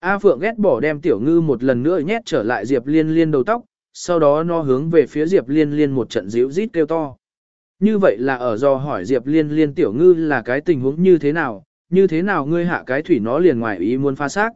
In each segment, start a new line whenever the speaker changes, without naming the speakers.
A Phượng ghét bỏ đem tiểu ngư một lần nữa nhét trở lại Diệp Liên Liên đầu tóc, sau đó nó hướng về phía Diệp Liên Liên một trận díu rít kêu to. Như vậy là ở do hỏi Diệp Liên Liên tiểu ngư là cái tình huống như thế nào, như thế nào ngươi hạ cái thủy nó liền ngoài ý muốn phá xác.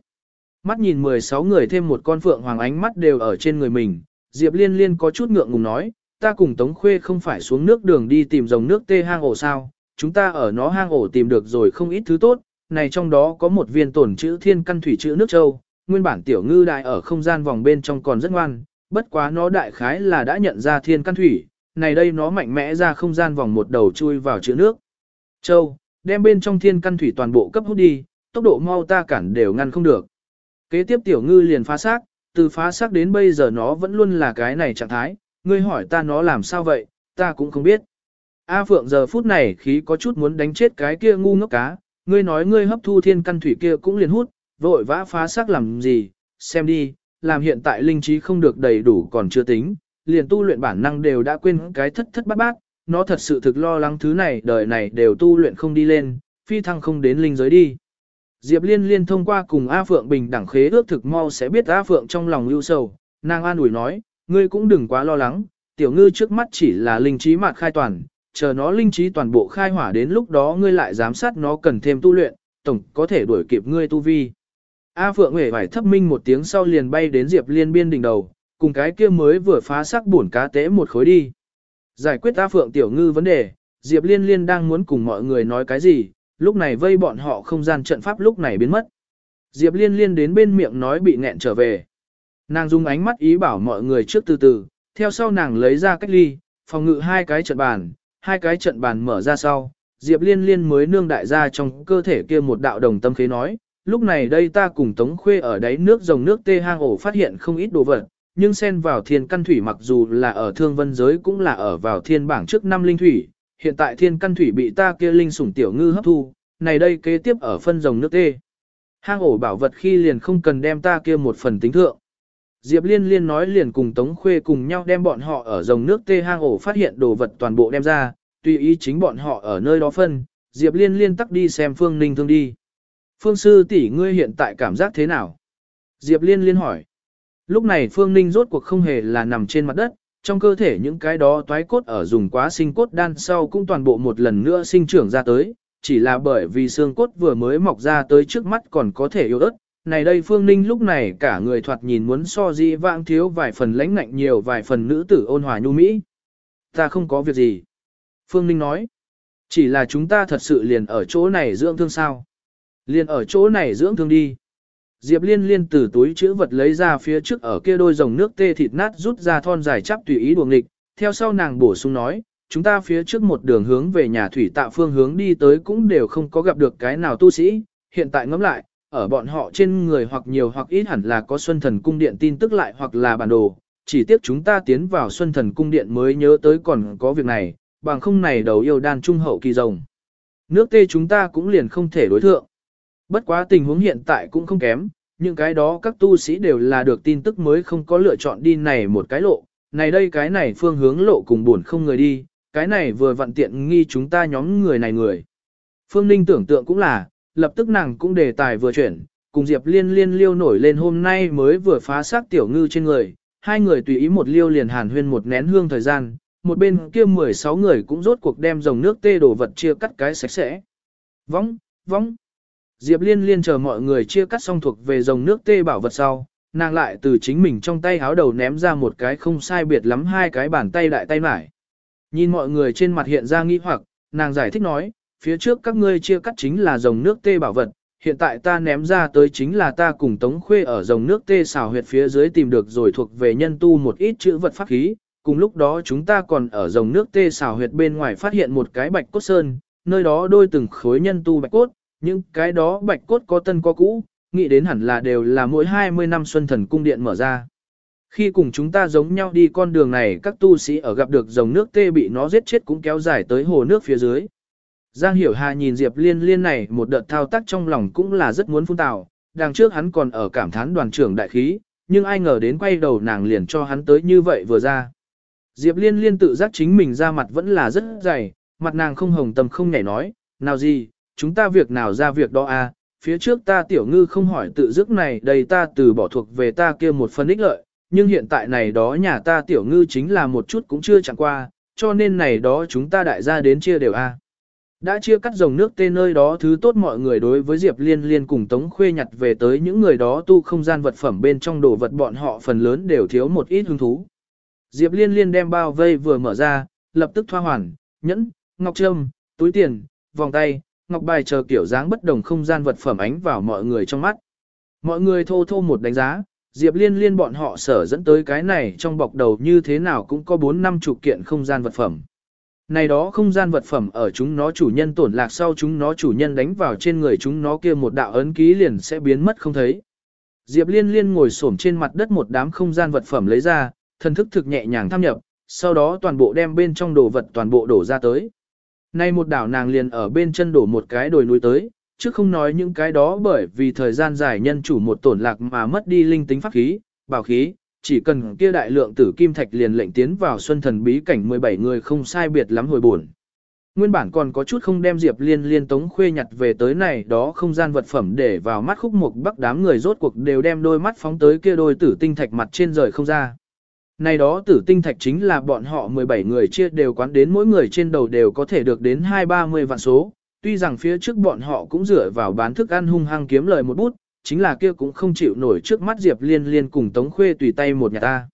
Mắt nhìn 16 người thêm một con phượng hoàng ánh mắt đều ở trên người mình, Diệp Liên Liên có chút ngượng ngùng nói, ta cùng Tống Khuê không phải xuống nước đường đi tìm dòng nước tê hang ổ sao, chúng ta ở nó hang ổ tìm được rồi không ít thứ tốt, này trong đó có một viên tổn chữ thiên căn thủy chữ nước châu, nguyên bản tiểu ngư đại ở không gian vòng bên trong còn rất ngoan, bất quá nó đại khái là đã nhận ra thiên căn thủy, này đây nó mạnh mẽ ra không gian vòng một đầu chui vào chữ nước. Châu, đem bên trong thiên căn thủy toàn bộ cấp hút đi, tốc độ mau ta cản đều ngăn không được. Kế tiếp tiểu ngư liền phá xác, từ phá xác đến bây giờ nó vẫn luôn là cái này trạng thái, ngươi hỏi ta nó làm sao vậy, ta cũng không biết. A Phượng giờ phút này khí có chút muốn đánh chết cái kia ngu ngốc cá, ngươi nói ngươi hấp thu thiên căn thủy kia cũng liền hút, vội vã phá xác làm gì, xem đi, làm hiện tại linh trí không được đầy đủ còn chưa tính, liền tu luyện bản năng đều đã quên cái thất thất bát bát, nó thật sự thực lo lắng thứ này đời này đều tu luyện không đi lên, phi thăng không đến linh giới đi. Diệp Liên Liên thông qua cùng A Phượng bình đẳng khế ước thực mau sẽ biết A Phượng trong lòng lưu sầu, nàng an ủi nói, ngươi cũng đừng quá lo lắng, tiểu ngư trước mắt chỉ là linh trí mạt khai toàn, chờ nó linh trí toàn bộ khai hỏa đến lúc đó ngươi lại giám sát nó cần thêm tu luyện, tổng có thể đuổi kịp ngươi tu vi. A Phượng hề vải thấp minh một tiếng sau liền bay đến Diệp Liên biên đỉnh đầu, cùng cái kia mới vừa phá sắc bổn cá tế một khối đi. Giải quyết A Phượng tiểu ngư vấn đề, Diệp Liên Liên đang muốn cùng mọi người nói cái gì, lúc này vây bọn họ không gian trận pháp lúc này biến mất. Diệp Liên Liên đến bên miệng nói bị nghẹn trở về. Nàng dùng ánh mắt ý bảo mọi người trước từ từ, theo sau nàng lấy ra cách ly, phòng ngự hai cái trận bàn, hai cái trận bàn mở ra sau, Diệp Liên Liên mới nương đại gia trong cơ thể kia một đạo đồng tâm khế nói, lúc này đây ta cùng Tống Khuê ở đáy nước rồng nước tê hang ổ phát hiện không ít đồ vật, nhưng xen vào thiên căn thủy mặc dù là ở thương vân giới cũng là ở vào thiên bảng trước năm linh thủy, hiện tại thiên căn thủy bị ta kia linh sủng tiểu ngư hấp thu, này đây kế tiếp ở phân rồng nước tê. Hang ổ bảo vật khi liền không cần đem ta kia một phần tính thượng. Diệp Liên Liên nói liền cùng Tống Khuê cùng nhau đem bọn họ ở rồng nước tê hang ổ phát hiện đồ vật toàn bộ đem ra, tùy ý chính bọn họ ở nơi đó phân, Diệp Liên Liên tắc đi xem Phương Ninh Thương đi. Phương sư tỷ ngươi hiện tại cảm giác thế nào? Diệp Liên Liên hỏi. Lúc này Phương Ninh rốt cuộc không hề là nằm trên mặt đất, trong cơ thể những cái đó toái cốt ở dùng quá sinh cốt đan sau cũng toàn bộ một lần nữa sinh trưởng ra tới, chỉ là bởi vì xương cốt vừa mới mọc ra tới trước mắt còn có thể yếu ớt. Này đây Phương Ninh lúc này cả người thoạt nhìn muốn so di vãng thiếu vài phần lãnh ngạnh nhiều vài phần nữ tử ôn hòa nhu mỹ. Ta không có việc gì. Phương Ninh nói. Chỉ là chúng ta thật sự liền ở chỗ này dưỡng thương sao. Liền ở chỗ này dưỡng thương đi. Diệp Liên Liên từ túi chữ vật lấy ra phía trước ở kia đôi dòng nước tê thịt nát rút ra thon dài chắp tùy ý đuồng nghịch, theo sau nàng bổ sung nói, chúng ta phía trước một đường hướng về nhà thủy tạ phương hướng đi tới cũng đều không có gặp được cái nào tu sĩ, hiện tại ngẫm lại, ở bọn họ trên người hoặc nhiều hoặc ít hẳn là có Xuân Thần Cung Điện tin tức lại hoặc là bản đồ, chỉ tiếc chúng ta tiến vào Xuân Thần Cung Điện mới nhớ tới còn có việc này, bằng không này đầu yêu đan trung hậu kỳ rồng. Nước tê chúng ta cũng liền không thể đối thượng. Bất quá tình huống hiện tại cũng không kém, những cái đó các tu sĩ đều là được tin tức mới không có lựa chọn đi này một cái lộ, này đây cái này phương hướng lộ cùng buồn không người đi, cái này vừa vặn tiện nghi chúng ta nhóm người này người. Phương Ninh tưởng tượng cũng là, lập tức nàng cũng đề tài vừa chuyển, cùng Diệp Liên liên liêu nổi lên hôm nay mới vừa phá xác tiểu ngư trên người, hai người tùy ý một liêu liền hàn huyên một nén hương thời gian, một bên kia 16 người cũng rốt cuộc đem dòng nước tê đổ vật chia cắt cái sạch sẽ. Vóng, vóng. Diệp Liên liên chờ mọi người chia cắt xong thuộc về dòng nước tê bảo vật sau, nàng lại từ chính mình trong tay háo đầu ném ra một cái không sai biệt lắm hai cái bàn tay đại tay mải. Nhìn mọi người trên mặt hiện ra nghi hoặc, nàng giải thích nói, phía trước các ngươi chia cắt chính là dòng nước tê bảo vật, hiện tại ta ném ra tới chính là ta cùng Tống Khuê ở dòng nước tê xào huyệt phía dưới tìm được rồi thuộc về nhân tu một ít chữ vật pháp khí, cùng lúc đó chúng ta còn ở dòng nước tê xào huyệt bên ngoài phát hiện một cái bạch cốt sơn, nơi đó đôi từng khối nhân tu bạch cốt, những cái đó bạch cốt có tân có cũ, nghĩ đến hẳn là đều là mỗi 20 năm xuân thần cung điện mở ra. Khi cùng chúng ta giống nhau đi con đường này các tu sĩ ở gặp được dòng nước tê bị nó giết chết cũng kéo dài tới hồ nước phía dưới. Giang Hiểu Hà nhìn Diệp Liên Liên này một đợt thao tác trong lòng cũng là rất muốn phun tào, đằng trước hắn còn ở cảm thán đoàn trưởng đại khí, nhưng ai ngờ đến quay đầu nàng liền cho hắn tới như vậy vừa ra. Diệp Liên Liên tự giác chính mình ra mặt vẫn là rất dày, mặt nàng không hồng tâm không nhảy nói, nào gì, chúng ta việc nào ra việc đó à, phía trước ta tiểu ngư không hỏi tự dứt này đây ta từ bỏ thuộc về ta kia một phần ích lợi, nhưng hiện tại này đó nhà ta tiểu ngư chính là một chút cũng chưa chẳng qua, cho nên này đó chúng ta đại gia đến chia đều a. Đã chia cắt dòng nước tên nơi đó thứ tốt mọi người đối với Diệp Liên Liên cùng Tống Khuê nhặt về tới những người đó tu không gian vật phẩm bên trong đồ vật bọn họ phần lớn đều thiếu một ít hứng thú. Diệp Liên Liên đem bao vây vừa mở ra, lập tức thoa hoàn, nhẫn, ngọc trâm, túi tiền, vòng tay, ngọc bài chờ kiểu dáng bất đồng không gian vật phẩm ánh vào mọi người trong mắt. Mọi người thô thô một đánh giá, Diệp Liên Liên bọn họ sở dẫn tới cái này trong bọc đầu như thế nào cũng có 4 năm chục kiện không gian vật phẩm. Này đó không gian vật phẩm ở chúng nó chủ nhân tổn lạc sau chúng nó chủ nhân đánh vào trên người chúng nó kia một đạo ấn ký liền sẽ biến mất không thấy. Diệp Liên Liên ngồi xổm trên mặt đất một đám không gian vật phẩm lấy ra, thần thức thực nhẹ nhàng tham nhập, sau đó toàn bộ đem bên trong đồ vật toàn bộ đổ ra tới. Nay một đảo nàng liền ở bên chân đổ một cái đồi núi tới, chứ không nói những cái đó bởi vì thời gian dài nhân chủ một tổn lạc mà mất đi linh tính pháp khí, bảo khí, chỉ cần kia đại lượng tử kim thạch liền lệnh tiến vào xuân thần bí cảnh 17 người không sai biệt lắm hồi buồn. Nguyên bản còn có chút không đem Diệp Liên liên tống khuê nhặt về tới này đó không gian vật phẩm để vào mắt khúc mục bắc đám người rốt cuộc đều đem đôi mắt phóng tới kia đôi tử tinh thạch mặt trên rời không ra. Này đó tử tinh thạch chính là bọn họ 17 người chia đều quán đến mỗi người trên đầu đều có thể được đến 2-30 vạn số. Tuy rằng phía trước bọn họ cũng dựa vào bán thức ăn hung hăng kiếm lời một bút, chính là kia cũng không chịu nổi trước mắt Diệp Liên Liên cùng Tống Khuê tùy tay một nhà ta.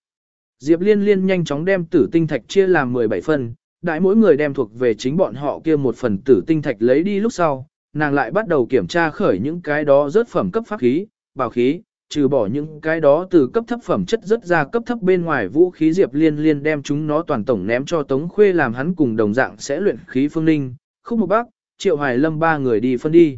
Diệp Liên Liên nhanh chóng đem tử tinh thạch chia làm 17 phần, đại mỗi người đem thuộc về chính bọn họ kia một phần tử tinh thạch lấy đi lúc sau, nàng lại bắt đầu kiểm tra khởi những cái đó rớt phẩm cấp pháp khí, bảo khí, trừ bỏ những cái đó từ cấp thấp phẩm chất rất ra cấp thấp bên ngoài vũ khí Diệp Liên Liên đem chúng nó toàn tổng ném cho Tống Khuê làm hắn cùng đồng dạng sẽ luyện khí phương ninh, khúc một bác, triệu hoài lâm ba người đi phân đi.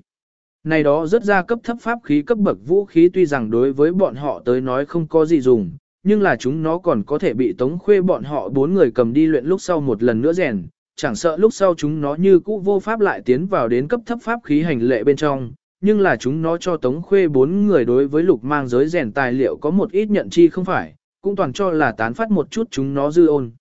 Này đó rất ra cấp thấp pháp khí cấp bậc vũ khí tuy rằng đối với bọn họ tới nói không có gì dùng, nhưng là chúng nó còn có thể bị Tống Khuê bọn họ bốn người cầm đi luyện lúc sau một lần nữa rèn, chẳng sợ lúc sau chúng nó như cũ vô pháp lại tiến vào đến cấp thấp pháp khí hành lệ bên trong, nhưng là chúng nó cho Tống Khuê bốn người đối với lục mang giới rèn tài liệu có một ít nhận chi không phải, cũng toàn cho là tán phát một chút chúng nó dư ôn.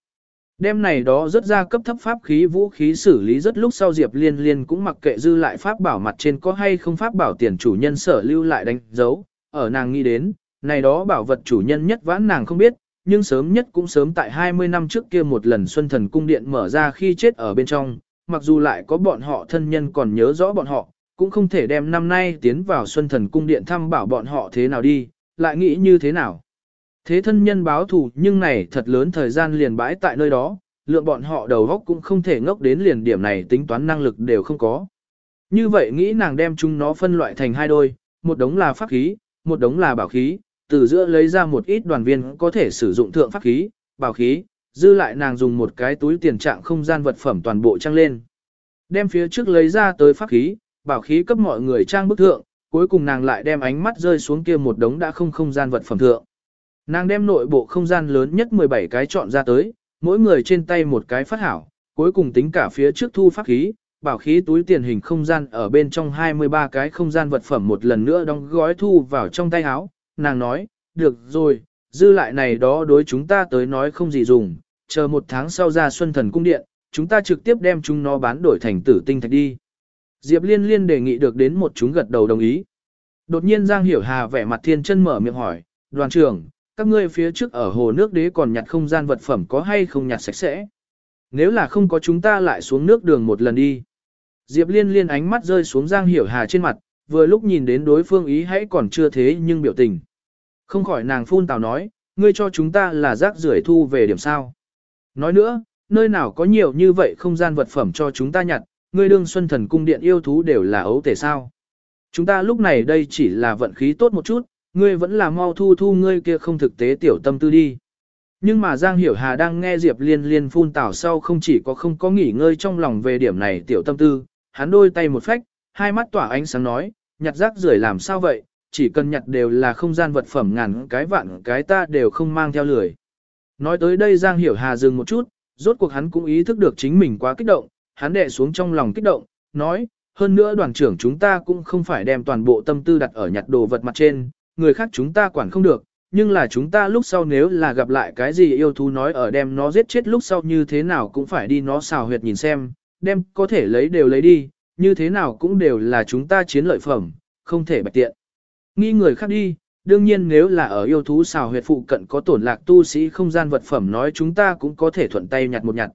Đêm này đó rất ra cấp thấp pháp khí vũ khí xử lý rất lúc sau Diệp Liên Liên cũng mặc kệ dư lại pháp bảo mặt trên có hay không pháp bảo tiền chủ nhân sở lưu lại đánh dấu, ở nàng nghĩ đến, này đó bảo vật chủ nhân nhất vãn nàng không biết, nhưng sớm nhất cũng sớm tại 20 năm trước kia một lần Xuân Thần Cung Điện mở ra khi chết ở bên trong, mặc dù lại có bọn họ thân nhân còn nhớ rõ bọn họ, cũng không thể đem năm nay tiến vào Xuân Thần Cung Điện thăm bảo bọn họ thế nào đi, lại nghĩ như thế nào. Thế thân nhân báo thù nhưng này thật lớn thời gian liền bãi tại nơi đó, lượng bọn họ đầu góc cũng không thể ngốc đến liền điểm này tính toán năng lực đều không có. Như vậy nghĩ nàng đem chúng nó phân loại thành hai đôi, một đống là pháp khí, một đống là bảo khí, từ giữa lấy ra một ít đoàn viên có thể sử dụng thượng pháp khí, bảo khí, dư lại nàng dùng một cái túi tiền trạng không gian vật phẩm toàn bộ trang lên. Đem phía trước lấy ra tới pháp khí, bảo khí cấp mọi người trang bức thượng, cuối cùng nàng lại đem ánh mắt rơi xuống kia một đống đã không không gian vật phẩm thượng. Nàng đem nội bộ không gian lớn nhất 17 cái chọn ra tới, mỗi người trên tay một cái phát hảo, cuối cùng tính cả phía trước thu pháp khí, bảo khí túi tiền hình không gian ở bên trong 23 cái không gian vật phẩm một lần nữa đóng gói thu vào trong tay áo, nàng nói, được rồi, dư lại này đó đối chúng ta tới nói không gì dùng, chờ một tháng sau ra xuân thần cung điện, chúng ta trực tiếp đem chúng nó bán đổi thành tử tinh thạch đi. Diệp Liên Liên đề nghị được đến một chúng gật đầu đồng ý. Đột nhiên Giang Hiểu Hà vẻ mặt thiên chân mở miệng hỏi, đoàn trưởng, các ngươi phía trước ở hồ nước đế còn nhặt không gian vật phẩm có hay không nhặt sạch sẽ? Nếu là không có chúng ta lại xuống nước đường một lần đi. Diệp Liên Liên ánh mắt rơi xuống Giang Hiểu Hà trên mặt, vừa lúc nhìn đến đối phương ý hãy còn chưa thế nhưng biểu tình. Không khỏi nàng phun tào nói, ngươi cho chúng ta là rác rưởi thu về điểm sao. Nói nữa, nơi nào có nhiều như vậy không gian vật phẩm cho chúng ta nhặt, ngươi đương xuân thần cung điện yêu thú đều là ấu tể sao. Chúng ta lúc này đây chỉ là vận khí tốt một chút, ngươi vẫn là mau thu thu ngươi kia không thực tế tiểu tâm tư đi. Nhưng mà Giang Hiểu Hà đang nghe Diệp Liên Liên phun tảo sau không chỉ có không có nghỉ ngơi trong lòng về điểm này tiểu tâm tư, hắn đôi tay một phách, hai mắt tỏa ánh sáng nói, nhặt rác rưởi làm sao vậy, chỉ cần nhặt đều là không gian vật phẩm ngàn cái vạn cái ta đều không mang theo lười. Nói tới đây Giang Hiểu Hà dừng một chút, rốt cuộc hắn cũng ý thức được chính mình quá kích động, hắn đệ xuống trong lòng kích động, nói, hơn nữa đoàn trưởng chúng ta cũng không phải đem toàn bộ tâm tư đặt ở nhặt đồ vật mặt trên, người khác chúng ta quản không được, nhưng là chúng ta lúc sau nếu là gặp lại cái gì yêu thú nói ở đem nó giết chết lúc sau như thế nào cũng phải đi nó xào huyệt nhìn xem, đem có thể lấy đều lấy đi, như thế nào cũng đều là chúng ta chiến lợi phẩm, không thể bạch tiện. Nghi người khác đi, đương nhiên nếu là ở yêu thú xào huyệt phụ cận có tổn lạc tu sĩ không gian vật phẩm nói chúng ta cũng có thể thuận tay nhặt một nhặt.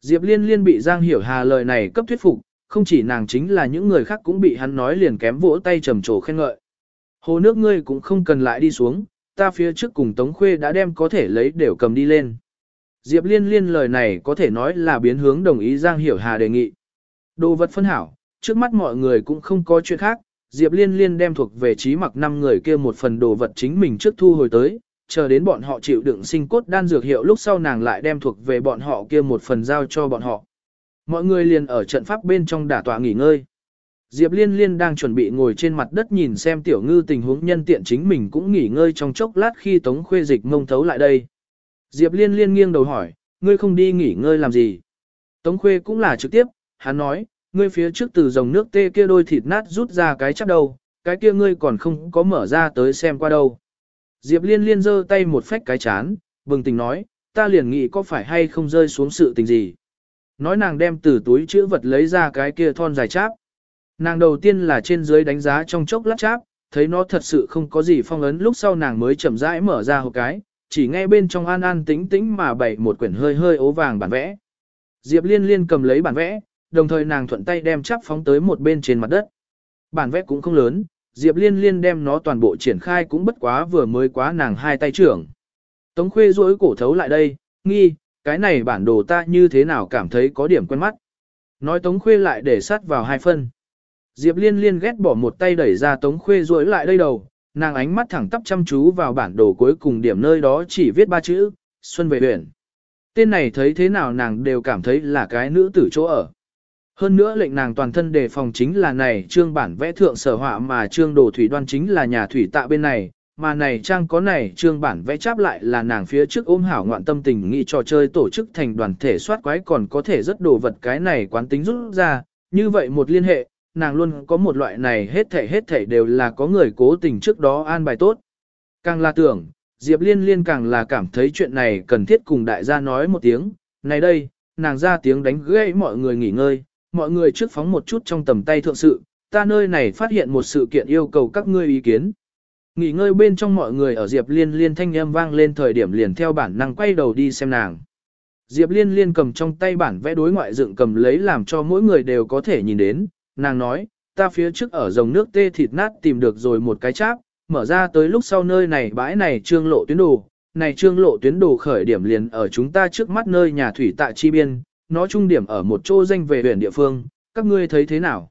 Diệp Liên Liên bị Giang Hiểu Hà lời này cấp thuyết phục, không chỉ nàng chính là những người khác cũng bị hắn nói liền kém vỗ tay trầm trồ khen ngợi. Hồ nước ngươi cũng không cần lại đi xuống, ta phía trước cùng Tống Khuê đã đem có thể lấy đều cầm đi lên. Diệp Liên Liên lời này có thể nói là biến hướng đồng ý Giang Hiểu Hà đề nghị. Đồ vật phân hảo, trước mắt mọi người cũng không có chuyện khác, Diệp Liên Liên đem thuộc về trí mặc năm người kia một phần đồ vật chính mình trước thu hồi tới, chờ đến bọn họ chịu đựng sinh cốt đan dược hiệu lúc sau nàng lại đem thuộc về bọn họ kia một phần giao cho bọn họ. Mọi người liền ở trận pháp bên trong đả tọa nghỉ ngơi. Diệp Liên Liên đang chuẩn bị ngồi trên mặt đất nhìn xem tiểu ngư tình huống nhân tiện chính mình cũng nghỉ ngơi trong chốc lát khi Tống Khuê Dịch mông thấu lại đây. Diệp Liên Liên nghiêng đầu hỏi, ngươi không đi nghỉ ngơi làm gì? Tống Khuê cũng là trực tiếp, hắn nói, ngươi phía trước từ dòng nước tê kia đôi thịt nát rút ra cái chắc đầu, cái kia ngươi còn không có mở ra tới xem qua đâu. Diệp Liên Liên giơ tay một phách cái chán, bừng tỉnh nói, ta liền nghĩ có phải hay không rơi xuống sự tình gì. Nói nàng đem từ túi chữ vật lấy ra cái kia thon dài cháp. Nàng đầu tiên là trên dưới đánh giá trong chốc lát cháp, thấy nó thật sự không có gì phong ấn lúc sau nàng mới chậm rãi mở ra hộp cái, chỉ nghe bên trong an an tĩnh tĩnh mà bày một quyển hơi hơi ố vàng bản vẽ. Diệp Liên Liên cầm lấy bản vẽ, đồng thời nàng thuận tay đem chắp phóng tới một bên trên mặt đất. Bản vẽ cũng không lớn, Diệp Liên Liên đem nó toàn bộ triển khai cũng bất quá vừa mới quá nàng hai tay trưởng. Tống Khuê duỗi cổ thấu lại đây, nghi, cái này bản đồ ta như thế nào cảm thấy có điểm quen mắt. Nói Tống Khuê lại để sát vào hai phân. Diệp Liên Liên ghét bỏ một tay đẩy ra Tống Khuê rối lại đây đầu, nàng ánh mắt thẳng tắp chăm chú vào bản đồ cuối cùng điểm nơi đó chỉ viết ba chữ, Xuân về huyện. Tên này thấy thế nào nàng đều cảm thấy là cái nữ tử chỗ ở. Hơn nữa lệnh nàng toàn thân đề phòng chính là này trương bản vẽ thượng sở họa mà trương đồ thủy đoan chính là nhà thủy tạ bên này, mà này trang có này trương bản vẽ cháp lại là nàng phía trước ôm hảo ngoạn tâm tình nghĩ trò chơi tổ chức thành đoàn thể soát quái còn có thể rất đồ vật cái này quán tính rút ra, như vậy một liên hệ, nàng luôn có một loại này hết thể hết thể đều là có người cố tình trước đó an bài tốt. Càng là tưởng, Diệp Liên Liên càng là cảm thấy chuyện này cần thiết cùng đại gia nói một tiếng, này đây, nàng ra tiếng đánh gãy mọi người nghỉ ngơi, mọi người trước phóng một chút trong tầm tay thượng sự, ta nơi này phát hiện một sự kiện yêu cầu các ngươi ý kiến. Nghỉ ngơi bên trong mọi người ở Diệp Liên Liên thanh âm vang lên thời điểm liền theo bản năng quay đầu đi xem nàng. Diệp Liên Liên cầm trong tay bản vẽ đối ngoại dựng cầm lấy làm cho mỗi người đều có thể nhìn đến, nàng nói, ta phía trước ở dòng nước tê thịt nát tìm được rồi một cái cháp, mở ra tới lúc sau nơi này bãi này trương lộ tuyến đồ, này trương lộ tuyến đồ khởi điểm liền ở chúng ta trước mắt nơi nhà thủy tại chi biên, nó trung điểm ở một chỗ danh về huyện địa phương, các ngươi thấy thế nào?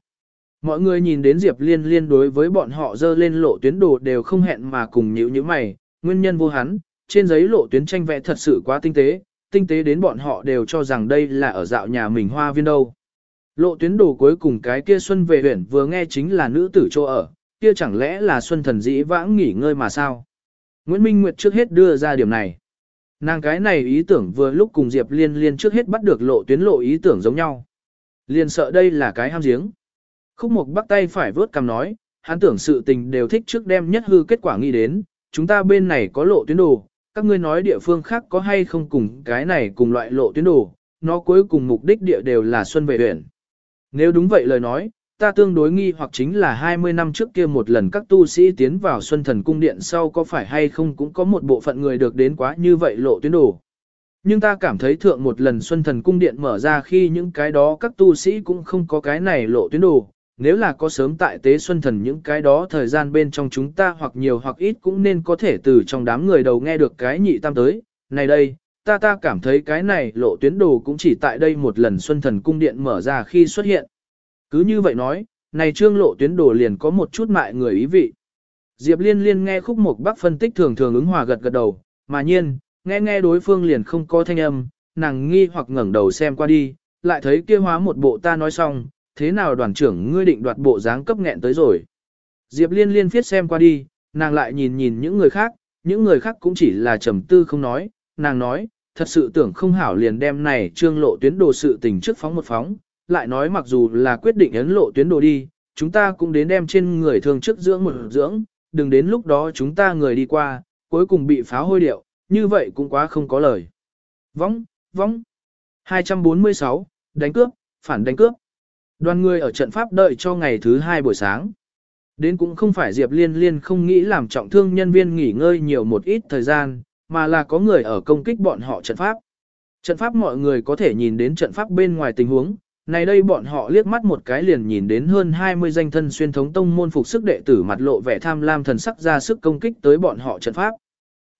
Mọi người nhìn đến Diệp Liên liên đối với bọn họ dơ lên lộ tuyến đồ đều không hẹn mà cùng nhíu như mày, nguyên nhân vô hắn, trên giấy lộ tuyến tranh vẽ thật sự quá tinh tế, tinh tế đến bọn họ đều cho rằng đây là ở dạo nhà mình hoa viên đâu. Lộ tuyến đồ cuối cùng cái kia Xuân về huyện vừa nghe chính là nữ tử chỗ ở, kia chẳng lẽ là Xuân thần dĩ vãng nghỉ ngơi mà sao? Nguyễn Minh Nguyệt trước hết đưa ra điểm này. Nàng cái này ý tưởng vừa lúc cùng Diệp Liên Liên trước hết bắt được lộ tuyến lộ ý tưởng giống nhau. Liên sợ đây là cái ham giếng. Khúc Mộc bắt tay phải vớt cằm nói, hắn tưởng sự tình đều thích trước đem nhất hư kết quả nghĩ đến, chúng ta bên này có lộ tuyến đồ, các ngươi nói địa phương khác có hay không cùng cái này cùng loại lộ tuyến đồ, nó cuối cùng mục đích địa đều là xuân về huyện. Nếu đúng vậy lời nói, ta tương đối nghi hoặc chính là 20 năm trước kia một lần các tu sĩ tiến vào Xuân Thần Cung Điện sau có phải hay không cũng có một bộ phận người được đến quá như vậy lộ tuyến đồ. Nhưng ta cảm thấy thượng một lần Xuân Thần Cung Điện mở ra khi những cái đó các tu sĩ cũng không có cái này lộ tuyến đồ. Nếu là có sớm tại tế Xuân Thần những cái đó thời gian bên trong chúng ta hoặc nhiều hoặc ít cũng nên có thể từ trong đám người đầu nghe được cái nhị tam tới. Này đây, ta ta cảm thấy cái này lộ tuyến đồ cũng chỉ tại đây một lần Xuân Thần Cung Điện mở ra khi xuất hiện. Cứ như vậy nói, này trương lộ tuyến đồ liền có một chút mại người ý vị. Diệp liên liên nghe khúc mục bắc phân tích thường thường ứng hòa gật gật đầu, mà nhiên, nghe nghe đối phương liền không có thanh âm, nàng nghi hoặc ngẩng đầu xem qua đi, lại thấy kia hóa một bộ ta nói xong, thế nào đoàn trưởng ngươi định đoạt bộ dáng cấp nghẹn tới rồi. Diệp liên liên viết xem qua đi, nàng lại nhìn nhìn những người khác, những người khác cũng chỉ là trầm tư không nói, nàng nói, thật sự tưởng không hảo liền đem này trương lộ tuyến đồ sự tình trước phóng một phóng, lại nói mặc dù là quyết định ấn lộ tuyến đồ đi, chúng ta cũng đến đem trên người thường trước dưỡng một dưỡng, đừng đến lúc đó chúng ta người đi qua, cuối cùng bị phá hôi điệu, như vậy cũng quá không có lời. Vóng, vóng. 246, đánh cướp, phản đánh cướp. Đoàn người ở trận pháp đợi cho ngày thứ hai buổi sáng. Đến cũng không phải Diệp Liên Liên không nghĩ làm trọng thương nhân viên nghỉ ngơi nhiều một ít thời gian, mà là có người ở công kích bọn họ trận pháp. Trận pháp mọi người có thể nhìn đến trận pháp bên ngoài tình huống, này đây bọn họ liếc mắt một cái liền nhìn đến hơn 20 danh thân xuyên thống tông môn phục sức đệ tử mặt lộ vẻ tham lam thần sắc ra sức công kích tới bọn họ trận pháp.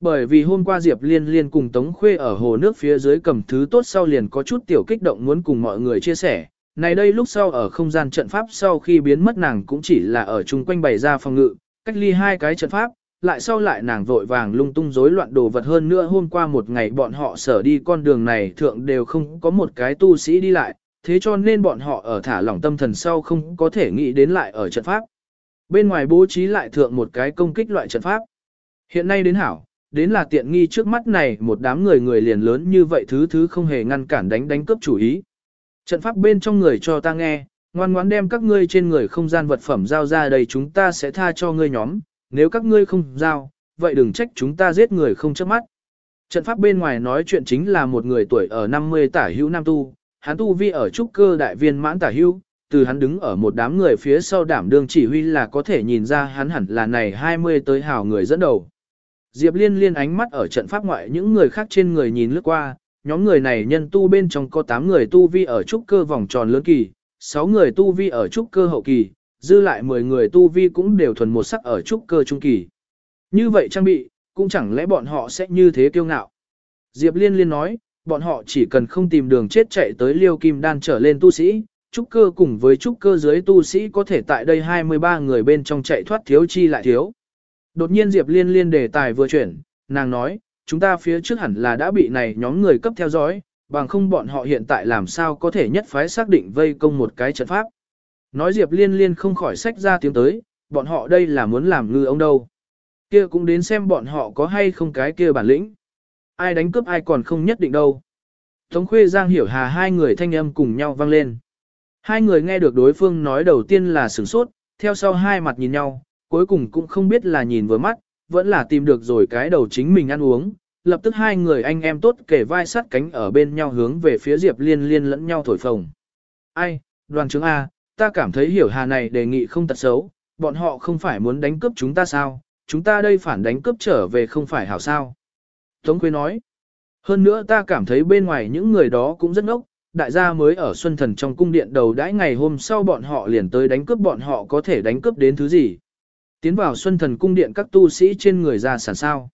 Bởi vì hôm qua Diệp Liên Liên cùng Tống Khuê ở hồ nước phía dưới cầm thứ tốt sau liền có chút tiểu kích động muốn cùng mọi người chia sẻ. Này đây lúc sau ở không gian trận pháp sau khi biến mất nàng cũng chỉ là ở chung quanh bày ra phòng ngự, cách ly hai cái trận pháp, lại sau lại nàng vội vàng lung tung rối loạn đồ vật hơn nữa hôm qua một ngày bọn họ sở đi con đường này thượng đều không có một cái tu sĩ đi lại, thế cho nên bọn họ ở thả lỏng tâm thần sau không có thể nghĩ đến lại ở trận pháp. Bên ngoài bố trí lại thượng một cái công kích loại trận pháp. Hiện nay đến hảo, đến là tiện nghi trước mắt này một đám người người liền lớn như vậy thứ thứ không hề ngăn cản đánh đánh cướp chủ ý. Trận pháp bên trong người cho ta nghe, ngoan ngoãn đem các ngươi trên người không gian vật phẩm giao ra đây chúng ta sẽ tha cho ngươi nhóm, nếu các ngươi không giao, vậy đừng trách chúng ta giết người không chớp mắt. Trận pháp bên ngoài nói chuyện chính là một người tuổi ở 50 tả hữu nam tu, hắn tu vi ở trúc cơ đại viên mãn tả hữu, từ hắn đứng ở một đám người phía sau đảm đương chỉ huy là có thể nhìn ra hắn hẳn là này 20 tới hào người dẫn đầu. Diệp Liên liên ánh mắt ở trận pháp ngoại những người khác trên người nhìn lướt qua, nhóm người này nhân tu bên trong có 8 người tu vi ở trúc cơ vòng tròn lớn kỳ, 6 người tu vi ở trúc cơ hậu kỳ, dư lại 10 người tu vi cũng đều thuần một sắc ở trúc cơ trung kỳ. Như vậy trang bị, cũng chẳng lẽ bọn họ sẽ như thế kiêu ngạo. Diệp Liên liên nói, bọn họ chỉ cần không tìm đường chết chạy tới liêu kim đan trở lên tu sĩ, trúc cơ cùng với trúc cơ dưới tu sĩ có thể tại đây 23 người bên trong chạy thoát thiếu chi lại thiếu. Đột nhiên Diệp Liên liên đề tài vừa chuyển, nàng nói, chúng ta phía trước hẳn là đã bị này nhóm người cấp theo dõi, bằng không bọn họ hiện tại làm sao có thể nhất phái xác định vây công một cái trận pháp. Nói Diệp Liên liên không khỏi sách ra tiếng tới, bọn họ đây là muốn làm ngư ông đâu. Kia cũng đến xem bọn họ có hay không cái kia bản lĩnh. Ai đánh cướp ai còn không nhất định đâu. Tống Khuê Giang Hiểu Hà hai người thanh âm cùng nhau vang lên. Hai người nghe được đối phương nói đầu tiên là sửng sốt, theo sau hai mặt nhìn nhau, cuối cùng cũng không biết là nhìn vừa mắt, vẫn là tìm được rồi cái đầu chính mình ăn uống. Lập tức hai người anh em tốt kể vai sát cánh ở bên nhau hướng về phía Diệp Liên liên lẫn nhau thổi phồng. Ai, đoàn trưởng A, ta cảm thấy hiểu hà này đề nghị không tật xấu, bọn họ không phải muốn đánh cướp chúng ta sao, chúng ta đây phản đánh cướp trở về không phải hảo sao. Tống Quế nói, hơn nữa ta cảm thấy bên ngoài những người đó cũng rất ngốc, đại gia mới ở Xuân Thần trong cung điện đầu đãi ngày hôm sau bọn họ liền tới đánh cướp bọn họ có thể đánh cướp đến thứ gì. Tiến vào Xuân Thần cung điện các tu sĩ trên người ra sản sao.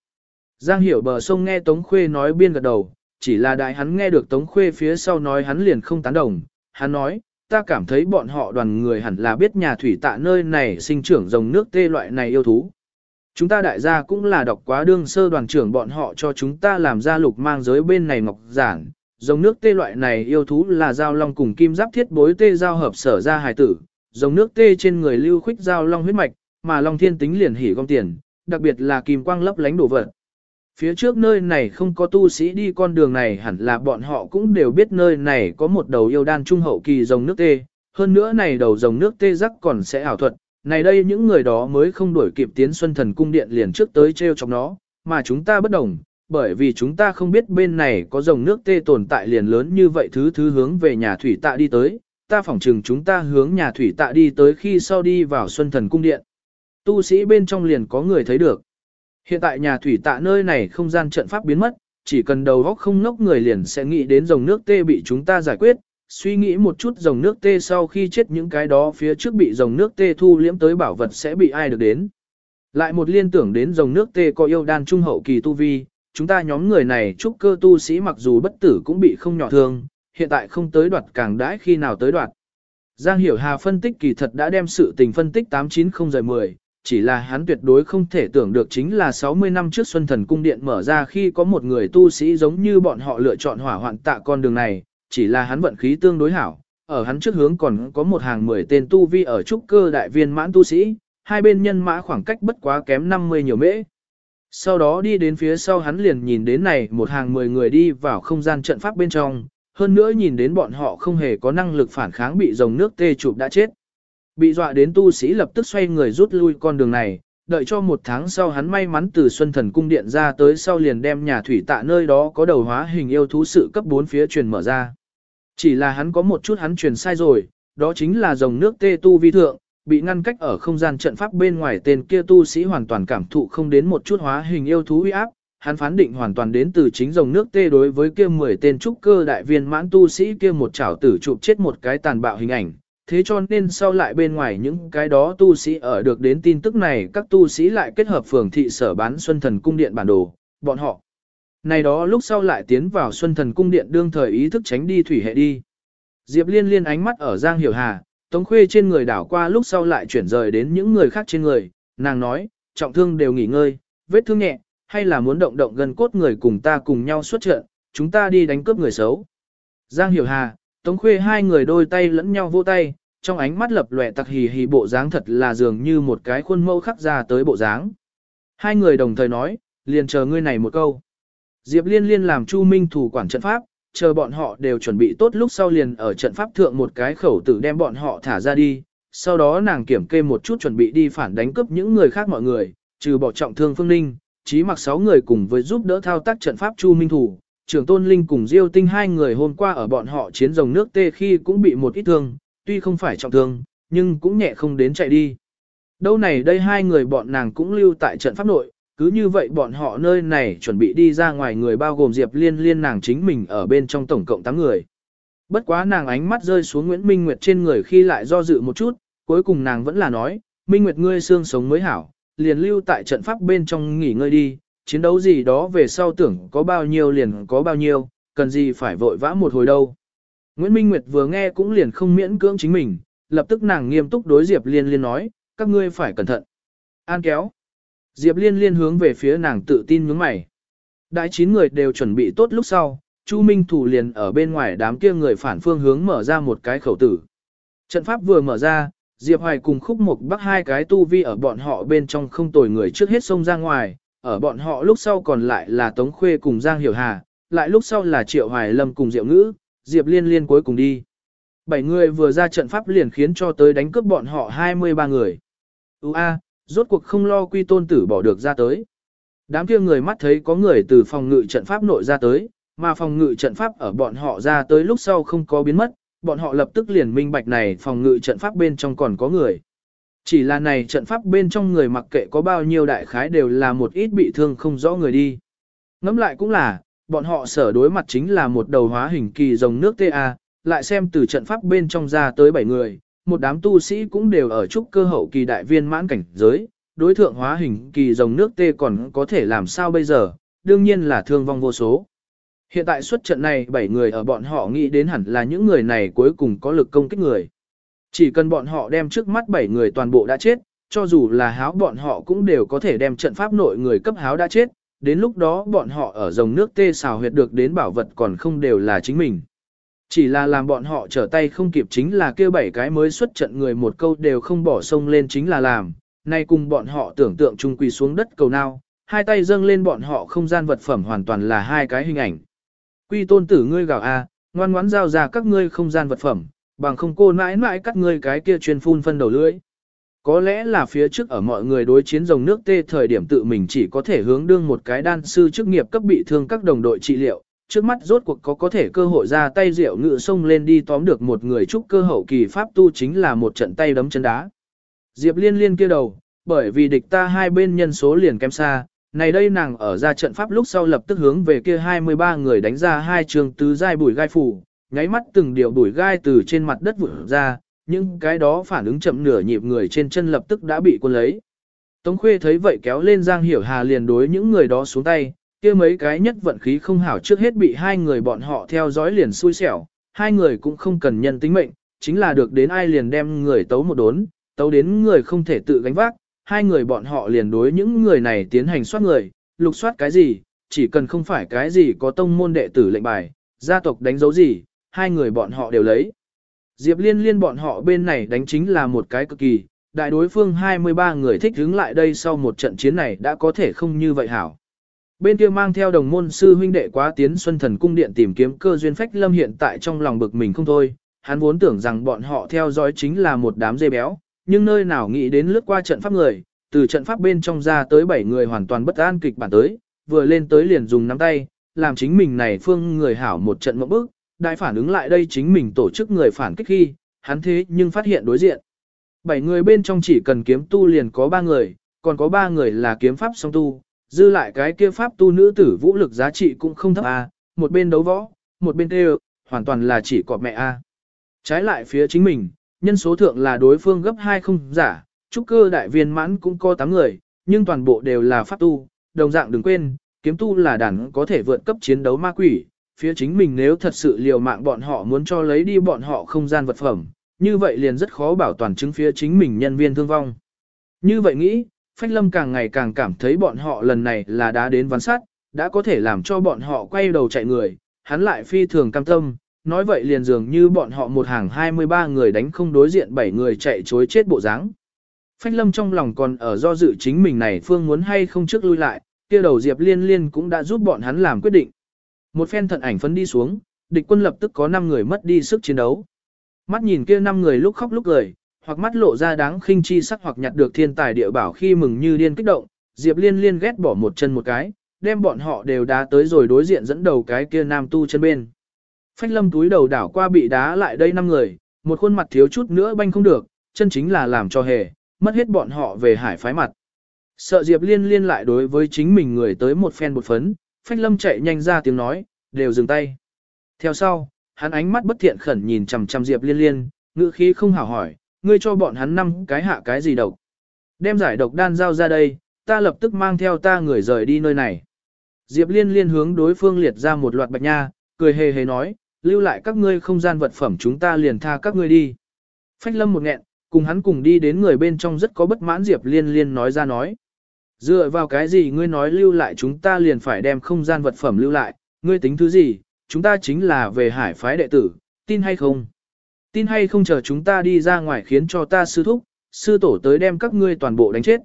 Giang hiểu bờ sông nghe Tống Khuê nói biên gật đầu, chỉ là đại hắn nghe được Tống Khuê phía sau nói hắn liền không tán đồng. Hắn nói, ta cảm thấy bọn họ đoàn người hẳn là biết nhà thủy tạ nơi này sinh trưởng rồng nước tê loại này yêu thú. Chúng ta đại gia cũng là đọc quá đương sơ đoàn trưởng bọn họ cho chúng ta làm ra lục mang giới bên này ngọc giản. Dòng nước tê loại này yêu thú là giao long cùng kim giáp thiết bối tê giao hợp sở ra hài tử. Dòng nước tê trên người lưu khuyết giao long huyết mạch, mà long thiên tính liền hỉ gom tiền, đặc biệt là kim quang lấp lánh đổ vật. Phía trước nơi này không có tu sĩ đi con đường này hẳn là bọn họ cũng đều biết nơi này có một đầu yêu đan trung hậu kỳ dòng nước tê, hơn nữa này đầu dòng nước tê rắc còn sẽ ảo thuật, này đây những người đó mới không đuổi kịp tiến xuân thần cung điện liền trước tới treo chọc nó, mà chúng ta bất đồng, bởi vì chúng ta không biết bên này có dòng nước tê tồn tại liền lớn như vậy thứ thứ hướng về nhà thủy tạ đi tới, ta phỏng chừng chúng ta hướng nhà thủy tạ đi tới khi sau đi vào xuân thần cung điện. Tu sĩ bên trong liền có người thấy được. Hiện tại nhà thủy tạ nơi này không gian trận pháp biến mất, chỉ cần đầu góc không ngốc người liền sẽ nghĩ đến dòng nước tê bị chúng ta giải quyết, suy nghĩ một chút dòng nước tê sau khi chết những cái đó phía trước bị dòng nước tê thu liễm tới bảo vật sẽ bị ai được đến. Lại một liên tưởng đến dòng nước tê có yêu đan trung hậu kỳ tu vi, chúng ta nhóm người này trúc cơ tu sĩ mặc dù bất tử cũng bị không nhỏ thương, hiện tại không tới đoạt càng đãi khi nào tới đoạt. Giang Hiểu Hà phân tích kỳ thật đã đem sự tình phân tích 890 rời 10, chỉ là hắn tuyệt đối không thể tưởng được chính là 60 năm trước Xuân Thần Cung Điện mở ra khi có một người tu sĩ giống như bọn họ lựa chọn hỏa hoạn tạ con đường này, chỉ là hắn vận khí tương đối hảo, ở hắn trước hướng còn có một hàng 10 tên tu vi ở trúc cơ đại viên mãn tu sĩ, hai bên nhân mã khoảng cách bất quá kém 50 nhiều mễ. Sau đó đi đến phía sau hắn liền nhìn đến này một hàng 10 người đi vào không gian trận pháp bên trong, hơn nữa nhìn đến bọn họ không hề có năng lực phản kháng bị dòng nước tê chụp đã chết. Bị dọa đến tu sĩ lập tức xoay người rút lui con đường này, đợi cho một tháng sau hắn may mắn từ Xuân Thần Cung Điện ra tới sau liền đem nhà thủy tạ nơi đó có đầu hóa hình yêu thú sự cấp 4 phía truyền mở ra. Chỉ là hắn có một chút hắn truyền sai rồi, đó chính là dòng nước tê tu vi thượng, bị ngăn cách ở không gian trận pháp bên ngoài tên kia tu sĩ hoàn toàn cảm thụ không đến một chút hóa hình yêu thú uy áp, hắn phán định hoàn toàn đến từ chính dòng nước tê đối với kia 10 tên trúc cơ đại viên mãn tu sĩ kia một chảo tử chụp chết một cái tàn bạo hình ảnh. Thế cho nên sau lại bên ngoài những cái đó tu sĩ ở được đến tin tức này các tu sĩ lại kết hợp phường thị sở bán Xuân Thần Cung Điện bản đồ, bọn họ. Này đó lúc sau lại tiến vào Xuân Thần Cung Điện đương thời ý thức tránh đi thủy hệ đi. Diệp Liên liên ánh mắt ở Giang Hiểu Hà, Tống Khuê trên người đảo qua lúc sau lại chuyển rời đến những người khác trên người, nàng nói, trọng thương đều nghỉ ngơi, vết thương nhẹ, hay là muốn động động gần cốt người cùng ta cùng nhau xuất trận, chúng ta đi đánh cướp người xấu. Giang Hiểu Hà, Tống Khuê hai người đôi tay lẫn nhau vô tay, trong ánh mắt lập lòe tặc hì hì bộ dáng thật là dường như một cái khuôn mẫu khắc ra tới bộ dáng. Hai người đồng thời nói, liền chờ ngươi này một câu. Diệp Liên Liên làm Chu Minh thủ quản trận pháp, chờ bọn họ đều chuẩn bị tốt lúc sau liền ở trận pháp thượng một cái khẩu tử đem bọn họ thả ra đi. Sau đó nàng kiểm kê một chút chuẩn bị đi phản đánh cướp những người khác mọi người, trừ bỏ trọng thương Phương Ninh, chí mặc 6 người cùng với giúp đỡ thao tác trận pháp Chu Minh Thủ, trưởng tôn linh cùng Diêu Tinh hai người hôm qua ở bọn họ chiến rồng nước tê khi cũng bị một ít thương, tuy không phải trọng thương, nhưng cũng nhẹ không đến chạy đi. Đâu này đây hai người bọn nàng cũng lưu tại trận pháp nội, cứ như vậy bọn họ nơi này chuẩn bị đi ra ngoài người bao gồm Diệp Liên Liên nàng chính mình ở bên trong tổng cộng 8 người. Bất quá nàng ánh mắt rơi xuống Nguyễn Minh Nguyệt trên người khi lại do dự một chút, cuối cùng nàng vẫn là nói, Minh Nguyệt ngươi xương sống mới hảo, liền lưu tại trận pháp bên trong nghỉ ngơi đi, chiến đấu gì đó về sau tưởng có bao nhiêu liền có bao nhiêu, cần gì phải vội vã một hồi đâu. Nguyễn Minh Nguyệt vừa nghe cũng liền không miễn cưỡng chính mình, lập tức nàng nghiêm túc đối Diệp Liên Liên nói, các ngươi phải cẩn thận. An kéo. Diệp Liên Liên hướng về phía nàng tự tin nhướng mày. Đại chín người đều chuẩn bị tốt lúc sau, Chu Minh Thủ liền ở bên ngoài đám kia người phản phương hướng mở ra một cái khẩu tử. Trận pháp vừa mở ra, Diệp Hoài cùng khúc một bắc hai cái tu vi ở bọn họ bên trong không tồi người trước hết xông ra ngoài, ở bọn họ lúc sau còn lại là Tống Khuê cùng Giang Hiểu Hà, lại lúc sau là Triệu Hoài Lâm cùng Diệu Ngữ, Diệp Liên Liên cuối cùng đi. Bảy người vừa ra trận pháp liền khiến cho tới đánh cướp bọn họ 23 người. Ú a, rốt cuộc không lo quy tôn tử bỏ được ra tới. Đám kia người mắt thấy có người từ phòng ngự trận pháp nội ra tới, mà phòng ngự trận pháp ở bọn họ ra tới lúc sau không có biến mất, bọn họ lập tức liền minh bạch này phòng ngự trận pháp bên trong còn có người. Chỉ là này trận pháp bên trong người mặc kệ có bao nhiêu đại khái đều là một ít bị thương không rõ người đi. Ngắm lại cũng là, bọn họ sở đối mặt chính là một đầu hóa hình kỳ rồng nước TA, lại xem từ trận pháp bên trong ra tới 7 người, một đám tu sĩ cũng đều ở trúc cơ hậu kỳ đại viên mãn cảnh giới, đối thượng hóa hình kỳ rồng nước tê còn có thể làm sao bây giờ, đương nhiên là thương vong vô số. Hiện tại xuất trận này 7 người ở bọn họ nghĩ đến hẳn là những người này cuối cùng có lực công kích người. Chỉ cần bọn họ đem trước mắt 7 người toàn bộ đã chết, cho dù là háo bọn họ cũng đều có thể đem trận pháp nội người cấp háo đã chết, đến lúc đó bọn họ ở dòng nước tê xào huyệt được đến bảo vật còn không đều là chính mình. Chỉ là làm bọn họ trở tay không kịp chính là kêu bảy cái mới xuất trận người một câu đều không bỏ sông lên chính là làm, nay cùng bọn họ tưởng tượng chung quỳ xuống đất cầu nào, hai tay dâng lên bọn họ không gian vật phẩm hoàn toàn là hai cái hình ảnh. Quy tôn tử ngươi gào a, ngoan ngoãn giao ra các ngươi không gian vật phẩm, bằng không cô mãi mãi cắt ngươi cái kia chuyên phun phân đầu lưỡi. Có lẽ là phía trước ở mọi người đối chiến dòng nước tê thời điểm tự mình chỉ có thể hướng đương một cái đan sư chức nghiệp cấp bị thương các đồng đội trị liệu, trước mắt rốt cuộc có có thể cơ hội ra tay rượu ngự sông lên đi tóm được một người trúc cơ hậu kỳ pháp tu chính là một trận tay đấm chân đá. Diệp liên liên kia đầu, bởi vì địch ta hai bên nhân số liền kém xa, này đây nàng ở ra trận pháp lúc sau lập tức hướng về kia 23 người đánh ra hai trường tứ giai bùi gai phủ, nháy mắt từng điều đuổi gai từ trên mặt đất vụt ra, nhưng cái đó phản ứng chậm nửa nhịp người trên chân lập tức đã bị quân lấy. Tống Khuê thấy vậy kéo lên Giang Hiểu Hà liền đối những người đó xuống tay, kia mấy cái nhất vận khí không hảo trước hết bị hai người bọn họ theo dõi liền xui xẻo, hai người cũng không cần nhân tính mệnh, chính là được đến ai liền đem người tấu một đốn, tấu đến người không thể tự gánh vác, hai người bọn họ liền đối những người này tiến hành soát người, lục soát cái gì, chỉ cần không phải cái gì có tông môn đệ tử lệnh bài, gia tộc đánh dấu gì, hai người bọn họ đều lấy. Diệp liên liên bọn họ bên này đánh chính là một cái cực kỳ, đại đối phương 23 người thích đứng lại đây sau một trận chiến này đã có thể không như vậy hảo. Bên kia mang theo đồng môn sư huynh đệ quá tiến Xuân Thần Cung Điện tìm kiếm cơ duyên phách lâm hiện tại trong lòng bực mình không thôi, hắn vốn tưởng rằng bọn họ theo dõi chính là một đám dê béo, nhưng nơi nào nghĩ đến lướt qua trận pháp người, từ trận pháp bên trong ra tới 7 người hoàn toàn bất an kịch bản tới, vừa lên tới liền dùng nắm tay, làm chính mình này phương người hảo một trận mộng bức, đại phản ứng lại đây chính mình tổ chức người phản kích khi, hắn thế nhưng phát hiện đối diện. Bảy người bên trong chỉ cần kiếm tu liền có ba người, còn có ba người là kiếm pháp song tu, dư lại cái kia pháp tu nữ tử vũ lực giá trị cũng không thấp a, một bên đấu võ, một bên tê hoàn toàn là chỉ cọp mẹ a. Trái lại phía chính mình, nhân số thượng là đối phương gấp hai không giả, trúc cơ đại viên mãn cũng có 8 người, nhưng toàn bộ đều là pháp tu, đồng dạng đừng quên, kiếm tu là đàn có thể vượt cấp chiến đấu ma quỷ, phía chính mình nếu thật sự liều mạng bọn họ muốn cho lấy đi bọn họ không gian vật phẩm, như vậy liền rất khó bảo toàn chứng phía chính mình nhân viên thương vong. Như vậy nghĩ, Phách Lâm càng ngày càng cảm thấy bọn họ lần này là đã đến ván sát, đã có thể làm cho bọn họ quay đầu chạy người, hắn lại phi thường cam tâm, nói vậy liền dường như bọn họ một hàng 23 người đánh không đối diện 7 người chạy chối chết bộ dáng. Phách Lâm trong lòng còn ở do dự chính mình này phương muốn hay không trước lui lại, kia đầu Diệp Liên Liên cũng đã giúp bọn hắn làm quyết định. Một phen thận ảnh phấn đi xuống, địch quân lập tức có 5 người mất đi sức chiến đấu. Mắt nhìn kia 5 người lúc khóc lúc cười, hoặc mắt lộ ra đáng khinh chi sắc hoặc nhặt được thiên tài địa bảo khi mừng như điên kích động, Diệp Liên Liên ghét bỏ một chân một cái, đem bọn họ đều đá tới rồi đối diện dẫn đầu cái kia nam tu chân bên. Phách lâm túi đầu đảo qua bị đá lại đây 5 người, một khuôn mặt thiếu chút nữa banh không được, chân chính là làm cho hề, mất hết bọn họ về hải phái mặt. Sợ Diệp Liên liên lại đối với chính mình người tới một phen bột phấn, Phách Lâm chạy nhanh ra tiếng nói, đều dừng tay. Theo sau, hắn ánh mắt bất thiện khẩn nhìn chằm chằm Diệp Liên liên, ngữ khí không hảo hỏi, ngươi cho bọn hắn năm cái hạ cái gì độc. Đem giải độc đan giao ra đây, ta lập tức mang theo ta người rời đi nơi này. Diệp Liên liên hướng đối phương liệt ra một loạt bạch nha, cười hề hề nói, lưu lại các ngươi không gian vật phẩm chúng ta liền tha các ngươi đi. Phách Lâm một nghẹn, cùng hắn cùng đi đến người bên trong rất có bất mãn Diệp Liên Liên nói ra nói. Dựa vào cái gì ngươi nói lưu lại chúng ta liền phải đem không gian vật phẩm lưu lại, ngươi tính thứ gì, chúng ta chính là về hải phái đệ tử, tin hay không? Tin hay không chờ chúng ta đi ra ngoài khiến cho ta sư thúc, sư tổ tới đem các ngươi toàn bộ đánh chết.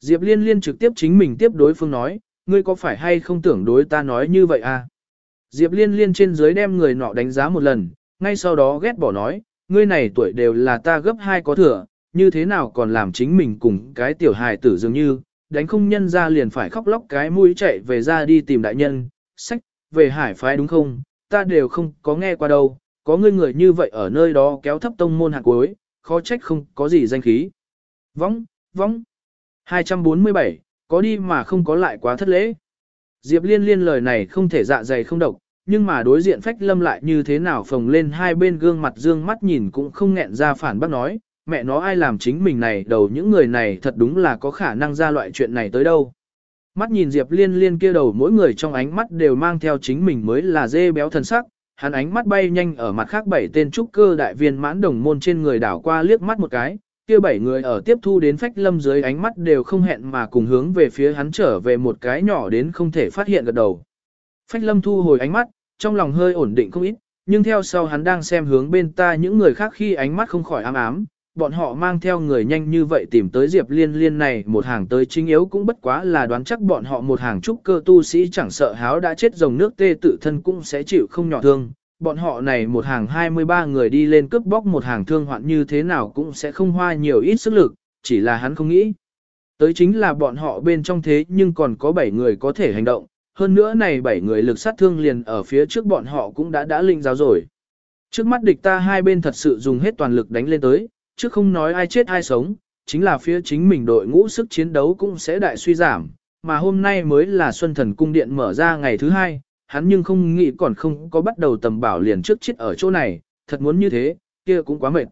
Diệp Liên Liên trực tiếp chính mình tiếp đối phương nói, ngươi có phải hay không tưởng đối ta nói như vậy à? Diệp Liên Liên trên dưới đem người nọ đánh giá một lần, ngay sau đó ghét bỏ nói, ngươi này tuổi đều là ta gấp hai có thừa, như thế nào còn làm chính mình cùng cái tiểu hài tử dường như, đánh không nhân ra liền phải khóc lóc cái mũi chạy về ra đi tìm đại nhân, sách, về hải phái đúng không, ta đều không có nghe qua đâu, có ngươi người như vậy ở nơi đó kéo thấp tông môn hạt cuối, khó trách không có gì danh khí. Võng, võng. 247, có đi mà không có lại quá thất lễ. Diệp liên liên lời này không thể dạ dày không độc, nhưng mà đối diện phách lâm lại như thế nào phồng lên hai bên gương mặt dương mắt nhìn cũng không nghẹn ra phản bác nói, mẹ nó ai làm chính mình này đầu những người này thật đúng là có khả năng ra loại chuyện này tới đâu. Mắt nhìn Diệp liên liên kia đầu mỗi người trong ánh mắt đều mang theo chính mình mới là dê béo thần sắc, hắn ánh mắt bay nhanh ở mặt khác bảy tên trúc cơ đại viên mãn đồng môn trên người đảo qua liếc mắt một cái, kia bảy người ở tiếp thu đến phách lâm dưới ánh mắt đều không hẹn mà cùng hướng về phía hắn trở về một cái nhỏ đến không thể phát hiện gật đầu. Phách lâm thu hồi ánh mắt, trong lòng hơi ổn định không ít, nhưng theo sau hắn đang xem hướng bên ta những người khác khi ánh mắt không khỏi ám ám, bọn họ mang theo người nhanh như vậy tìm tới Diệp Liên Liên này một hàng tới chính yếu cũng bất quá là đoán chắc bọn họ một hàng trúc cơ tu sĩ chẳng sợ háo đã chết dòng nước tê tự thân cũng sẽ chịu không nhỏ thương. Bọn họ này một hàng 23 người đi lên cướp bóc một hàng thương hoạn như thế nào cũng sẽ không hoa nhiều ít sức lực, chỉ là hắn không nghĩ. Tới chính là bọn họ bên trong thế nhưng còn có 7 người có thể hành động, hơn nữa này 7 người lực sát thương liền ở phía trước bọn họ cũng đã đã linh giáo rồi. Trước mắt địch ta hai bên thật sự dùng hết toàn lực đánh lên tới, chứ không nói ai chết ai sống, chính là phía chính mình đội ngũ sức chiến đấu cũng sẽ đại suy giảm, mà hôm nay mới là Xuân Thần Cung Điện mở ra ngày thứ hai, hắn nhưng không nghĩ còn không có bắt đầu tầm bảo liền trước chết ở chỗ này, thật muốn như thế, kia cũng quá mệt.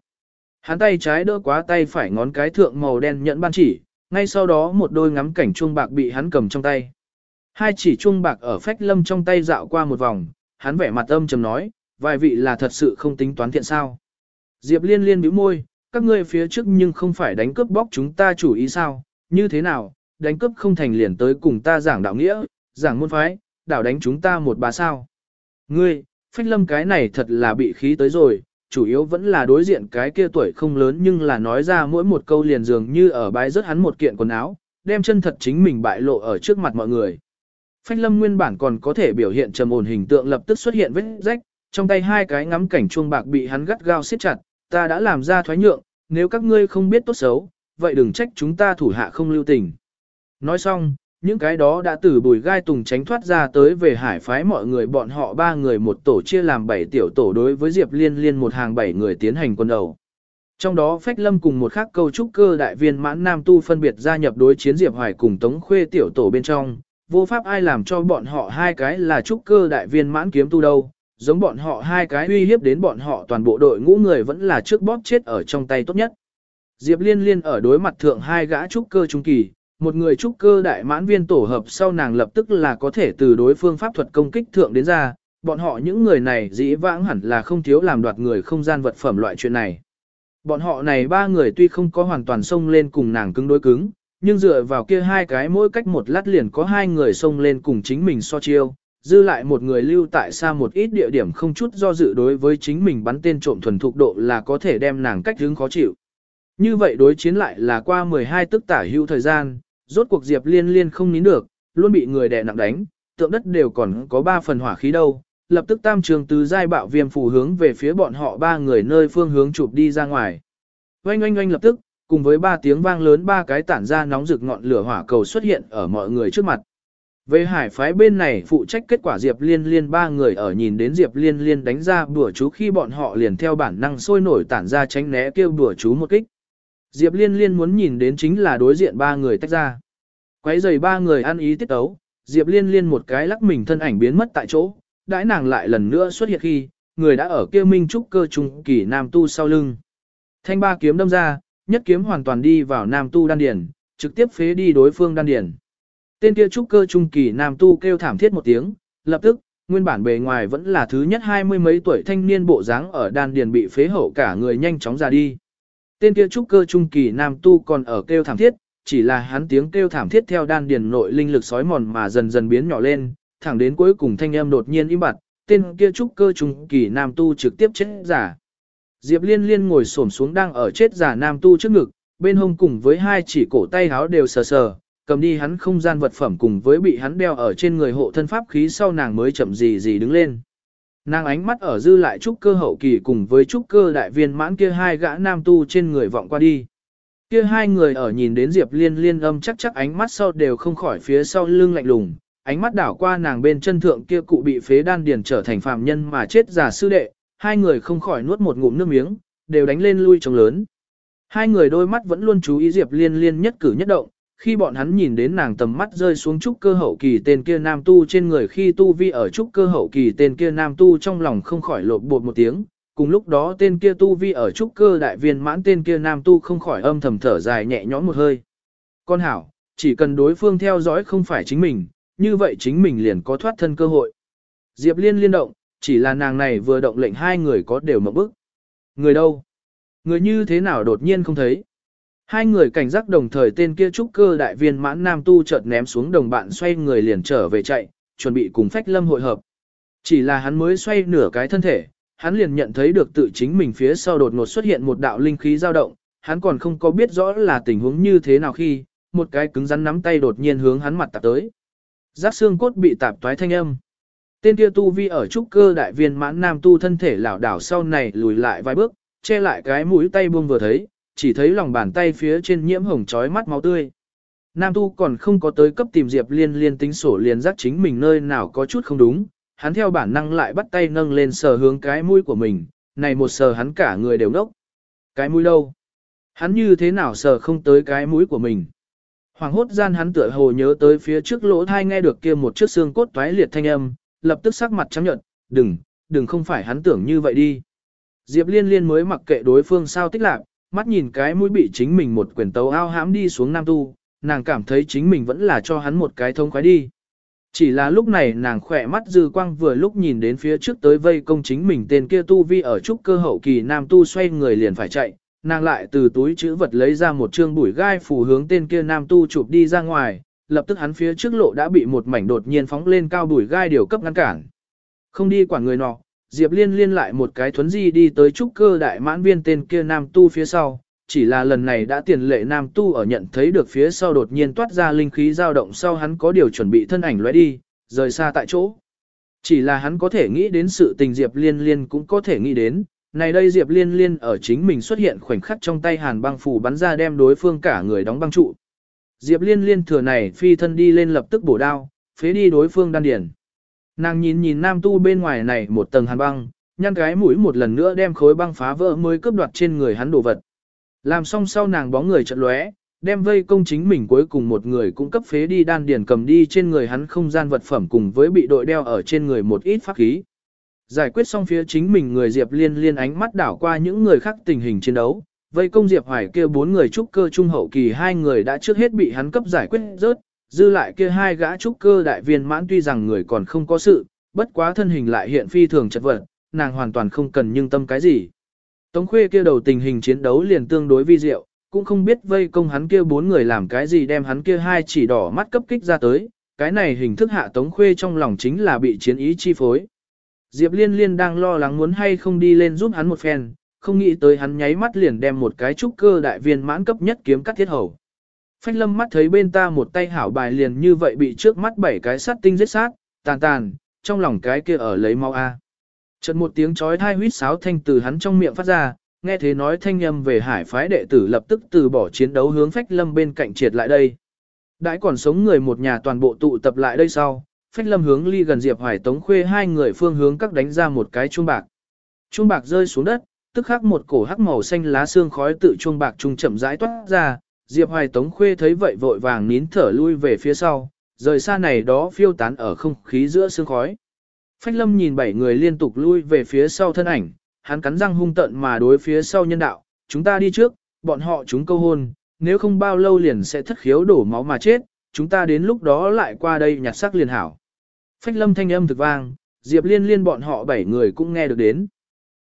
Hắn tay trái đỡ quá tay phải ngón cái thượng màu đen nhận ban chỉ, ngay sau đó một đôi ngắm cảnh chuông bạc bị hắn cầm trong tay. Hai chỉ chuông bạc ở phách lâm trong tay dạo qua một vòng, hắn vẻ mặt âm trầm nói, vài vị là thật sự không tính toán thiện sao. Diệp liên liên bĩu môi, các ngươi phía trước nhưng không phải đánh cướp bóc chúng ta chủ ý sao, như thế nào, đánh cướp không thành liền tới cùng ta giảng đạo nghĩa, giảng môn phái, đảo đánh chúng ta một bà sao. Ngươi, phách lâm cái này thật là bị khí tới rồi, chủ yếu vẫn là đối diện cái kia tuổi không lớn nhưng là nói ra mỗi một câu liền dường như ở bãi rớt hắn một kiện quần áo, đem chân thật chính mình bại lộ ở trước mặt mọi người. Phách lâm nguyên bản còn có thể biểu hiện trầm ổn hình tượng lập tức xuất hiện vết rách, trong tay hai cái ngắm cảnh chuông bạc bị hắn gắt gao siết chặt, ta đã làm ra thoái nhượng, nếu các ngươi không biết tốt xấu, vậy đừng trách chúng ta thủ hạ không lưu tình. Nói xong, những cái đó đã từ bùi gai tùng tránh thoát ra tới về hải phái mọi người bọn họ ba người một tổ chia làm bảy tiểu tổ đối với Diệp Liên Liên một hàng bảy người tiến hành quân đầu. Trong đó Phách Lâm cùng một khác câu trúc cơ đại viên mãn nam tu phân biệt gia nhập đối chiến Diệp Hoài cùng Tống Khuê tiểu tổ bên trong, vô pháp ai làm cho bọn họ hai cái là trúc cơ đại viên mãn kiếm tu đâu, giống bọn họ hai cái uy hiếp đến bọn họ toàn bộ đội ngũ người vẫn là trước bóp chết ở trong tay tốt nhất. Diệp Liên Liên ở đối mặt thượng hai gã trúc cơ trung kỳ, một người trúc cơ đại mãn viên tổ hợp sau nàng lập tức là có thể từ đối phương pháp thuật công kích thượng đến ra, bọn họ những người này dĩ vãng hẳn là không thiếu làm đoạt người không gian vật phẩm loại chuyện này. Bọn họ này ba người tuy không có hoàn toàn xông lên cùng nàng cứng đối cứng, nhưng dựa vào kia hai cái mỗi cách một lát liền có hai người xông lên cùng chính mình so chiêu, dư lại một người lưu tại xa một ít địa điểm không chút do dự đối với chính mình bắn tên trộm thuần thục độ là có thể đem nàng cách hướng khó chịu. Như vậy đối chiến lại là qua 12 tức tả hữu thời gian, rốt cuộc Diệp Liên Liên không nín được, luôn bị người đè nặng đánh, tượng đất đều còn có 3 phần hỏa khí đâu, lập tức tam trường tứ giai bạo viêm phù hướng về phía bọn họ ba người nơi phương hướng chụp đi ra ngoài. Oanh oanh oanh lập tức, cùng với ba tiếng vang lớn ba cái tản ra nóng rực ngọn lửa hỏa cầu xuất hiện ở mọi người trước mặt. Về hải phái bên này phụ trách kết quả Diệp Liên Liên ba người ở nhìn đến Diệp Liên Liên đánh ra bùa chú khi bọn họ liền theo bản năng sôi nổi tản ra tránh né kêu bùa chú một kích. Diệp Liên Liên muốn nhìn đến chính là đối diện ba người tách ra. Quấy giày ba người ăn ý tiết tấu, Diệp Liên Liên một cái lắc mình thân ảnh biến mất tại chỗ, đãi nàng lại lần nữa xuất hiện khi, người đã ở kia minh trúc cơ trung kỳ nam tu sau lưng. Thanh ba kiếm đâm ra, nhất kiếm hoàn toàn đi vào nam tu đan điển, trực tiếp phế đi đối phương đan điển. Tên kia trúc cơ trung kỳ nam tu kêu thảm thiết một tiếng, lập tức, nguyên bản bề ngoài vẫn là thứ nhất hai mươi mấy tuổi thanh niên bộ dáng ở đan điền bị phế hậu cả người nhanh chóng ra đi. Tên kia trúc cơ trung kỳ nam tu còn ở kêu thảm thiết, chỉ là hắn tiếng kêu thảm thiết theo đan điền nội linh lực sói mòn mà dần dần biến nhỏ lên, thẳng đến cuối cùng thanh âm đột nhiên im bặt, tên kia trúc cơ trung kỳ nam tu trực tiếp chết giả. Diệp Liên Liên ngồi xổm xuống đang ở chết giả nam tu trước ngực, bên hông cùng với hai chỉ cổ tay háo đều sờ sờ, cầm đi hắn không gian vật phẩm cùng với bị hắn đeo ở trên người hộ thân pháp khí sau nàng mới chậm gì gì đứng lên. Nàng ánh mắt ở dư lại trúc cơ hậu kỳ cùng với trúc cơ đại viên mãn kia hai gã nam tu trên người vọng qua đi. Kia hai người ở nhìn đến Diệp Liên Liên âm chắc chắc ánh mắt sau đều không khỏi phía sau lưng lạnh lùng, ánh mắt đảo qua nàng bên chân thượng kia cụ bị phế đan điền trở thành phạm nhân mà chết giả sư đệ, hai người không khỏi nuốt một ngụm nước miếng, đều đánh lên lui trống lớn. Hai người đôi mắt vẫn luôn chú ý Diệp Liên Liên nhất cử nhất động, khi bọn hắn nhìn đến nàng tầm mắt rơi xuống trúc cơ hậu kỳ tên kia nam tu trên người khi tu vi ở trúc cơ hậu kỳ tên kia nam tu trong lòng không khỏi lột bột một tiếng, cùng lúc đó tên kia tu vi ở trúc cơ đại viên mãn tên kia nam tu không khỏi âm thầm thở dài nhẹ nhõm một hơi. Con hảo, chỉ cần đối phương theo dõi không phải chính mình, như vậy chính mình liền có thoát thân cơ hội. Diệp liên liên động, chỉ là nàng này vừa động lệnh hai người có đều mộng bức. Người đâu? Người như thế nào đột nhiên không thấy? Hai người cảnh giác đồng thời tên kia trúc cơ đại viên mãn nam tu chợt ném xuống đồng bạn xoay người liền trở về chạy, chuẩn bị cùng phách lâm hội hợp. Chỉ là hắn mới xoay nửa cái thân thể, hắn liền nhận thấy được tự chính mình phía sau đột ngột xuất hiện một đạo linh khí dao động, hắn còn không có biết rõ là tình huống như thế nào khi, một cái cứng rắn nắm tay đột nhiên hướng hắn mặt tạp tới. Giác xương cốt bị tạp toái thanh âm. Tên kia tu vi ở trúc cơ đại viên mãn nam tu thân thể lảo đảo sau này lùi lại vài bước, che lại cái mũi tay buông vừa thấy, chỉ thấy lòng bàn tay phía trên nhiễm hồng trói mắt máu tươi. Nam tu còn không có tới cấp tìm Diệp Liên liên tính sổ liền giác chính mình nơi nào có chút không đúng, hắn theo bản năng lại bắt tay nâng lên sờ hướng cái mũi của mình, này một sờ hắn cả người đều nốc. Cái mũi đâu? Hắn như thế nào sờ không tới cái mũi của mình? Hoàng hốt gian hắn tựa hồ nhớ tới phía trước lỗ thai nghe được kia một chiếc xương cốt toái liệt thanh âm, lập tức sắc mặt trắng nhợt, đừng, đừng không phải hắn tưởng như vậy đi. Diệp liên liên mới mặc kệ đối phương sao tích lạc, mắt nhìn cái mũi bị chính mình một quyền tấu ao hãm đi xuống nam tu, nàng cảm thấy chính mình vẫn là cho hắn một cái thông khoái đi. Chỉ là lúc này nàng khỏe mắt dư quang vừa lúc nhìn đến phía trước tới vây công chính mình tên kia tu vi ở trúc cơ hậu kỳ nam tu xoay người liền phải chạy, nàng lại từ túi chữ vật lấy ra một trương bụi gai phù hướng tên kia nam tu chụp đi ra ngoài, lập tức hắn phía trước lộ đã bị một mảnh đột nhiên phóng lên cao bụi gai điều cấp ngăn cản. Không đi quản người nọ, Diệp Liên liên lại một cái thuấn di đi tới trúc cơ đại mãn viên tên kia nam tu phía sau, chỉ là lần này đã tiền lệ nam tu ở nhận thấy được phía sau đột nhiên toát ra linh khí dao động sau hắn có điều chuẩn bị thân ảnh lóe đi, rời xa tại chỗ. Chỉ là hắn có thể nghĩ đến sự tình Diệp Liên liên cũng có thể nghĩ đến, này đây Diệp Liên liên ở chính mình xuất hiện khoảnh khắc trong tay hàn băng phủ bắn ra đem đối phương cả người đóng băng trụ. Diệp Liên liên thừa này phi thân đi lên lập tức bổ đao, phế đi đối phương đan điển. Nàng nhìn nhìn nam tu bên ngoài này một tầng hàn băng, nhăn cái mũi một lần nữa đem khối băng phá vỡ mới cướp đoạt trên người hắn đồ vật. Làm xong sau nàng bóng người chợt lóe, đem vây công chính mình cuối cùng một người cũng cấp phế đi đan điền cầm đi trên người hắn không gian vật phẩm cùng với bị đội đeo ở trên người một ít pháp khí. Giải quyết xong phía chính mình người Diệp Liên liên ánh mắt đảo qua những người khác tình hình chiến đấu, vây công Diệp Hoài kia bốn người trúc cơ trung hậu kỳ hai người đã trước hết bị hắn cấp giải quyết rớt, dư lại kia hai gã trúc cơ đại viên mãn tuy rằng người còn không có sự, bất quá thân hình lại hiện phi thường chật vật, nàng hoàn toàn không cần nhưng tâm cái gì. Tống khuê kia đầu tình hình chiến đấu liền tương đối vi diệu, cũng không biết vây công hắn kia bốn người làm cái gì đem hắn kia hai chỉ đỏ mắt cấp kích ra tới, cái này hình thức hạ tống khuê trong lòng chính là bị chiến ý chi phối. Diệp liên liên đang lo lắng muốn hay không đi lên giúp hắn một phen, không nghĩ tới hắn nháy mắt liền đem một cái trúc cơ đại viên mãn cấp nhất kiếm cắt thiết hầu. Phách lâm mắt thấy bên ta một tay hảo bài liền như vậy bị trước mắt bảy cái sắt tinh giết sát, tàn tàn, trong lòng cái kia ở lấy mau a. Chợt một tiếng chói thai huýt sáo thanh từ hắn trong miệng phát ra, nghe thế nói thanh âm về hải phái đệ tử lập tức từ bỏ chiến đấu hướng phách lâm bên cạnh triệt lại đây. Đãi còn sống người một nhà toàn bộ tụ tập lại đây sau, phách lâm hướng ly gần diệp hoài tống khuê hai người phương hướng các đánh ra một cái chuông bạc. Chuông bạc rơi xuống đất, tức khắc một cổ hắc màu xanh lá xương khói tự chuông bạc trung chậm rãi toát ra, diệp hoài tống khuê thấy vậy vội vàng nín thở lui về phía sau, rời xa này đó phiêu tán ở không khí giữa sương khói. Phách lâm nhìn bảy người liên tục lui về phía sau thân ảnh, hắn cắn răng hung tận mà đối phía sau nhân đạo, chúng ta đi trước, bọn họ chúng câu hôn, nếu không bao lâu liền sẽ thất khiếu đổ máu mà chết, chúng ta đến lúc đó lại qua đây nhặt xác liền hảo. Phách lâm thanh âm thực vang, Diệp liên liên bọn họ bảy người cũng nghe được đến.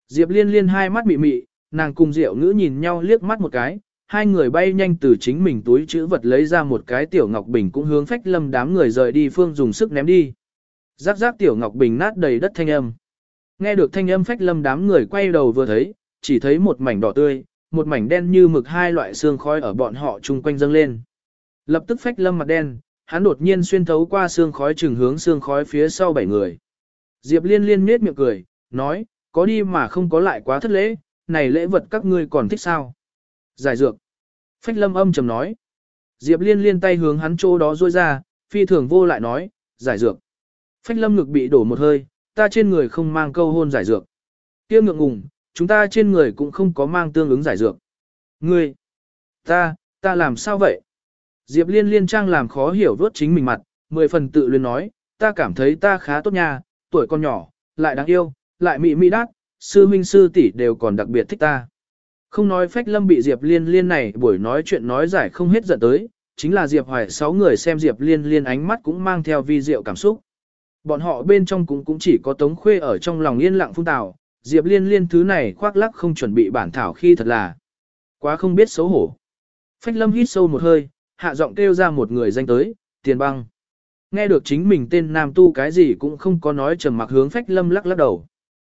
Diệp liên liên hai mắt mị mị, nàng cùng Diệu ngữ nhìn nhau liếc mắt một cái, hai người bay nhanh từ chính mình túi chữ vật lấy ra một cái tiểu ngọc bình cũng hướng phách lâm đám người rời đi phương dùng sức ném đi. Giác giác tiểu ngọc bình nát đầy đất thanh âm. Nghe được thanh âm phách lâm đám người quay đầu vừa thấy, chỉ thấy một mảnh đỏ tươi, một mảnh đen như mực hai loại xương khói ở bọn họ chung quanh dâng lên. Lập tức phách lâm mặt đen, hắn đột nhiên xuyên thấu qua xương khói trừng hướng xương khói phía sau bảy người. Diệp liên liên nết miệng cười, nói, có đi mà không có lại quá thất lễ, này lễ vật các ngươi còn thích sao? Giải dược. Phách lâm âm trầm nói. Diệp liên liên tay hướng hắn chỗ đó rôi ra, phi thường vô lại nói, giải dược. Phách lâm ngực bị đổ một hơi, ta trên người không mang câu hôn giải dược. Kia ngượng ngùng, chúng ta trên người cũng không có mang tương ứng giải dược. Ngươi, ta, ta làm sao vậy? Diệp liên liên trang làm khó hiểu vớt chính mình mặt, mười phần tự luyến nói, ta cảm thấy ta khá tốt nha, tuổi con nhỏ, lại đáng yêu, lại mị mị đát, sư huynh sư tỷ đều còn đặc biệt thích ta. Không nói phách lâm bị Diệp liên liên này buổi nói chuyện nói giải không hết giận tới, chính là Diệp hoài sáu người xem Diệp liên liên ánh mắt cũng mang theo vi diệu cảm xúc. Bọn họ bên trong cũng cũng chỉ có Tống Khuê ở trong lòng yên lặng phung tào, Diệp Liên Liên thứ này khoác lắc không chuẩn bị bản thảo khi thật là quá không biết xấu hổ. Phách Lâm hít sâu một hơi, hạ giọng kêu ra một người danh tới, Tiền Băng. Nghe được chính mình tên nam tu cái gì cũng không có nói trầm mặc hướng Phách Lâm lắc lắc đầu.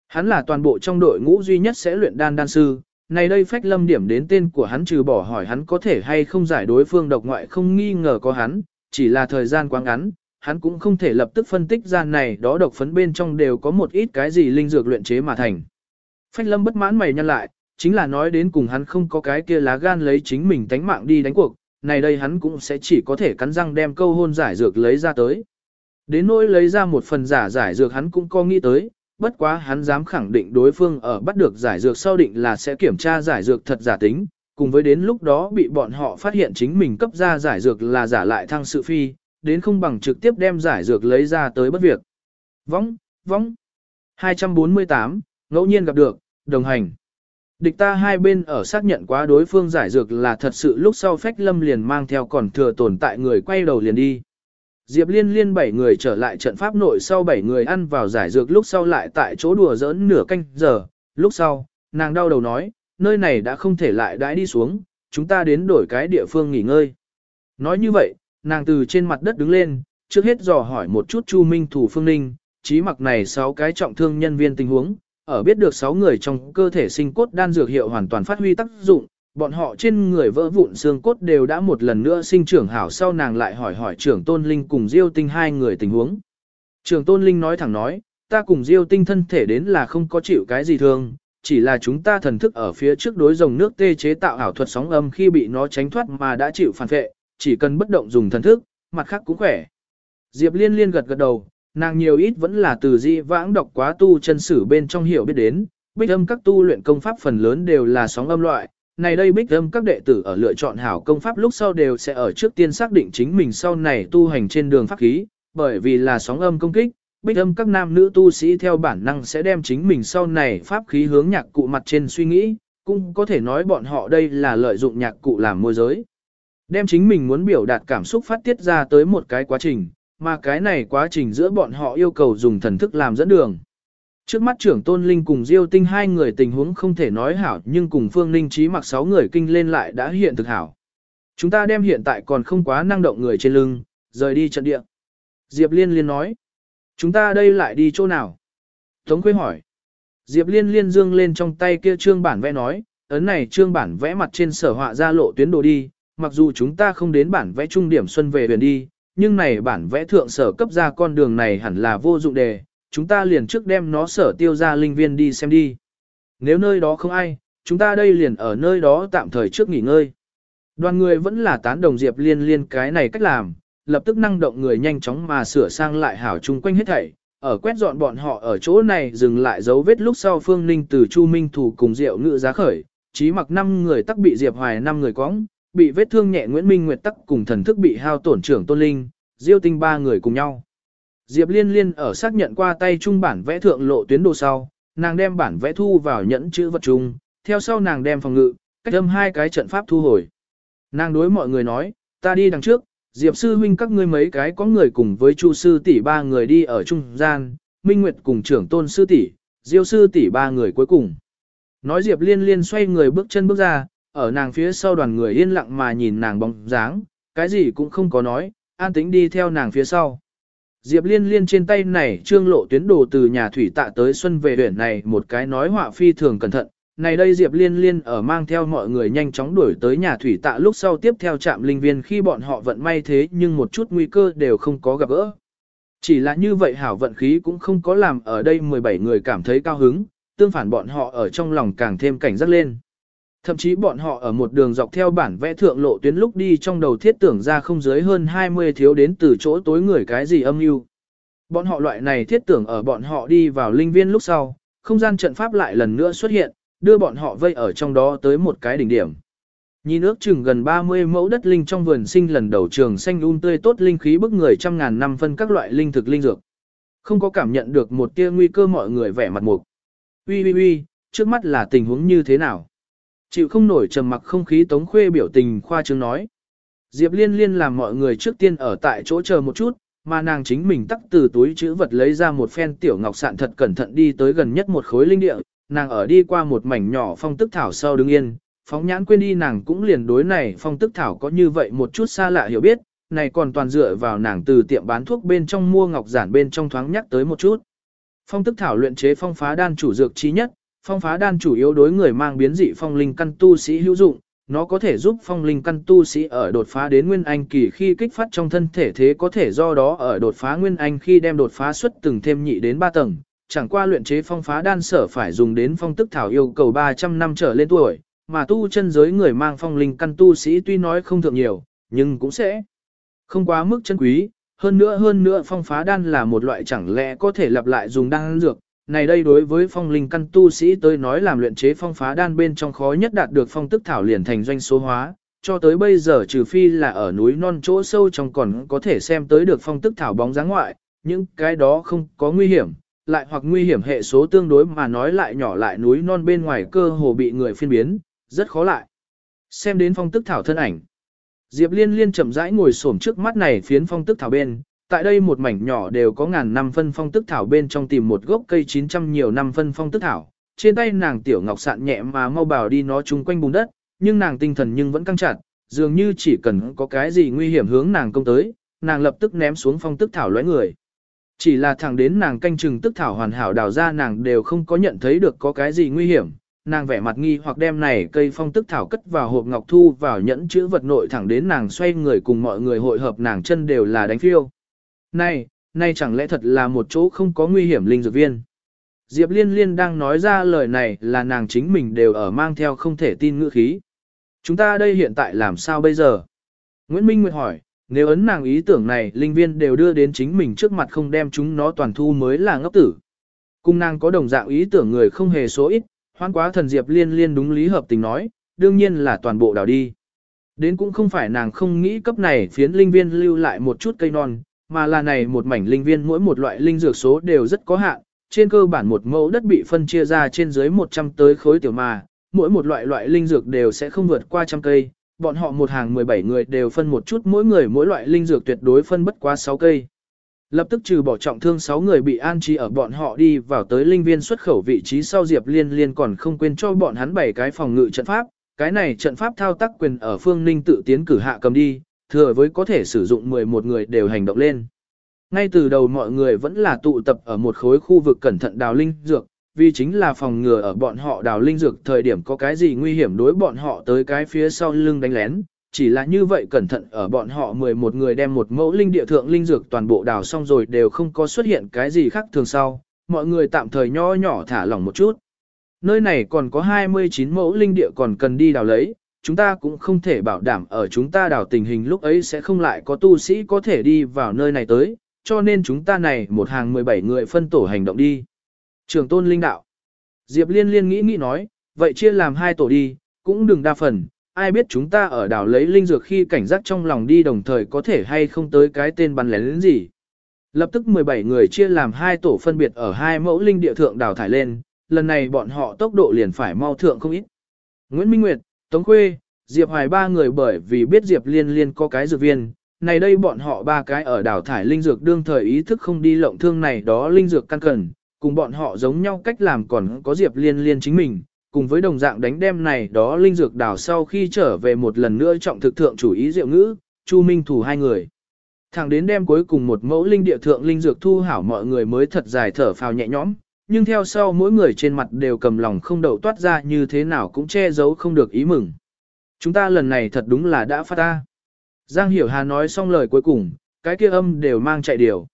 Hắn là toàn bộ trong đội ngũ duy nhất sẽ luyện đan đan sư, này đây Phách Lâm điểm đến tên của hắn trừ bỏ hỏi hắn có thể hay không giải đối phương độc ngoại không nghi ngờ có hắn, chỉ là thời gian quá ngắn, hắn cũng không thể lập tức phân tích ra này đó độc phấn bên trong đều có một ít cái gì linh dược luyện chế mà thành. Phách lâm bất mãn mày nhăn lại, chính là nói đến cùng hắn không có cái kia lá gan lấy chính mình tánh mạng đi đánh cuộc, này đây hắn cũng sẽ chỉ có thể cắn răng đem câu hôn giải dược lấy ra tới. Đến nỗi lấy ra một phần giả giải dược hắn cũng có nghĩ tới, bất quá hắn dám khẳng định đối phương ở bắt được giải dược sau định là sẽ kiểm tra giải dược thật giả tính, cùng với đến lúc đó bị bọn họ phát hiện chính mình cấp ra giải dược là giả lại thăng sự phi, đến không bằng trực tiếp đem giải dược lấy ra tới bất việc. Võng, võng. 248, ngẫu nhiên gặp được, đồng hành. Địch ta hai bên ở xác nhận quá đối phương giải dược là thật sự lúc sau phách lâm liền mang theo còn thừa tồn tại người quay đầu liền đi. Diệp liên liên bảy người trở lại trận pháp nội sau bảy người ăn vào giải dược lúc sau lại tại chỗ đùa giỡn nửa canh giờ, lúc sau, nàng đau đầu nói, nơi này đã không thể lại đãi đi xuống, chúng ta đến đổi cái địa phương nghỉ ngơi. Nói như vậy, nàng từ trên mặt đất đứng lên, trước hết dò hỏi một chút Chu Minh Thủ Phương Ninh, trí mặc này 6 cái trọng thương nhân viên tình huống, ở biết được 6 người trong cơ thể sinh cốt đan dược hiệu hoàn toàn phát huy tác dụng, bọn họ trên người vỡ vụn xương cốt đều đã một lần nữa sinh trưởng hảo sau nàng lại hỏi hỏi trưởng Tôn Linh cùng Diêu Tinh hai người tình huống. Trưởng Tôn Linh nói thẳng nói, ta cùng Diêu Tinh thân thể đến là không có chịu cái gì thương, chỉ là chúng ta thần thức ở phía trước đối dòng nước tê chế tạo ảo thuật sóng âm khi bị nó tránh thoát mà đã chịu phản vệ, chỉ cần bất động dùng thần thức, mặt khác cũng khỏe. Diệp liên liên gật gật đầu, nàng nhiều ít vẫn là từ di vãng đọc quá tu chân sử bên trong hiểu biết đến, bích âm các tu luyện công pháp phần lớn đều là sóng âm loại. Này đây bích âm các đệ tử ở lựa chọn hảo công pháp lúc sau đều sẽ ở trước tiên xác định chính mình sau này tu hành trên đường pháp khí, bởi vì là sóng âm công kích, bích âm các nam nữ tu sĩ theo bản năng sẽ đem chính mình sau này pháp khí hướng nhạc cụ mặt trên suy nghĩ, cũng có thể nói bọn họ đây là lợi dụng nhạc cụ làm môi giới. Đem chính mình muốn biểu đạt cảm xúc phát tiết ra tới một cái quá trình, mà cái này quá trình giữa bọn họ yêu cầu dùng thần thức làm dẫn đường. Trước mắt trưởng Tôn Linh cùng Diêu Tinh hai người tình huống không thể nói hảo nhưng cùng Phương Ninh trí mặc sáu người kinh lên lại đã hiện thực hảo. Chúng ta đem hiện tại còn không quá năng động người trên lưng, rời đi trận địa. Diệp Liên Liên nói. Chúng ta đây lại đi chỗ nào? Tống Quế hỏi. Diệp Liên Liên dương lên trong tay kia trương bản vẽ nói, ấn này trương bản vẽ mặt trên sở họa ra lộ tuyến đồ đi, mặc dù chúng ta không đến bản vẽ trung điểm xuân về huyền đi, nhưng này bản vẽ thượng sở cấp ra con đường này hẳn là vô dụng đề, chúng ta liền trước đem nó sở tiêu ra linh viên đi xem đi. Nếu nơi đó không ai, chúng ta đây liền ở nơi đó tạm thời trước nghỉ ngơi. Đoàn người vẫn là tán đồng Diệp Liên Liên cái này cách làm, lập tức năng động người nhanh chóng mà sửa sang lại hảo chung quanh hết thảy. Ở quét dọn bọn họ ở chỗ này dừng lại dấu vết lúc sau Phương Ninh từ Chu Minh Thủ cùng Diệu Ngự giá khởi, chí mặc 5 người tắc bị Diệp Hoài 5 người quóng, bị vết thương nhẹ Nguyễn Minh Nguyệt tắc cùng thần thức bị hao tổn trưởng Tôn Linh, Diêu Tinh ba người cùng nhau. Diệp Liên Liên ở xác nhận qua tay trung bản vẽ thượng lộ tuyến đồ sau, nàng đem bản vẽ thu vào nhẫn chữ vật chung, theo sau nàng đem phòng ngự, cách âm hai cái trận pháp thu hồi. Nàng đối mọi người nói, ta đi đằng trước, Diệp sư huynh các ngươi mấy cái có người cùng với Chu sư tỷ ba người đi ở trung gian, Minh Nguyệt cùng trưởng tôn sư tỷ, Diêu sư tỷ ba người cuối cùng. Nói Diệp Liên Liên xoay người bước chân bước ra, ở nàng phía sau đoàn người yên lặng mà nhìn nàng bóng dáng, cái gì cũng không có nói, an tĩnh đi theo nàng phía sau. Diệp Liên Liên trên tay này trương lộ tuyến đồ từ nhà thủy tạ tới xuân về huyện này một cái nói họa phi thường cẩn thận. Này đây Diệp Liên Liên ở mang theo mọi người nhanh chóng đuổi tới nhà thủy tạ lúc sau tiếp theo trạm linh viên khi bọn họ vận may thế nhưng một chút nguy cơ đều không có gặp gỡ. Chỉ là như vậy hảo vận khí cũng không có làm ở đây 17 người cảm thấy cao hứng, tương phản bọn họ ở trong lòng càng thêm cảnh giác lên. Thậm chí bọn họ ở một đường dọc theo bản vẽ thượng lộ tuyến lúc đi trong đầu thiết tưởng ra không dưới hơn 20 thiếu đến từ chỗ tối người cái gì âm mưu. Bọn họ loại này thiết tưởng ở bọn họ đi vào linh viên lúc sau, không gian trận pháp lại lần nữa xuất hiện, đưa bọn họ vây ở trong đó tới một cái đỉnh điểm. Nhìn ước chừng gần 30 mẫu đất linh trong vườn sinh lần đầu trường xanh un um tươi tốt linh khí bức người trăm ngàn năm phân các loại linh thực linh dược. Không có cảm nhận được một tia nguy cơ mọi người vẻ mặt mục. Ui ui ui, trước mắt là tình huống như thế nào? Chịu không nổi trầm mặc không khí tống khuê biểu tình khoa trương nói. Diệp liên liên làm mọi người trước tiên ở tại chỗ chờ một chút, mà nàng chính mình tắt từ túi chữ vật lấy ra một phen tiểu ngọc sạn thật cẩn thận đi tới gần nhất một khối linh địa, nàng ở đi qua một mảnh nhỏ phong tức thảo sau đứng yên, phóng nhãn quên đi nàng cũng liền đối này phong tức thảo có như vậy một chút xa lạ hiểu biết, này còn toàn dựa vào nàng từ tiệm bán thuốc bên trong mua ngọc giản bên trong thoáng nhắc tới một chút. Phong tức thảo luyện chế phong phá đan chủ dược chí nhất, phong phá đan chủ yếu đối người mang biến dị phong linh căn tu sĩ hữu dụng, nó có thể giúp phong linh căn tu sĩ ở đột phá đến nguyên anh kỳ khi kích phát trong thân thể thế có thể do đó ở đột phá nguyên anh khi đem đột phá xuất từng thêm nhị đến 3 tầng, chẳng qua luyện chế phong phá đan sở phải dùng đến phong tức thảo yêu cầu 300 năm trở lên tuổi, mà tu chân giới người mang phong linh căn tu sĩ tuy nói không thượng nhiều, nhưng cũng sẽ không quá mức chân quý, hơn nữa hơn nữa phong phá đan là một loại chẳng lẽ có thể lặp lại dùng đan dược, này đây đối với phong linh căn tu sĩ tới nói làm luyện chế phong phá đan bên trong khó nhất đạt được phong tức thảo liền thành doanh số hóa, cho tới bây giờ trừ phi là ở núi non chỗ sâu trong còn có thể xem tới được phong tức thảo bóng dáng ngoại, những cái đó không có nguy hiểm, lại hoặc nguy hiểm hệ số tương đối mà nói lại nhỏ lại núi non bên ngoài cơ hồ bị người phiên biến, rất khó lại. Xem đến phong tức thảo thân ảnh. Diệp liên liên chậm rãi ngồi xổm trước mắt này phiến phong tức thảo bên, tại đây một mảnh nhỏ đều có ngàn năm phân phong tức thảo bên trong tìm một gốc cây 900 nhiều năm phân phong tức thảo. Trên tay nàng tiểu ngọc sạn nhẹ mà mau bảo đi nó chung quanh bùn đất, nhưng nàng tinh thần nhưng vẫn căng chặt, dường như chỉ cần có cái gì nguy hiểm hướng nàng công tới, nàng lập tức ném xuống phong tức thảo lóe người. Chỉ là thẳng đến nàng canh chừng tức thảo hoàn hảo đào ra nàng đều không có nhận thấy được có cái gì nguy hiểm, nàng vẻ mặt nghi hoặc đem này cây phong tức thảo cất vào hộp ngọc thu vào nhẫn chữ vật nội thẳng đến nàng xoay người cùng mọi người hội hợp nàng chân đều là đánh phiêu. Này, này chẳng lẽ thật là một chỗ không có nguy hiểm linh dược viên? Diệp Liên Liên đang nói ra lời này là nàng chính mình đều ở mang theo không thể tin ngữ khí. Chúng ta đây hiện tại làm sao bây giờ? Nguyễn Minh Nguyệt hỏi, nếu ấn nàng ý tưởng này linh viên đều đưa đến chính mình trước mặt không đem chúng nó toàn thu mới là ngốc tử. Cung nàng có đồng dạng ý tưởng người không hề số ít, hoan quá thần Diệp liên liên đúng lý hợp tình nói, đương nhiên là toàn bộ đào đi. Đến cũng không phải nàng không nghĩ cấp này phiến linh viên lưu lại một chút cây non, mà là này một mảnh linh viên mỗi một loại linh dược số đều rất có hạn, trên cơ bản một mẫu đất bị phân chia ra trên dưới 100 tới khối tiểu mà, mỗi một loại loại linh dược đều sẽ không vượt qua trăm cây, bọn họ một hàng 17 người đều phân một chút mỗi người mỗi loại linh dược tuyệt đối phân bất quá 6 cây. Lập tức trừ bỏ trọng thương 6 người bị an trí ở bọn họ đi vào tới linh viên xuất khẩu vị trí sau Diệp Liên Liên còn không quên cho bọn hắn 7 cái phòng ngự trận pháp, cái này trận pháp thao tác quyền ở phương ninh tự tiến cử hạ cầm đi, thừa với có thể sử dụng 11 người đều hành động lên. Ngay từ đầu mọi người vẫn là tụ tập ở một khối khu vực cẩn thận đào linh dược, vì chính là phòng ngừa ở bọn họ đào linh dược thời điểm có cái gì nguy hiểm đối bọn họ tới cái phía sau lưng đánh lén. Chỉ là như vậy cẩn thận ở bọn họ 11 người đem một mẫu linh địa thượng linh dược toàn bộ đào xong rồi đều không có xuất hiện cái gì khác thường sau, mọi người tạm thời nho nhỏ thả lỏng một chút. Nơi này còn có 29 mẫu linh địa còn cần đi đào lấy, chúng ta cũng không thể bảo đảm ở chúng ta đảo tình hình lúc ấy sẽ không lại có tu sĩ có thể đi vào nơi này tới, cho nên chúng ta này một hàng 17 người phân tổ hành động đi. Trường tôn linh đạo. Diệp liên liên nghĩ nghĩ nói, vậy chia làm hai tổ đi, cũng đừng đa phần, ai biết chúng ta ở đảo lấy linh dược khi cảnh giác trong lòng đi đồng thời có thể hay không tới cái tên bắn lén đến gì. Lập tức 17 người chia làm hai tổ phân biệt ở hai mẫu linh địa thượng đào thải lên, lần này bọn họ tốc độ liền phải mau thượng không ít. Nguyễn Minh Nguyệt, Tống Khuê, Diệp Hoài ba người bởi vì biết Diệp Liên Liên có cái dược viên, này đây bọn họ ba cái ở đảo thải linh dược đương thời ý thức không đi lộng thương này đó linh dược căn cần, cùng bọn họ giống nhau cách làm còn có Diệp Liên Liên chính mình, cùng với đồng dạng đánh đem này đó linh dược đảo sau khi trở về một lần nữa trọng thực thượng chủ ý diệu ngữ, Chu Minh thủ hai người. Thẳng đến đêm cuối cùng một mẫu linh địa thượng linh dược thu hảo mọi người mới thật dài thở phào nhẹ nhõm, nhưng theo sau mỗi người trên mặt đều cầm lòng không đậu toát ra như thế nào cũng che giấu không được ý mừng. Chúng ta lần này thật đúng là đã phát ta. Giang Hiểu Hà nói xong lời cuối cùng, cái kia âm đều mang chạy điều.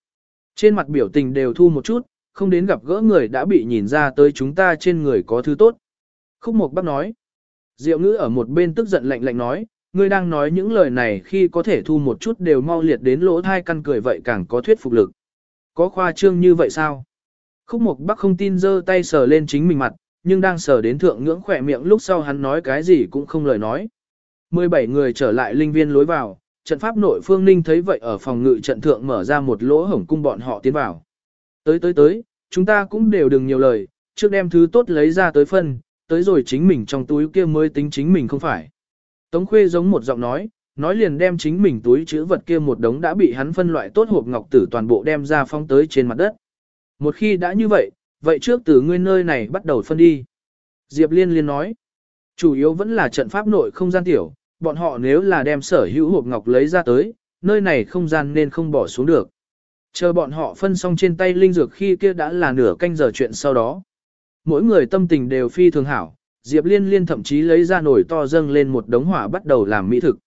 Trên mặt biểu tình đều thu một chút, không đến gặp gỡ người đã bị nhìn ra tới chúng ta trên người có thứ tốt. Khúc Mộc Bắc nói. Diệu ngữ ở một bên tức giận lạnh lạnh nói, ngươi đang nói những lời này khi có thể thu một chút đều mau liệt đến lỗ thai căn cười vậy càng có thuyết phục lực. Có khoa trương như vậy sao? Khúc Mộc Bắc không tin giơ tay sờ lên chính mình mặt, nhưng đang sờ đến thượng ngưỡng khỏe miệng lúc sau hắn nói cái gì cũng không lời nói. 17 người trở lại linh viên lối vào, trận pháp nội phương ninh thấy vậy ở phòng ngự trận thượng mở ra một lỗ hổng cung bọn họ tiến vào. Tới tới tới, chúng ta cũng đều đừng nhiều lời, trước đem thứ tốt lấy ra tới phân, tới rồi chính mình trong túi kia mới tính chính mình không phải. Tống khuê giống một giọng nói, nói liền đem chính mình túi chữ vật kia một đống đã bị hắn phân loại tốt hộp ngọc tử toàn bộ đem ra phong tới trên mặt đất. Một khi đã như vậy, vậy trước từ ngươi nơi này bắt đầu phân đi. Diệp Liên liên nói, chủ yếu vẫn là trận pháp nội không gian tiểu, bọn họ nếu là đem sở hữu hộp ngọc lấy ra tới, nơi này không gian nên không bỏ xuống được. Chờ bọn họ phân xong trên tay linh dược khi kia đã là nửa canh giờ chuyện sau đó. Mỗi người tâm tình đều phi thường hảo, Diệp Liên Liên thậm chí lấy ra nồi to dâng lên một đống hỏa bắt đầu làm mỹ thực.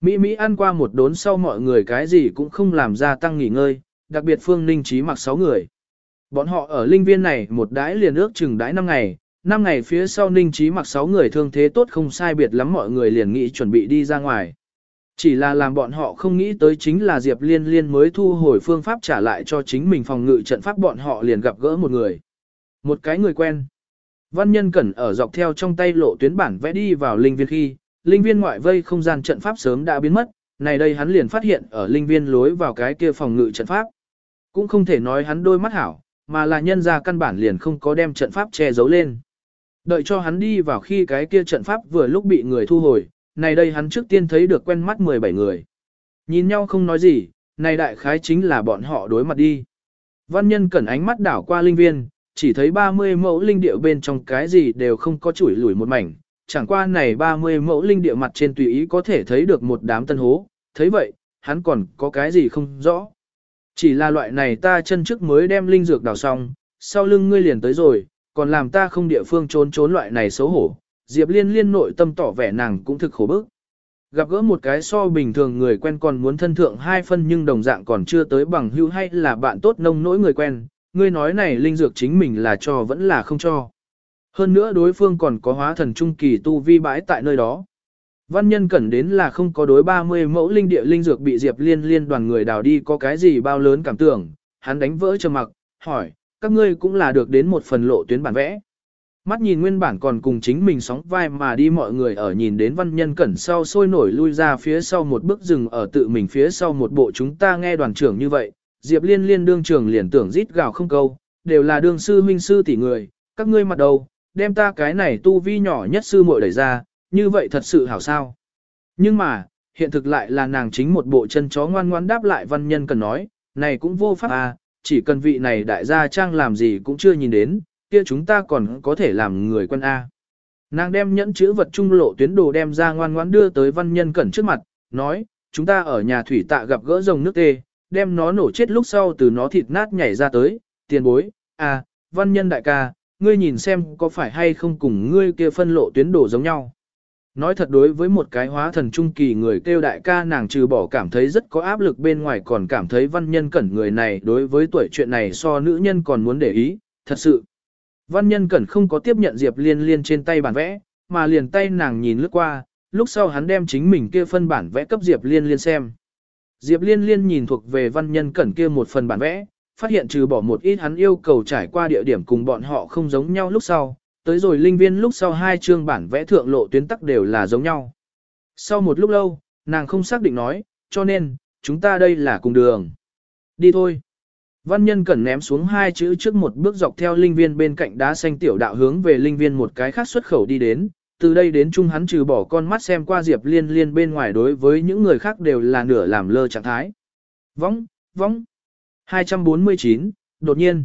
Mỹ Mỹ ăn qua một đốn sau mọi người cái gì cũng không làm ra tăng nghỉ ngơi, đặc biệt Phương Ninh Trí mặc 6 người. Bọn họ ở linh viên này một đái liền ước chừng đái 5 ngày, 5 ngày phía sau Ninh Trí mặc 6 người thương thế tốt không sai biệt lắm mọi người liền nghĩ chuẩn bị đi ra ngoài. Chỉ là làm bọn họ không nghĩ tới chính là Diệp Liên Liên mới thu hồi phương pháp trả lại cho chính mình phòng ngự trận pháp bọn họ liền gặp gỡ một người. Một cái người quen. Văn nhân cẩn ở dọc theo trong tay lộ tuyến bản vẽ đi vào linh viên khi, linh viên ngoại vây không gian trận pháp sớm đã biến mất, này đây hắn liền phát hiện ở linh viên lối vào cái kia phòng ngự trận pháp. Cũng không thể nói hắn đôi mắt hảo, mà là nhân ra căn bản liền không có đem trận pháp che giấu lên. Đợi cho hắn đi vào khi cái kia trận pháp vừa lúc bị người thu hồi, này đây hắn trước tiên thấy được quen mắt 17 người. Nhìn nhau không nói gì, này đại khái chính là bọn họ đối mặt đi. Văn nhân cẩn ánh mắt đảo qua linh viên, chỉ thấy 30 mẫu linh địa bên trong cái gì đều không có chủi lủi một mảnh, chẳng qua này 30 mẫu linh địa mặt trên tùy ý có thể thấy được một đám tân hố, thấy vậy, hắn còn có cái gì không rõ. Chỉ là loại này ta chân trước mới đem linh dược đào xong, sau lưng ngươi liền tới rồi, còn làm ta không địa phương trốn trốn loại này xấu hổ, Diệp Liên liên nội tâm tỏ vẻ nàng cũng thực khổ bức. Gặp gỡ một cái so bình thường người quen còn muốn thân thượng hai phân nhưng đồng dạng còn chưa tới bằng hữu hay là bạn tốt nông nỗi người quen, ngươi nói này linh dược chính mình là cho vẫn là không cho. Hơn nữa đối phương còn có hóa thần trung kỳ tu vi bãi tại nơi đó. Văn nhân cẩn đến là không có đối 30 mẫu linh địa linh dược bị Diệp Liên liên đoàn người đào đi có cái gì bao lớn cảm tưởng, hắn đánh vỡ trầm mặc, hỏi, các ngươi cũng là được đến một phần lộ tuyến bản vẽ. Mắt nhìn nguyên bản còn cùng chính mình sóng vai mà đi mọi người ở nhìn đến văn nhân cẩn sau sôi nổi lui ra phía sau một bước rừng ở tự mình phía sau một bộ chúng ta nghe đoàn trưởng như vậy, Diệp Liên liên đương trưởng liền tưởng rít gào không câu, đều là đương sư huynh sư tỷ người, các ngươi mặt đầu, đem ta cái này tu vi nhỏ nhất sư muội đẩy ra, như vậy thật sự hảo sao. Nhưng mà, hiện thực lại là nàng chính một bộ chân chó ngoan ngoan đáp lại văn nhân cần nói, này cũng vô pháp à, chỉ cần vị này đại gia trang làm gì cũng chưa nhìn đến, kia chúng ta còn có thể làm người quân A. Nàng đem nhẫn chữ vật trung lộ tuyến đồ đem ra ngoan ngoãn đưa tới văn nhân cẩn trước mặt, nói, chúng ta ở nhà thủy tạ gặp gỡ rồng nước tê, đem nó nổ chết lúc sau từ nó thịt nát nhảy ra tới, tiền bối, à, văn nhân đại ca, ngươi nhìn xem có phải hay không cùng ngươi kia phân lộ tuyến đồ giống nhau. Nói thật đối với một cái hóa thần trung kỳ người kêu đại ca nàng trừ bỏ cảm thấy rất có áp lực bên ngoài còn cảm thấy văn nhân cẩn người này đối với tuổi chuyện này so nữ nhân còn muốn để ý, thật sự. Văn nhân cẩn không có tiếp nhận Diệp Liên Liên trên tay bản vẽ, mà liền tay nàng nhìn lướt qua, lúc sau hắn đem chính mình kia phân bản vẽ cấp Diệp Liên Liên xem. Diệp Liên Liên nhìn thuộc về văn nhân cẩn kia một phần bản vẽ, phát hiện trừ bỏ một ít hắn yêu cầu trải qua địa điểm cùng bọn họ không giống nhau lúc sau, tới rồi linh viên lúc sau hai chương bản vẽ thượng lộ tuyến tắc đều là giống nhau. Sau một lúc lâu, nàng không xác định nói, cho nên, chúng ta đây là cùng đường. Đi thôi. Văn nhân cẩn ném xuống hai chữ trước một bước dọc theo linh viên bên cạnh đá xanh tiểu đạo hướng về linh viên một cái khác xuất khẩu đi đến. Từ đây đến chung hắn trừ bỏ con mắt xem qua Diệp Liên Liên bên ngoài đối với những người khác đều là nửa làm lơ trạng thái. Vóng, vóng. 249, đột nhiên.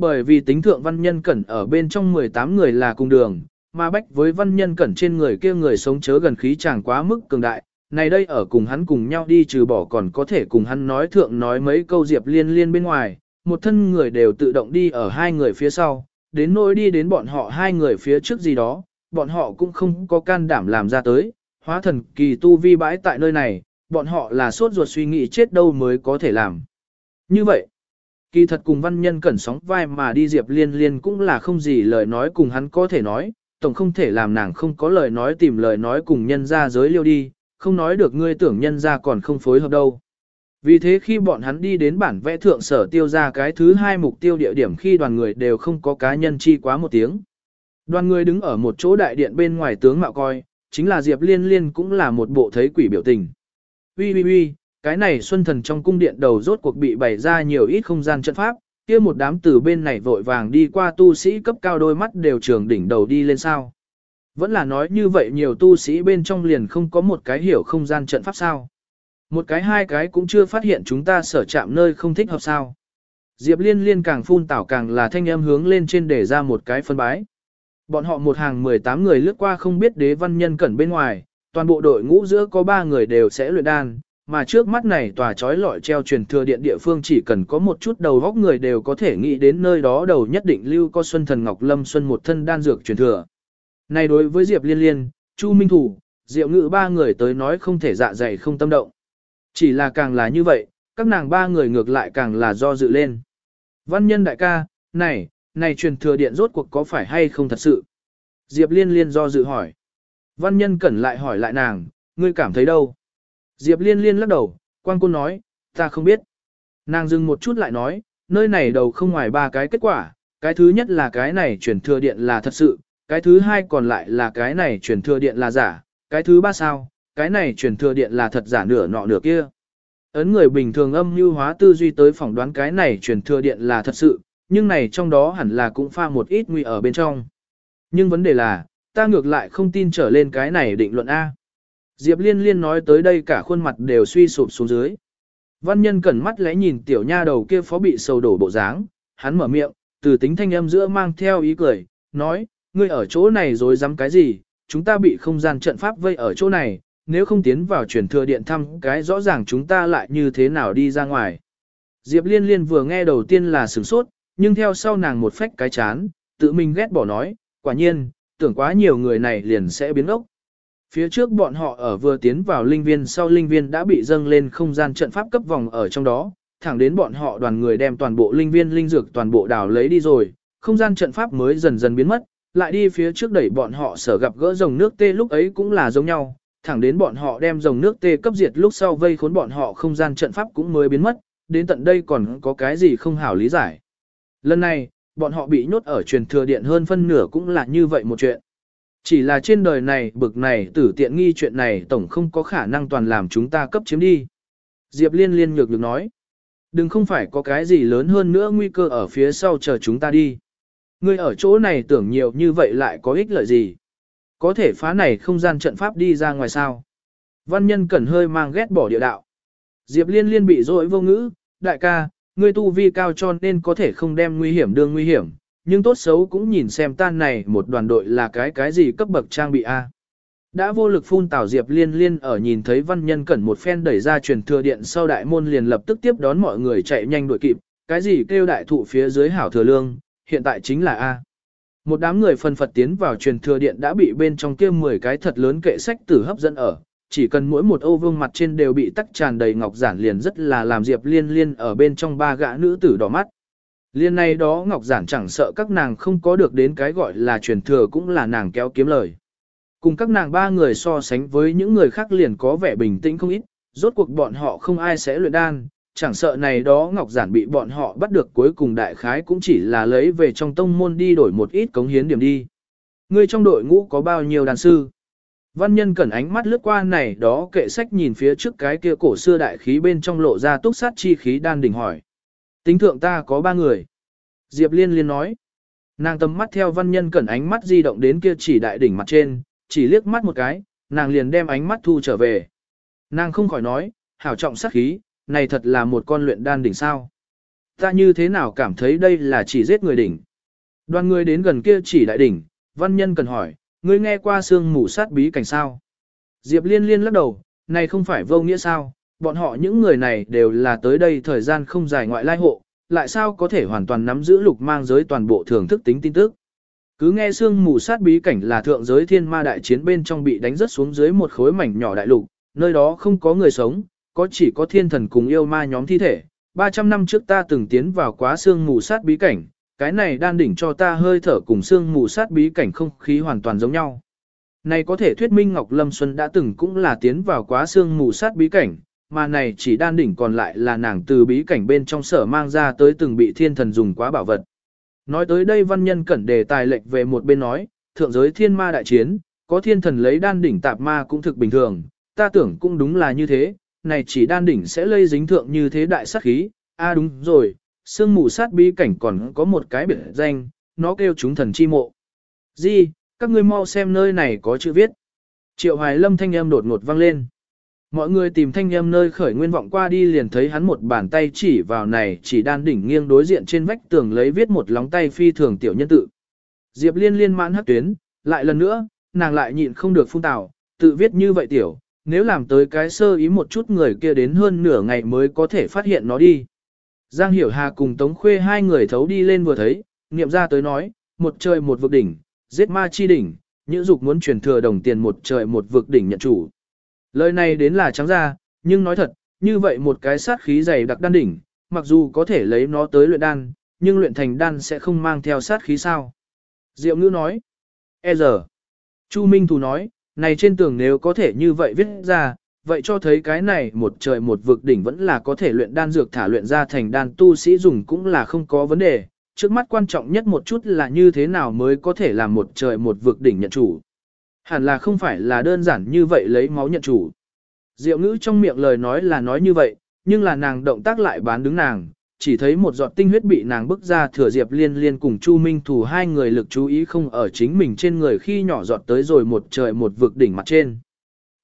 Bởi vì tính thượng văn nhân cẩn ở bên trong 18 người là cùng đường, mà bách với văn nhân cẩn trên người kia người sống chớ gần khí chẳng quá mức cường đại, này đây ở cùng hắn cùng nhau đi trừ bỏ còn có thể cùng hắn nói thượng nói mấy câu diệp liên liên bên ngoài, một thân người đều tự động đi ở hai người phía sau, đến nỗi đi đến bọn họ hai người phía trước gì đó, bọn họ cũng không có can đảm làm ra tới, hóa thần kỳ tu vi bãi tại nơi này, bọn họ là sốt ruột suy nghĩ chết đâu mới có thể làm. Như vậy, kỳ thật cùng văn nhân cẩn sóng vai mà đi diệp liên liên cũng là không gì lời nói cùng hắn có thể nói, tổng không thể làm nàng không có lời nói tìm lời nói cùng nhân ra giới liêu đi, không nói được ngươi tưởng nhân ra còn không phối hợp đâu. Vì thế khi bọn hắn đi đến bản vẽ thượng sở tiêu ra cái thứ hai mục tiêu địa điểm khi đoàn người đều không có cá nhân chi quá một tiếng. Đoàn người đứng ở một chỗ đại điện bên ngoài tướng mạo coi, chính là Diệp Liên Liên cũng là một bộ thấy quỷ biểu tình. Ui ui ui, cái này xuân thần trong cung điện đầu rốt cuộc bị bày ra nhiều ít không gian trận pháp, kia một đám từ bên này vội vàng đi qua tu sĩ cấp cao đôi mắt đều trường đỉnh đầu đi lên sao. Vẫn là nói như vậy nhiều tu sĩ bên trong liền không có một cái hiểu không gian trận pháp sao. Một cái hai cái cũng chưa phát hiện chúng ta sở chạm nơi không thích hợp sao. Diệp liên liên càng phun tảo càng là thanh âm hướng lên trên để ra một cái phân bái. Bọn họ một hàng 18 người lướt qua không biết đế văn nhân cẩn bên ngoài, toàn bộ đội ngũ giữa có 3 người đều sẽ luyện đan, mà trước mắt này tòa trói lọi treo truyền thừa điện địa phương chỉ cần có một chút đầu góc người đều có thể nghĩ đến nơi đó đầu nhất định lưu có Xuân Thần Ngọc Lâm Xuân một thân đan dược truyền thừa. Này đối với Diệp Liên Liên, Chu Minh Thủ, Diệu Ngự ba người tới nói không thể dạ dày không tâm động. Chỉ là càng là như vậy, các nàng ba người ngược lại càng là do dự lên. Văn nhân đại ca, này, này truyền thừa điện rốt cuộc có phải hay không thật sự? Diệp Liên Liên do dự hỏi. Văn nhân cẩn lại hỏi lại nàng, ngươi cảm thấy đâu? Diệp Liên Liên lắc đầu, quan côn nói, ta không biết. Nàng dừng một chút lại nói, nơi này đầu không ngoài ba cái kết quả, cái thứ nhất là cái này truyền thừa điện là thật sự, cái thứ hai còn lại là cái này truyền thừa điện là giả, cái thứ ba sao, cái này truyền thừa điện là thật giả nửa nọ nửa kia. Ấn người bình thường âm như hóa tư duy tới phỏng đoán cái này truyền thừa điện là thật sự, nhưng này trong đó hẳn là cũng pha một ít nguy ở bên trong. Nhưng vấn đề là, ta ngược lại không tin trở lên cái này định luận A. Diệp liên liên nói tới đây cả khuôn mặt đều suy sụp xuống dưới. Văn nhân cẩn mắt lẽ nhìn tiểu nha đầu kia phó bị sầu đổ bộ dáng, hắn mở miệng, từ tính thanh âm giữa mang theo ý cười, nói, ngươi ở chỗ này rồi dám cái gì, chúng ta bị không gian trận pháp vây ở chỗ này, nếu không tiến vào truyền thừa điện thăm cái rõ ràng chúng ta lại như thế nào đi ra ngoài. Diệp liên liên vừa nghe đầu tiên là sửng sốt, nhưng theo sau nàng một phách cái chán, tự mình ghét bỏ nói, quả nhiên, tưởng quá nhiều người này liền sẽ biến ốc. Phía trước bọn họ ở vừa tiến vào linh viên sau linh viên đã bị dâng lên không gian trận pháp cấp vòng ở trong đó, thẳng đến bọn họ đoàn người đem toàn bộ linh viên linh dược toàn bộ đảo lấy đi rồi, không gian trận pháp mới dần dần biến mất, lại đi phía trước đẩy bọn họ sở gặp gỡ rồng nước tê lúc ấy cũng là giống nhau, Thẳng đến bọn họ đem dòng nước tê cấp diệt lúc sau vây khốn bọn họ không gian trận pháp cũng mới biến mất, đến tận đây còn có cái gì không hảo lý giải. Lần này, bọn họ bị nhốt ở truyền thừa điện hơn phân nửa cũng là như vậy một chuyện. Chỉ là trên đời này bực này tử tiện nghi chuyện này tổng không có khả năng toàn làm chúng ta cấp chiếm đi. Diệp liên liên nhược được nói. Đừng không phải có cái gì lớn hơn nữa nguy cơ ở phía sau chờ chúng ta đi. Ngươi ở chỗ này tưởng nhiều như vậy lại có ích lợi gì. Có thể phá này không gian trận pháp đi ra ngoài sao. Văn nhân cẩn hơi mang ghét bỏ địa đạo. Diệp liên liên bị dối vô ngữ, đại ca, ngươi tu vi cao cho nên có thể không đem nguy hiểm đương nguy hiểm, nhưng tốt xấu cũng nhìn xem tan này một đoàn đội là cái cái gì cấp bậc trang bị A. Đã vô lực phun tảo Diệp liên liên ở nhìn thấy văn nhân cẩn một phen đẩy ra truyền thừa điện sau đại môn liền lập tức tiếp đón mọi người chạy nhanh đuổi kịp, cái gì kêu đại thụ phía dưới hảo thừa lương, hiện tại chính là A. Một đám người phân phật tiến vào truyền thừa điện đã bị bên trong kia 10 cái thật lớn kệ sách tử hấp dẫn ở, chỉ cần mỗi một ô vương mặt trên đều bị tắc tràn đầy ngọc giản liền rất là làm Diệp Liên Liên ở bên trong ba gã nữ tử đỏ mắt. Liên này đó ngọc giản chẳng sợ các nàng không có được đến cái gọi là truyền thừa cũng là nàng kéo kiếm lời. Cùng các nàng ba người so sánh với những người khác liền có vẻ bình tĩnh không ít, rốt cuộc bọn họ không ai sẽ luyện đan, chẳng sợ này đó ngọc giản bị bọn họ bắt được cuối cùng đại khái cũng chỉ là lấy về trong tông môn đi đổi một ít cống hiến điểm đi. Người trong đội ngũ có bao nhiêu đàn sư? Văn nhân cẩn ánh mắt lướt qua này đó kệ sách nhìn phía trước cái kia cổ xưa đại khí bên trong lộ ra túc sát chi khí đan đỉnh hỏi. Tính thượng ta có ba người. Diệp liên liên nói. Nàng tầm mắt theo văn nhân cẩn ánh mắt di động đến kia chỉ đại đỉnh mặt trên, chỉ liếc mắt một cái, nàng liền đem ánh mắt thu trở về. Nàng không khỏi nói, hảo trọng sắc khí, này thật là một con luyện đan đỉnh sao. Ta như thế nào cảm thấy đây là chỉ giết người đỉnh. Đoàn người đến gần kia chỉ đại đỉnh, văn nhân cần hỏi, ngươi nghe qua xương mù sát bí cảnh sao. Diệp liên liên lắc đầu, này không phải vô nghĩa sao, bọn họ những người này đều là tới đây thời gian không dài ngoại lai hộ, lại sao có thể hoàn toàn nắm giữ lục mang giới toàn bộ thưởng thức tính tin tức. Cứ nghe xương mù sát bí cảnh là thượng giới thiên ma đại chiến bên trong bị đánh rất xuống dưới một khối mảnh nhỏ đại lục, nơi đó không có người sống, có chỉ có thiên thần cùng yêu ma nhóm thi thể. 300 năm trước ta từng tiến vào quá xương mù sát bí cảnh, cái này đan đỉnh cho ta hơi thở cùng xương mù sát bí cảnh không khí hoàn toàn giống nhau. Này có thể thuyết minh Ngọc Lâm Xuân đã từng cũng là tiến vào quá xương mù sát bí cảnh, mà này chỉ đan đỉnh còn lại là nàng từ bí cảnh bên trong sở mang ra tới từng bị thiên thần dùng quá bảo vật. Nói tới đây văn nhân cẩn đề tài lệch về một bên nói, thượng giới thiên ma đại chiến, có thiên thần lấy đan đỉnh tạp ma cũng thực bình thường, ta tưởng cũng đúng là như thế, này chỉ đan đỉnh sẽ lây dính thượng như thế đại sát khí, a à đúng rồi, sương mù sát bí cảnh còn có một cái biệt danh, nó kêu chúng thần chi mộ. gì các ngươi mau xem nơi này có chữ viết. Triệu Hoài Lâm thanh âm đột ngột vang lên. Mọi người tìm thanh âm nơi khởi nguyên vọng qua đi liền thấy hắn một bàn tay chỉ vào này chỉ đan đỉnh nghiêng đối diện trên vách tường lấy viết một lóng tay phi thường tiểu nhân tự. Diệp liên liên mãn hắc tuyến, lại lần nữa, nàng lại nhịn không được phun tào, tự viết như vậy tiểu, nếu làm tới cái sơ ý một chút người kia đến hơn nửa ngày mới có thể phát hiện nó đi. Giang Hiểu Hà cùng Tống Khuê hai người thấu đi lên vừa thấy, niệm ra tới nói, một trời một vực đỉnh, giết ma chi đỉnh, những dục muốn truyền thừa đồng tiền một trời một vực đỉnh nhận chủ. Lời này đến là trắng ra, nhưng nói thật, như vậy một cái sát khí dày đặc đan đỉnh, mặc dù có thể lấy nó tới luyện đan, nhưng luyện thành đan sẽ không mang theo sát khí sao. Diệu ngữ nói, e giờ. Chu Minh Thù nói, này trên tường nếu có thể như vậy viết ra, vậy cho thấy cái này một trời một vực đỉnh vẫn là có thể luyện đan dược thả luyện ra thành đan tu sĩ dùng cũng là không có vấn đề. Trước mắt quan trọng nhất một chút là như thế nào mới có thể làm một trời một vực đỉnh nhận chủ. Hẳn là không phải là đơn giản như vậy lấy máu nhận chủ. Diệu ngữ trong miệng lời nói là nói như vậy, nhưng là nàng động tác lại bán đứng nàng, chỉ thấy một giọt tinh huyết bị nàng bức ra thừa Diệp Liên Liên cùng Chu Minh Thủ hai người lực chú ý không ở chính mình trên người khi nhỏ giọt tới rồi một trời một vực đỉnh mặt trên.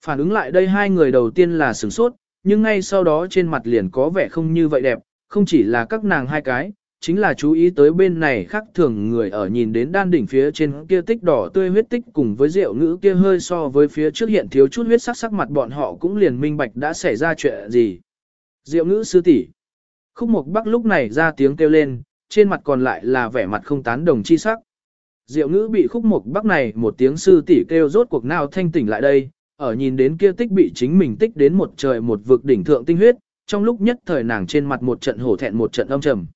Phản ứng lại đây hai người đầu tiên là sửng sốt, nhưng ngay sau đó trên mặt liền có vẻ không như vậy đẹp, không chỉ là các nàng hai cái, chính là chú ý tới bên này khác thường người ở nhìn đến đan đỉnh phía trên kia tích đỏ tươi huyết tích cùng với rượu ngữ kia hơi so với phía trước hiện thiếu chút huyết sắc sắc mặt bọn họ cũng liền minh bạch đã xảy ra chuyện gì. Rượu ngữ sư tỷ Khúc Mộc Bắc lúc này ra tiếng kêu lên, trên mặt còn lại là vẻ mặt không tán đồng chi sắc. Diệu ngữ bị khúc mục Bắc này một tiếng sư tỷ kêu rốt cuộc nào thanh tỉnh lại đây, ở nhìn đến kia tích bị chính mình tích đến một trời một vực đỉnh thượng tinh huyết, trong lúc nhất thời nàng trên mặt một trận hổ thẹn một trận âm trầm.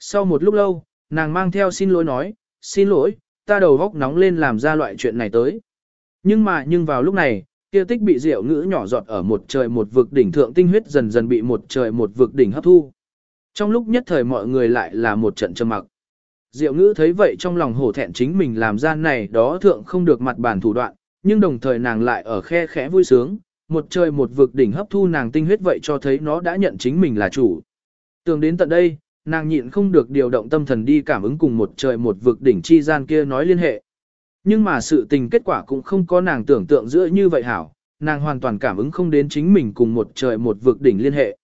Sau một lúc lâu, nàng mang theo xin lỗi nói, xin lỗi, ta đầu góc nóng lên làm ra loại chuyện này tới. Nhưng mà nhưng vào lúc này, Kia tích bị rượu ngữ nhỏ giọt ở một trời một vực đỉnh thượng tinh huyết dần dần bị một trời một vực đỉnh hấp thu. Trong lúc nhất thời mọi người lại là một trận trầm mặc. Diệu ngữ thấy vậy trong lòng hổ thẹn chính mình làm ra này đó thượng không được mặt bản thủ đoạn, nhưng đồng thời nàng lại ở khe khẽ vui sướng, một trời một vực đỉnh hấp thu nàng tinh huyết vậy cho thấy nó đã nhận chính mình là chủ. Tưởng đến tận đây, nàng nhịn không được điều động tâm thần đi cảm ứng cùng một trời một vực đỉnh chi gian kia nói liên hệ. Nhưng mà sự tình kết quả cũng không có nàng tưởng tượng giữa như vậy hảo, nàng hoàn toàn cảm ứng không đến chính mình cùng một trời một vực đỉnh liên hệ.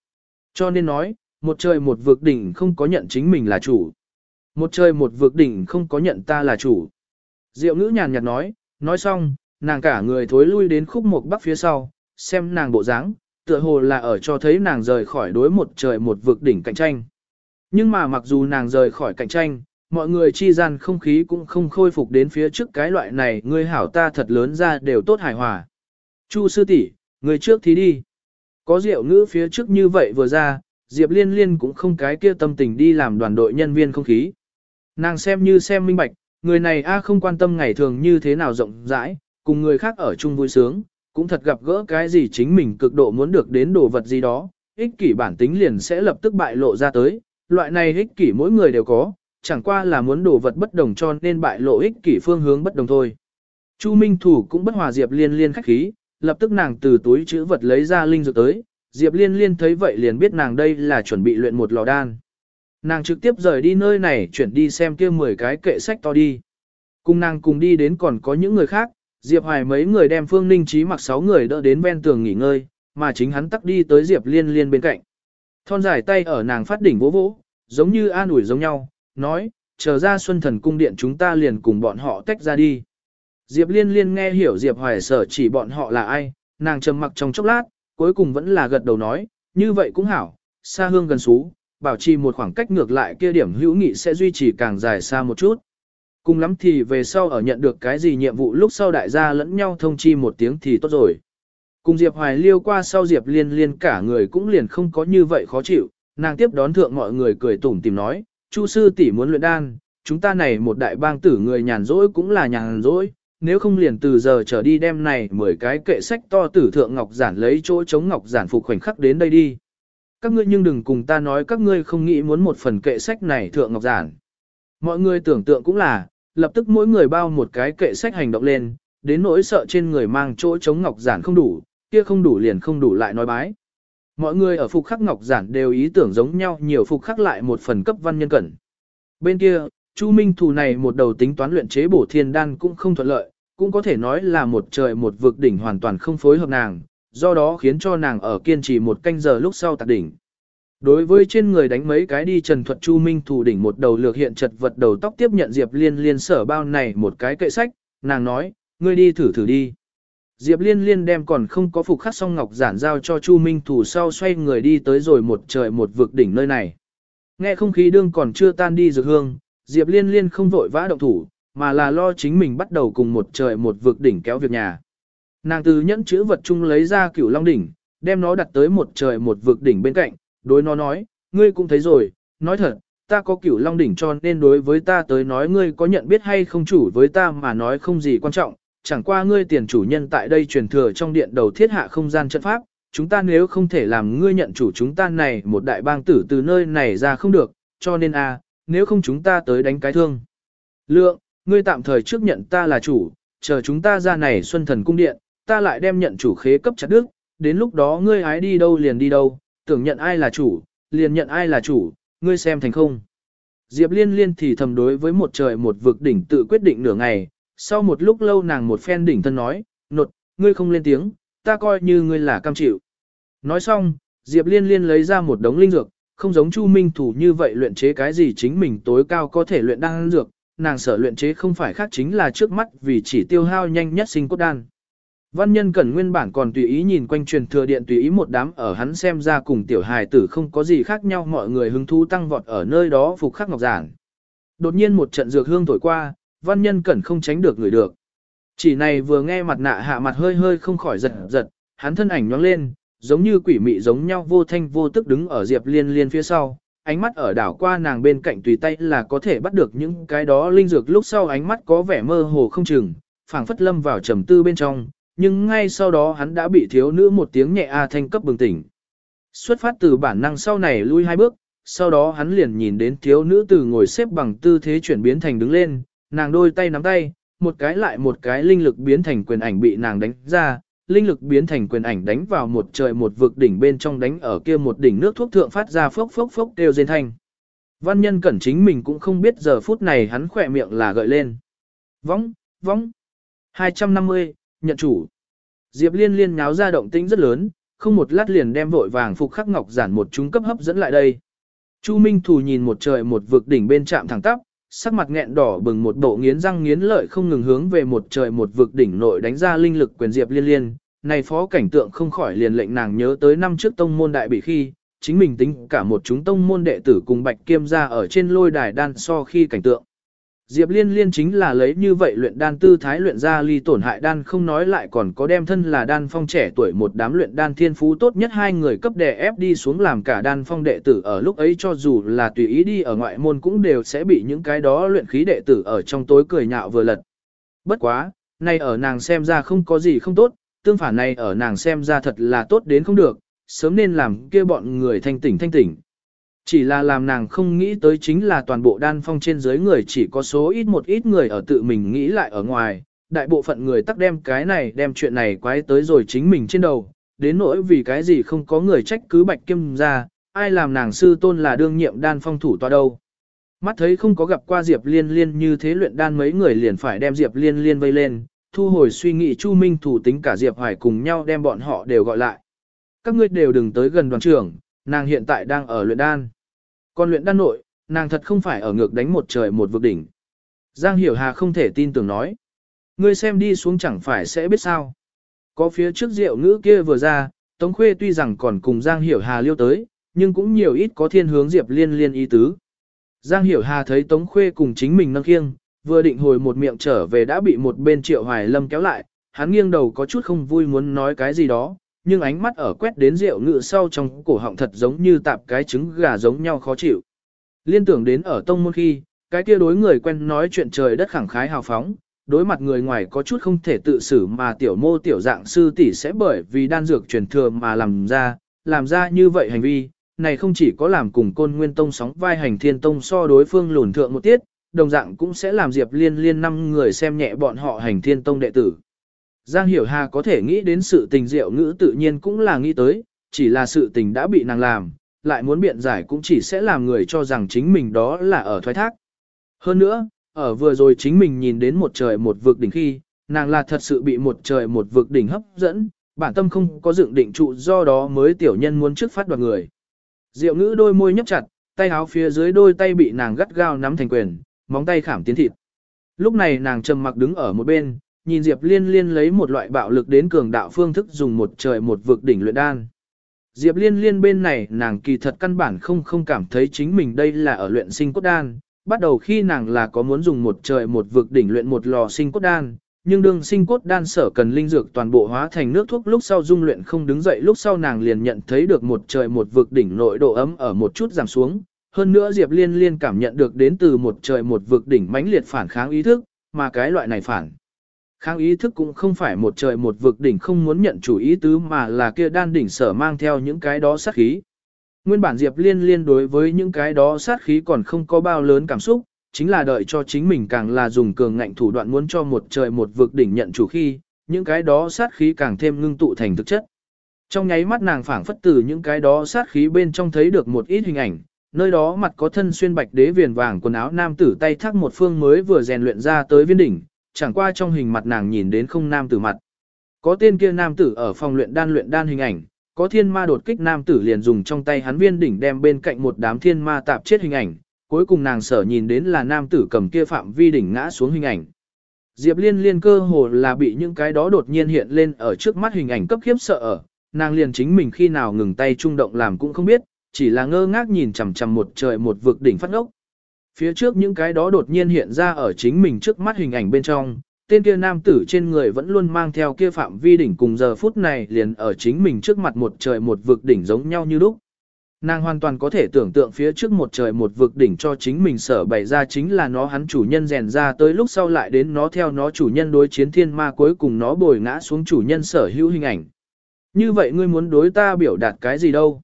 Cho nên nói, một trời một vực đỉnh không có nhận chính mình là chủ. Một trời một vực đỉnh không có nhận ta là chủ. Diệu ngữ nhàn nhạt nói, nói xong, nàng cả người thối lui đến khúc một bắc phía sau, xem nàng bộ dáng, tựa hồ là ở cho thấy nàng rời khỏi đối một trời một vực đỉnh cạnh tranh. Nhưng mà mặc dù nàng rời khỏi cạnh tranh, mọi người chi gian không khí cũng không khôi phục đến phía trước cái loại này, ngươi hảo ta thật lớn ra đều tốt hài hòa. Chu sư tỷ, người trước thì đi. Có rượu ngữ phía trước như vậy vừa ra, Diệp Liên Liên cũng không cái kia tâm tình đi làm đoàn đội nhân viên không khí. Nàng xem như xem minh bạch, người này a không quan tâm ngày thường như thế nào rộng rãi, cùng người khác ở chung vui sướng, cũng thật gặp gỡ cái gì chính mình cực độ muốn được đến đồ vật gì đó, ích kỷ bản tính liền sẽ lập tức bại lộ ra tới, loại này ích kỷ mỗi người đều có, chẳng qua là muốn đồ vật bất đồng cho nên bại lộ ích kỷ phương hướng bất đồng thôi. Chu Minh Thủ cũng bất hòa Diệp Liên Liên khách khí, lập tức nàng từ túi chữ vật lấy ra linh dược tới, Diệp Liên Liên thấy vậy liền biết nàng đây là chuẩn bị luyện một lò đan. Nàng trực tiếp rời đi nơi này chuyển đi xem kia 10 cái kệ sách to đi. Cùng nàng cùng đi đến còn có những người khác, Diệp Hoài mấy người đem Phương Ninh Trí mặc 6 người đỡ đến ven tường nghỉ ngơi, mà chính hắn tắc đi tới Diệp Liên Liên bên cạnh. Thon dài tay ở nàng phát đỉnh vỗ vỗ, giống như an ủi giống nhau, nói, chờ ra xuân thần cung điện chúng ta liền cùng bọn họ tách ra đi. Diệp Liên Liên nghe hiểu Diệp Hoài sở chỉ bọn họ là ai, nàng trầm mặc trong chốc lát, cuối cùng vẫn là gật đầu nói, như vậy cũng hảo, xa hương gần xú, bảo trì một khoảng cách ngược lại kia điểm hữu nghị sẽ duy trì càng dài xa một chút. Cùng lắm thì về sau ở nhận được cái gì nhiệm vụ lúc sau đại gia lẫn nhau thông chi một tiếng thì tốt rồi. Cùng Diệp Hoài liêu qua sau Diệp Liên Liên cả người cũng liền không có như vậy khó chịu, nàng tiếp đón thượng mọi người cười tủm tìm nói, Chu sư tỷ muốn luyện đan, chúng ta này một đại bang tử người nhàn rỗi cũng là nhàn rỗi, nếu không liền từ giờ trở đi đem này 10 cái kệ sách to tử thượng ngọc giản lấy chỗ chống ngọc giản phục khoảnh khắc đến đây đi. Các ngươi nhưng đừng cùng ta nói các ngươi không nghĩ muốn một phần kệ sách này thượng ngọc giản. Mọi người tưởng tượng cũng là, lập tức mỗi người bao một cái kệ sách hành động lên, đến nỗi sợ trên người mang chỗ chống ngọc giản không đủ, kia không đủ liền không đủ lại nói bái. Mọi người ở phục khắc ngọc giản đều ý tưởng giống nhau nhiều phục khắc lại một phần cấp văn nhân cẩn. Bên kia, Chu Minh Thù này một đầu tính toán luyện chế bổ thiên đan cũng không thuận lợi, cũng có thể nói là một trời một vực đỉnh hoàn toàn không phối hợp nàng, do đó khiến cho nàng ở kiên trì một canh giờ lúc sau tạc đỉnh. Đối với trên người đánh mấy cái đi trần thuật Chu Minh Thù đỉnh một đầu lược hiện chật vật đầu tóc tiếp nhận Diệp Liên Liên sở bao này một cái kệ sách, nàng nói, ngươi đi thử thử đi. Diệp Liên Liên đem còn không có phục khắc xong ngọc giản giao cho Chu Minh Thủ sau xoay người đi tới rồi một trời một vực đỉnh nơi này. Nghe không khí đương còn chưa tan đi dược hương, Diệp Liên Liên không vội vã động thủ, mà là lo chính mình bắt đầu cùng một trời một vực đỉnh kéo việc nhà. Nàng từ nhẫn chữ vật chung lấy ra cửu long đỉnh, đem nó đặt tới một trời một vực đỉnh bên cạnh, đối nó nói, ngươi cũng thấy rồi, nói thật, ta có cửu long đỉnh cho nên đối với ta tới nói ngươi có nhận biết hay không chủ với ta mà nói không gì quan trọng, chẳng qua ngươi tiền chủ nhân tại đây truyền thừa trong điện đầu thiết hạ không gian trận pháp, chúng ta nếu không thể làm ngươi nhận chủ chúng ta này một đại bang tử từ nơi này ra không được, cho nên a, nếu không chúng ta tới đánh cái thương. Lượng, ngươi tạm thời trước nhận ta là chủ, chờ chúng ta ra này xuân thần cung điện, ta lại đem nhận chủ khế cấp chặt đức, đến lúc đó ngươi ái đi đâu liền đi đâu, tưởng nhận ai là chủ, liền nhận ai là chủ, ngươi xem thành không. Diệp liên liên thì thầm đối với một trời một vực đỉnh tự quyết định nửa ngày, sau một lúc lâu nàng một phen đỉnh thân nói, nột, ngươi không lên tiếng, ta coi như ngươi là cam chịu. Nói xong, Diệp liên liên lấy ra một đống linh dược, không giống Chu Minh Thủ như vậy luyện chế cái gì chính mình tối cao có thể luyện đan dược, nàng sở luyện chế không phải khác chính là trước mắt vì chỉ tiêu hao nhanh nhất sinh cốt đan. Văn nhân cẩn nguyên bản còn tùy ý nhìn quanh truyền thừa điện tùy ý một đám ở hắn xem ra cùng tiểu hài tử không có gì khác nhau mọi người hứng thú tăng vọt ở nơi đó phục khắc ngọc giản. Đột nhiên một trận dược hương thổi qua, văn nhân cẩn không tránh được người được. Chỉ này vừa nghe mặt nạ hạ mặt hơi hơi không khỏi giật giật, hắn thân ảnh nhoáng lên, giống như quỷ mị giống nhau vô thanh vô tức đứng ở Diệp Liên Liên phía sau, ánh mắt ở đảo qua nàng bên cạnh tùy tay là có thể bắt được những cái đó linh dược lúc sau ánh mắt có vẻ mơ hồ không chừng, phảng phất lâm vào trầm tư bên trong, nhưng ngay sau đó hắn đã bị thiếu nữ một tiếng nhẹ a thanh cấp bừng tỉnh. Xuất phát từ bản năng sau này lui hai bước, sau đó hắn liền nhìn đến thiếu nữ từ ngồi xếp bằng tư thế chuyển biến thành đứng lên, nàng đôi tay nắm tay, một cái lại một cái linh lực biến thành quyền ảnh bị nàng đánh ra, linh lực biến thành quyền ảnh đánh vào một trời một vực đỉnh bên trong đánh ở kia một đỉnh nước thuốc thượng phát ra phốc phốc phốc đều rên thanh. Văn nhân cẩn chính mình cũng không biết giờ phút này hắn khỏe miệng là gợi lên. Vóng, vóng. 250, nhận chủ. Diệp liên liên nháo ra động tĩnh rất lớn, không một lát liền đem vội vàng phục khắc ngọc giản một chúng cấp hấp dẫn lại đây. Chu Minh Thù nhìn một trời một vực đỉnh bên chạm thẳng tắp, sắc mặt nghẹn đỏ bừng một bộ nghiến răng nghiến lợi không ngừng hướng về một trời một vực đỉnh nội đánh ra linh lực quyền diệp liên liên. Này phó cảnh tượng không khỏi liền lệnh nàng nhớ tới năm trước tông môn đại bị khi, chính mình tính cả một chúng tông môn đệ tử cùng bạch kiêm ra ở trên lôi đài đan so khi cảnh tượng. Diệp Liên Liên chính là lấy như vậy luyện đan tư thái luyện ra ly tổn hại đan không nói lại còn có đem thân là đan phong trẻ tuổi một đám luyện đan thiên phú tốt nhất hai người cấp đè ép đi xuống làm cả đan phong đệ tử ở lúc ấy cho dù là tùy ý đi ở ngoại môn cũng đều sẽ bị những cái đó luyện khí đệ tử ở trong tối cười nhạo vừa lật. Bất quá, nay ở nàng xem ra không có gì không tốt, tương phản này ở nàng xem ra thật là tốt đến không được, sớm nên làm kia bọn người thanh tỉnh thanh tỉnh. Chỉ là làm nàng không nghĩ tới chính là toàn bộ đan phong trên dưới người chỉ có số ít một ít người ở tự mình nghĩ lại ở ngoài, đại bộ phận người tắc đem cái này đem chuyện này quái tới rồi chính mình trên đầu, đến nỗi vì cái gì không có người trách cứ bạch kim ra, ai làm nàng sư tôn là đương nhiệm đan phong thủ tòa đâu. Mắt thấy không có gặp qua Diệp Liên Liên như thế luyện đan mấy người liền phải đem Diệp Liên Liên vây lên, thu hồi suy nghĩ Chu Minh thủ tính cả Diệp Hoài cùng nhau đem bọn họ đều gọi lại. Các ngươi đều đừng tới gần đoàn trưởng, nàng hiện tại đang ở luyện đan. Còn luyện đan nội, nàng thật không phải ở ngược đánh một trời một vực đỉnh. Giang Hiểu Hà không thể tin tưởng nói. Ngươi xem đi xuống chẳng phải sẽ biết sao. Có phía trước rượu ngữ kia vừa ra, Tống Khuê tuy rằng còn cùng Giang Hiểu Hà liêu tới, nhưng cũng nhiều ít có thiên hướng Diệp Liên liên ý tứ. Giang Hiểu Hà thấy Tống Khuê cùng chính mình nâng khiêng, vừa định hồi một miệng trở về đã bị một bên Triệu Hoài Lâm kéo lại, hắn nghiêng đầu có chút không vui muốn nói cái gì đó, nhưng ánh mắt ở quét đến rượu ngự sau trong cổ họng thật giống như tạp cái trứng gà giống nhau khó chịu. Liên tưởng đến ở tông môn khi, cái kia đối người quen nói chuyện trời đất khẳng khái hào phóng, đối mặt người ngoài có chút không thể tự xử mà tiểu mô tiểu dạng sư tỷ sẽ bởi vì đan dược truyền thừa mà làm ra, làm ra như vậy hành vi, này không chỉ có làm cùng côn nguyên tông sóng vai hành thiên tông so đối phương lùn thượng một tiết, đồng dạng cũng sẽ làm diệp liên liên năm người xem nhẹ bọn họ hành thiên tông đệ tử. Giang Hiểu Hà có thể nghĩ đến sự tình diệu ngữ tự nhiên cũng là nghĩ tới, chỉ là sự tình đã bị nàng làm, lại muốn biện giải cũng chỉ sẽ làm người cho rằng chính mình đó là ở thoái thác. Hơn nữa, ở vừa rồi chính mình nhìn đến một trời một vực đỉnh khi, nàng là thật sự bị một trời một vực đỉnh hấp dẫn, bản tâm không có dựng định trụ do đó mới tiểu nhân muốn trước phát đoạt người. Diệu ngữ đôi môi nhấp chặt, tay áo phía dưới đôi tay bị nàng gắt gao nắm thành quyền, móng tay khảm tiến thịt. Lúc này nàng trầm mặc đứng ở một bên, nhìn Diệp Liên Liên lấy một loại bạo lực đến cường đạo phương thức dùng một trời một vực đỉnh luyện đan. Diệp Liên Liên bên này nàng kỳ thật căn bản không không cảm thấy chính mình đây là ở luyện sinh cốt đan, bắt đầu khi nàng là có muốn dùng một trời một vực đỉnh luyện một lò sinh cốt đan, nhưng đương sinh cốt đan sở cần linh dược toàn bộ hóa thành nước thuốc lúc sau dung luyện không đứng dậy lúc sau nàng liền nhận thấy được một trời một vực đỉnh nội độ ấm ở một chút giảm xuống. Hơn nữa Diệp Liên Liên cảm nhận được đến từ một trời một vực đỉnh mãnh liệt phản kháng ý thức, mà cái loại này phản Kháng ý thức cũng không phải một trời một vực đỉnh không muốn nhận chủ ý tứ mà là kia đan đỉnh sở mang theo những cái đó sát khí. Nguyên bản Diệp Liên liên đối với những cái đó sát khí còn không có bao lớn cảm xúc, chính là đợi cho chính mình càng là dùng cường ngạnh thủ đoạn muốn cho một trời một vực đỉnh nhận chủ khi, những cái đó sát khí càng thêm ngưng tụ thành thực chất. Trong nháy mắt nàng phảng phất từ những cái đó sát khí bên trong thấy được một ít hình ảnh, nơi đó mặt có thân xuyên bạch đế viền vàng quần áo nam tử tay thắt một phương mới vừa rèn luyện ra tới viên đỉnh, chẳng qua trong hình mặt nàng nhìn đến không nam tử mặt. Có tên kia nam tử ở phòng luyện đan luyện đan hình ảnh, có thiên ma đột kích nam tử liền dùng trong tay hắn viên đỉnh đem bên cạnh một đám thiên ma tạp chết hình ảnh, cuối cùng nàng sở nhìn đến là nam tử cầm kia phạm vi đỉnh ngã xuống hình ảnh. Diệp liên liên cơ hồ là bị những cái đó đột nhiên hiện lên ở trước mắt hình ảnh cấp khiếp sợ ở, nàng liền chính mình khi nào ngừng tay trung động làm cũng không biết, chỉ là ngơ ngác nhìn chằm chằm một trời một vực đỉnh phát ngốc. Phía trước những cái đó đột nhiên hiện ra ở chính mình trước mắt hình ảnh bên trong, tên kia nam tử trên người vẫn luôn mang theo kia phạm vi đỉnh cùng giờ phút này liền ở chính mình trước mặt một trời một vực đỉnh giống nhau như lúc. Nàng hoàn toàn có thể tưởng tượng phía trước một trời một vực đỉnh cho chính mình sở bày ra chính là nó hắn chủ nhân rèn ra tới lúc sau lại đến nó theo nó chủ nhân đối chiến thiên ma cuối cùng nó bồi ngã xuống chủ nhân sở hữu hình ảnh. Như vậy ngươi muốn đối ta biểu đạt cái gì đâu?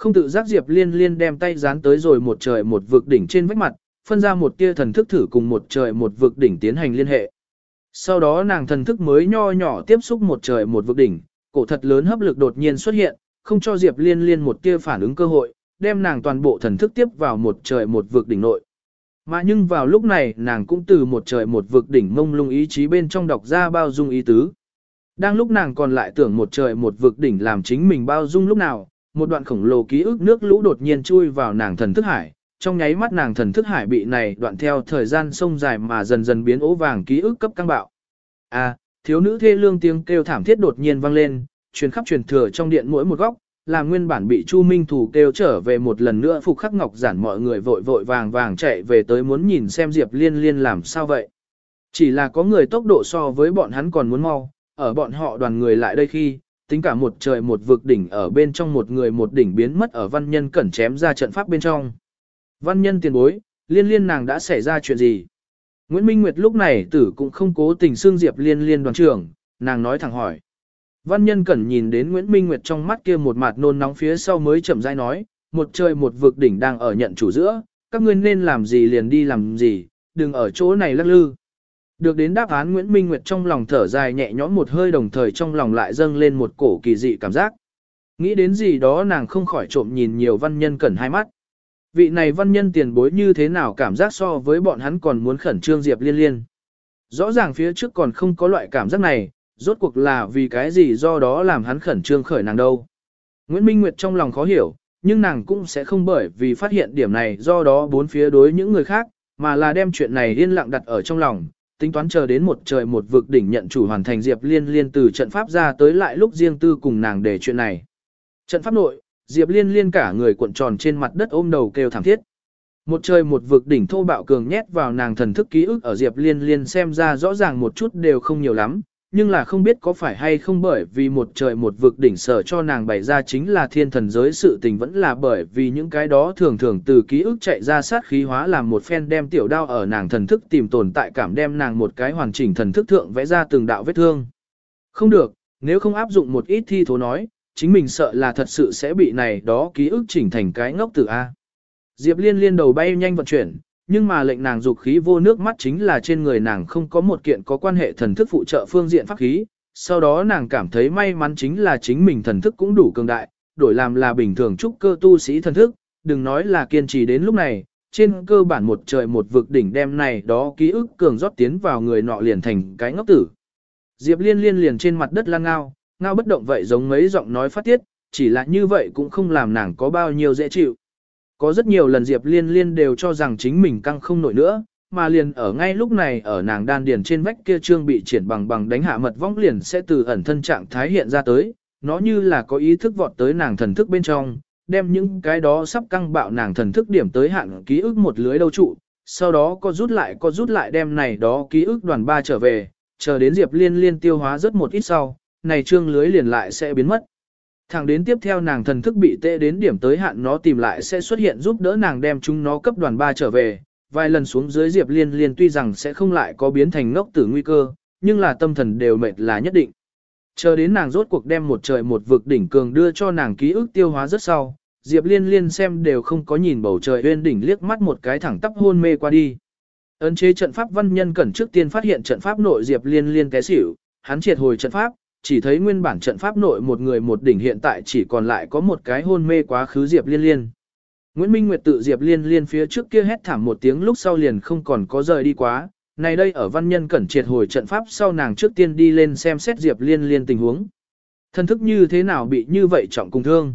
Không tự giác Diệp Liên Liên đem tay dán tới rồi một trời một vực đỉnh trên vách mặt, phân ra một tia thần thức thử cùng một trời một vực đỉnh tiến hành liên hệ. Sau đó nàng thần thức mới nho nhỏ tiếp xúc một trời một vực đỉnh, cổ thật lớn hấp lực đột nhiên xuất hiện, không cho Diệp Liên Liên một tia phản ứng cơ hội, đem nàng toàn bộ thần thức tiếp vào một trời một vực đỉnh nội. Mà nhưng vào lúc này nàng cũng từ một trời một vực đỉnh mông lung ý chí bên trong đọc ra bao dung ý tứ. Đang lúc nàng còn lại tưởng một trời một vực đỉnh làm chính mình bao dung lúc nào, một đoạn khổng lồ ký ức nước lũ đột nhiên chui vào nàng thần thức hải, trong nháy mắt nàng thần thức hải bị này đoạn theo thời gian sông dài mà dần dần biến ố vàng ký ức cấp căng bạo. À, thiếu nữ thê lương tiếng kêu thảm thiết đột nhiên vang lên, truyền khắp truyền thừa trong điện mỗi một góc, là nguyên bản bị Chu Minh Thủ kêu trở về một lần nữa phục khắc ngọc giản mọi người vội vội vàng vàng chạy về tới muốn nhìn xem Diệp Liên Liên làm sao vậy. Chỉ là có người tốc độ so với bọn hắn còn muốn mau, ở bọn họ đoàn người lại đây khi, tính cả một trời một vực đỉnh ở bên trong một người một đỉnh biến mất ở văn nhân cẩn chém ra trận pháp bên trong. Văn nhân tiền bối, liên liên nàng đã xảy ra chuyện gì? Nguyễn Minh Nguyệt lúc này tử cũng không cố tình xương Diệp liên liên đoàn trưởng, nàng nói thẳng hỏi. Văn nhân cẩn nhìn đến Nguyễn Minh Nguyệt trong mắt kia một mặt nôn nóng phía sau mới chậm rãi nói, một trời một vực đỉnh đang ở nhận chủ giữa, các ngươi nên làm gì liền đi làm gì, đừng ở chỗ này lắc lư. Được đến đáp án Nguyễn Minh Nguyệt trong lòng thở dài nhẹ nhõm một hơi đồng thời trong lòng lại dâng lên một cổ kỳ dị cảm giác. Nghĩ đến gì đó nàng không khỏi trộm nhìn nhiều văn nhân cẩn hai mắt. Vị này văn nhân tiền bối như thế nào cảm giác so với bọn hắn còn muốn khẩn trương Diệp Liên Liên. Rõ ràng phía trước còn không có loại cảm giác này, rốt cuộc là vì cái gì do đó làm hắn khẩn trương khởi nàng đâu. Nguyễn Minh Nguyệt trong lòng khó hiểu, nhưng nàng cũng sẽ không bởi vì phát hiện điểm này do đó bốn phía đối những người khác, mà là đem chuyện này yên lặng đặt ở trong lòng, tính toán chờ đến một trời một vực đỉnh nhận chủ hoàn thành Diệp Liên Liên từ trận pháp ra tới lại lúc riêng tư cùng nàng để chuyện này. Trận pháp nội, Diệp Liên Liên cả người cuộn tròn trên mặt đất ôm đầu kêu thảm thiết. Một trời một vực đỉnh thô bạo cường nhét vào nàng thần thức ký ức ở Diệp Liên Liên xem ra rõ ràng một chút đều không nhiều lắm, nhưng là không biết có phải hay không bởi vì một trời một vực đỉnh sở cho nàng bày ra chính là thiên thần giới sự tình vẫn là bởi vì những cái đó thường thường từ ký ức chạy ra sát khí hóa làm một phen đem tiểu đao ở nàng thần thức tìm tồn tại cảm đem nàng một cái hoàn chỉnh thần thức thượng vẽ ra từng đạo vết thương. Không được, nếu không áp dụng một ít thi thố nói, chính mình sợ là thật sự sẽ bị này đó ký ức chỉnh thành cái ngốc tử A. Diệp liên liên đầu bay nhanh vận chuyển, nhưng mà lệnh nàng dục khí vô nước mắt chính là trên người nàng không có một kiện có quan hệ thần thức phụ trợ phương diện pháp khí, sau đó nàng cảm thấy may mắn chính là chính mình thần thức cũng đủ cường đại, đổi làm là bình thường trúc cơ tu sĩ thần thức, đừng nói là kiên trì đến lúc này, trên cơ bản một trời một vực đỉnh đem này đó ký ức cường rót tiến vào người nọ liền thành cái ngốc tử. Diệp liên liên liền trên mặt đất lang ngao, ngao bất động vậy giống mấy giọng nói phát tiết, chỉ là như vậy cũng không làm nàng có bao nhiêu dễ chịu. Có rất nhiều lần Diệp Liên Liên đều cho rằng chính mình căng không nổi nữa, mà liền ở ngay lúc này ở nàng đan điền trên vách kia trương bị triển bằng bằng đánh hạ mật vong liền sẽ từ ẩn thân trạng thái hiện ra tới, nó như là có ý thức vọt tới nàng thần thức bên trong, đem những cái đó sắp căng bạo nàng thần thức điểm tới hạn ký ức một lưới đâu trụ, sau đó có rút lại có rút lại đem này đó ký ức đoàn ba trở về, chờ đến Diệp Liên Liên tiêu hóa rất một ít sau, này trương lưới liền lại sẽ biến mất. Thẳng đến tiếp theo nàng thần thức bị tệ đến điểm tới hạn nó tìm lại sẽ xuất hiện giúp đỡ nàng đem chúng nó cấp đoàn ba trở về. Vài lần xuống dưới Diệp Liên Liên tuy rằng sẽ không lại có biến thành ngốc tử nguy cơ, nhưng là tâm thần đều mệt là nhất định. Chờ đến nàng rốt cuộc đem một trời một vực đỉnh cường đưa cho nàng ký ức tiêu hóa rất sau, Diệp Liên Liên xem đều không có nhìn bầu trời uyên đỉnh liếc mắt một cái thẳng tắp hôn mê qua đi. Ấn chế trận pháp văn nhân cẩn trước tiên phát hiện trận pháp nội Diệp Liên Liên té xỉu, hắn triệt hồi trận pháp, chỉ thấy nguyên bản trận pháp nội một người một đỉnh hiện tại chỉ còn lại có một cái hôn mê quá khứ Diệp Liên Liên. Nguyễn Minh Nguyệt tự Diệp Liên Liên phía trước kia hét thảm một tiếng lúc sau liền không còn có rời đi quá, này đây ở văn nhân cẩn triệt hồi trận pháp sau nàng trước tiên đi lên xem xét Diệp Liên Liên tình huống. Thân thức như thế nào bị như vậy trọng cùng thương.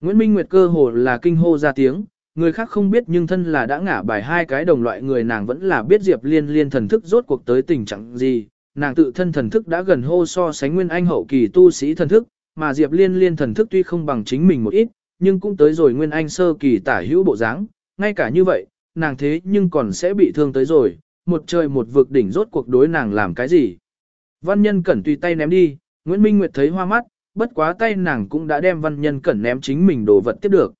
Nguyễn Minh Nguyệt cơ hồ là kinh hô ra tiếng, người khác không biết nhưng thân là đã ngả bài hai cái đồng loại người nàng vẫn là biết Diệp Liên Liên thần thức rốt cuộc tới tình trạng gì, nàng tự thân thần thức đã gần hô so sánh nguyên anh hậu kỳ tu sĩ thần thức, mà Diệp Liên Liên thần thức tuy không bằng chính mình một ít, nhưng cũng tới rồi nguyên anh sơ kỳ tả hữu bộ dáng, ngay cả như vậy, nàng thế nhưng còn sẽ bị thương tới rồi, một trời một vực đỉnh rốt cuộc đối nàng làm cái gì. Văn nhân cẩn tùy tay ném đi, Nguyễn Minh Nguyệt thấy hoa mắt, bất quá tay nàng cũng đã đem văn nhân cẩn ném chính mình đồ vật tiếp được.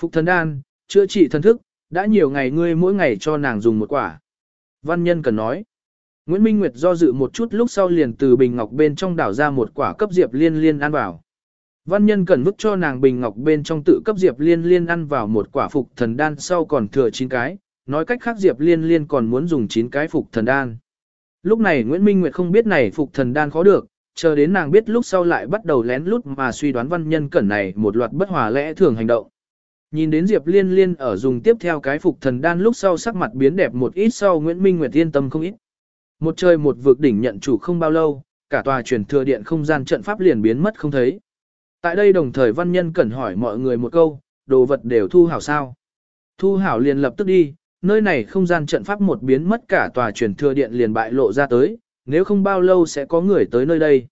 Phục thần đan, chữa trị thần thức, đã nhiều ngày ngươi mỗi ngày cho nàng dùng một quả. Văn nhân cần nói. Nguyễn Minh Nguyệt do dự một chút lúc sau liền từ bình ngọc bên trong đảo ra một quả cấp diệp liên liên ăn vào. Văn nhân cần vứt cho nàng bình ngọc bên trong tự cấp diệp liên liên ăn vào một quả phục thần đan sau còn thừa 9 cái, nói cách khác diệp liên liên còn muốn dùng 9 cái phục thần đan. Lúc này Nguyễn Minh Nguyệt không biết này phục thần đan khó được, chờ đến nàng biết lúc sau lại bắt đầu lén lút mà suy đoán văn nhân cẩn này một loạt bất hòa lẽ thường hành động. Nhìn đến Diệp Liên Liên ở dùng tiếp theo cái phục thần đan lúc sau sắc mặt biến đẹp một ít sau Nguyễn Minh Nguyệt yên tâm không ít. Một trời một vực đỉnh nhận chủ không bao lâu, cả tòa truyền thừa điện không gian trận pháp liền biến mất không thấy. Tại đây đồng thời văn nhân cần hỏi mọi người một câu, đồ vật đều thu hảo sao. Thu hảo liền lập tức đi, nơi này không gian trận pháp một biến mất cả tòa truyền thừa điện liền bại lộ ra tới, nếu không bao lâu sẽ có người tới nơi đây.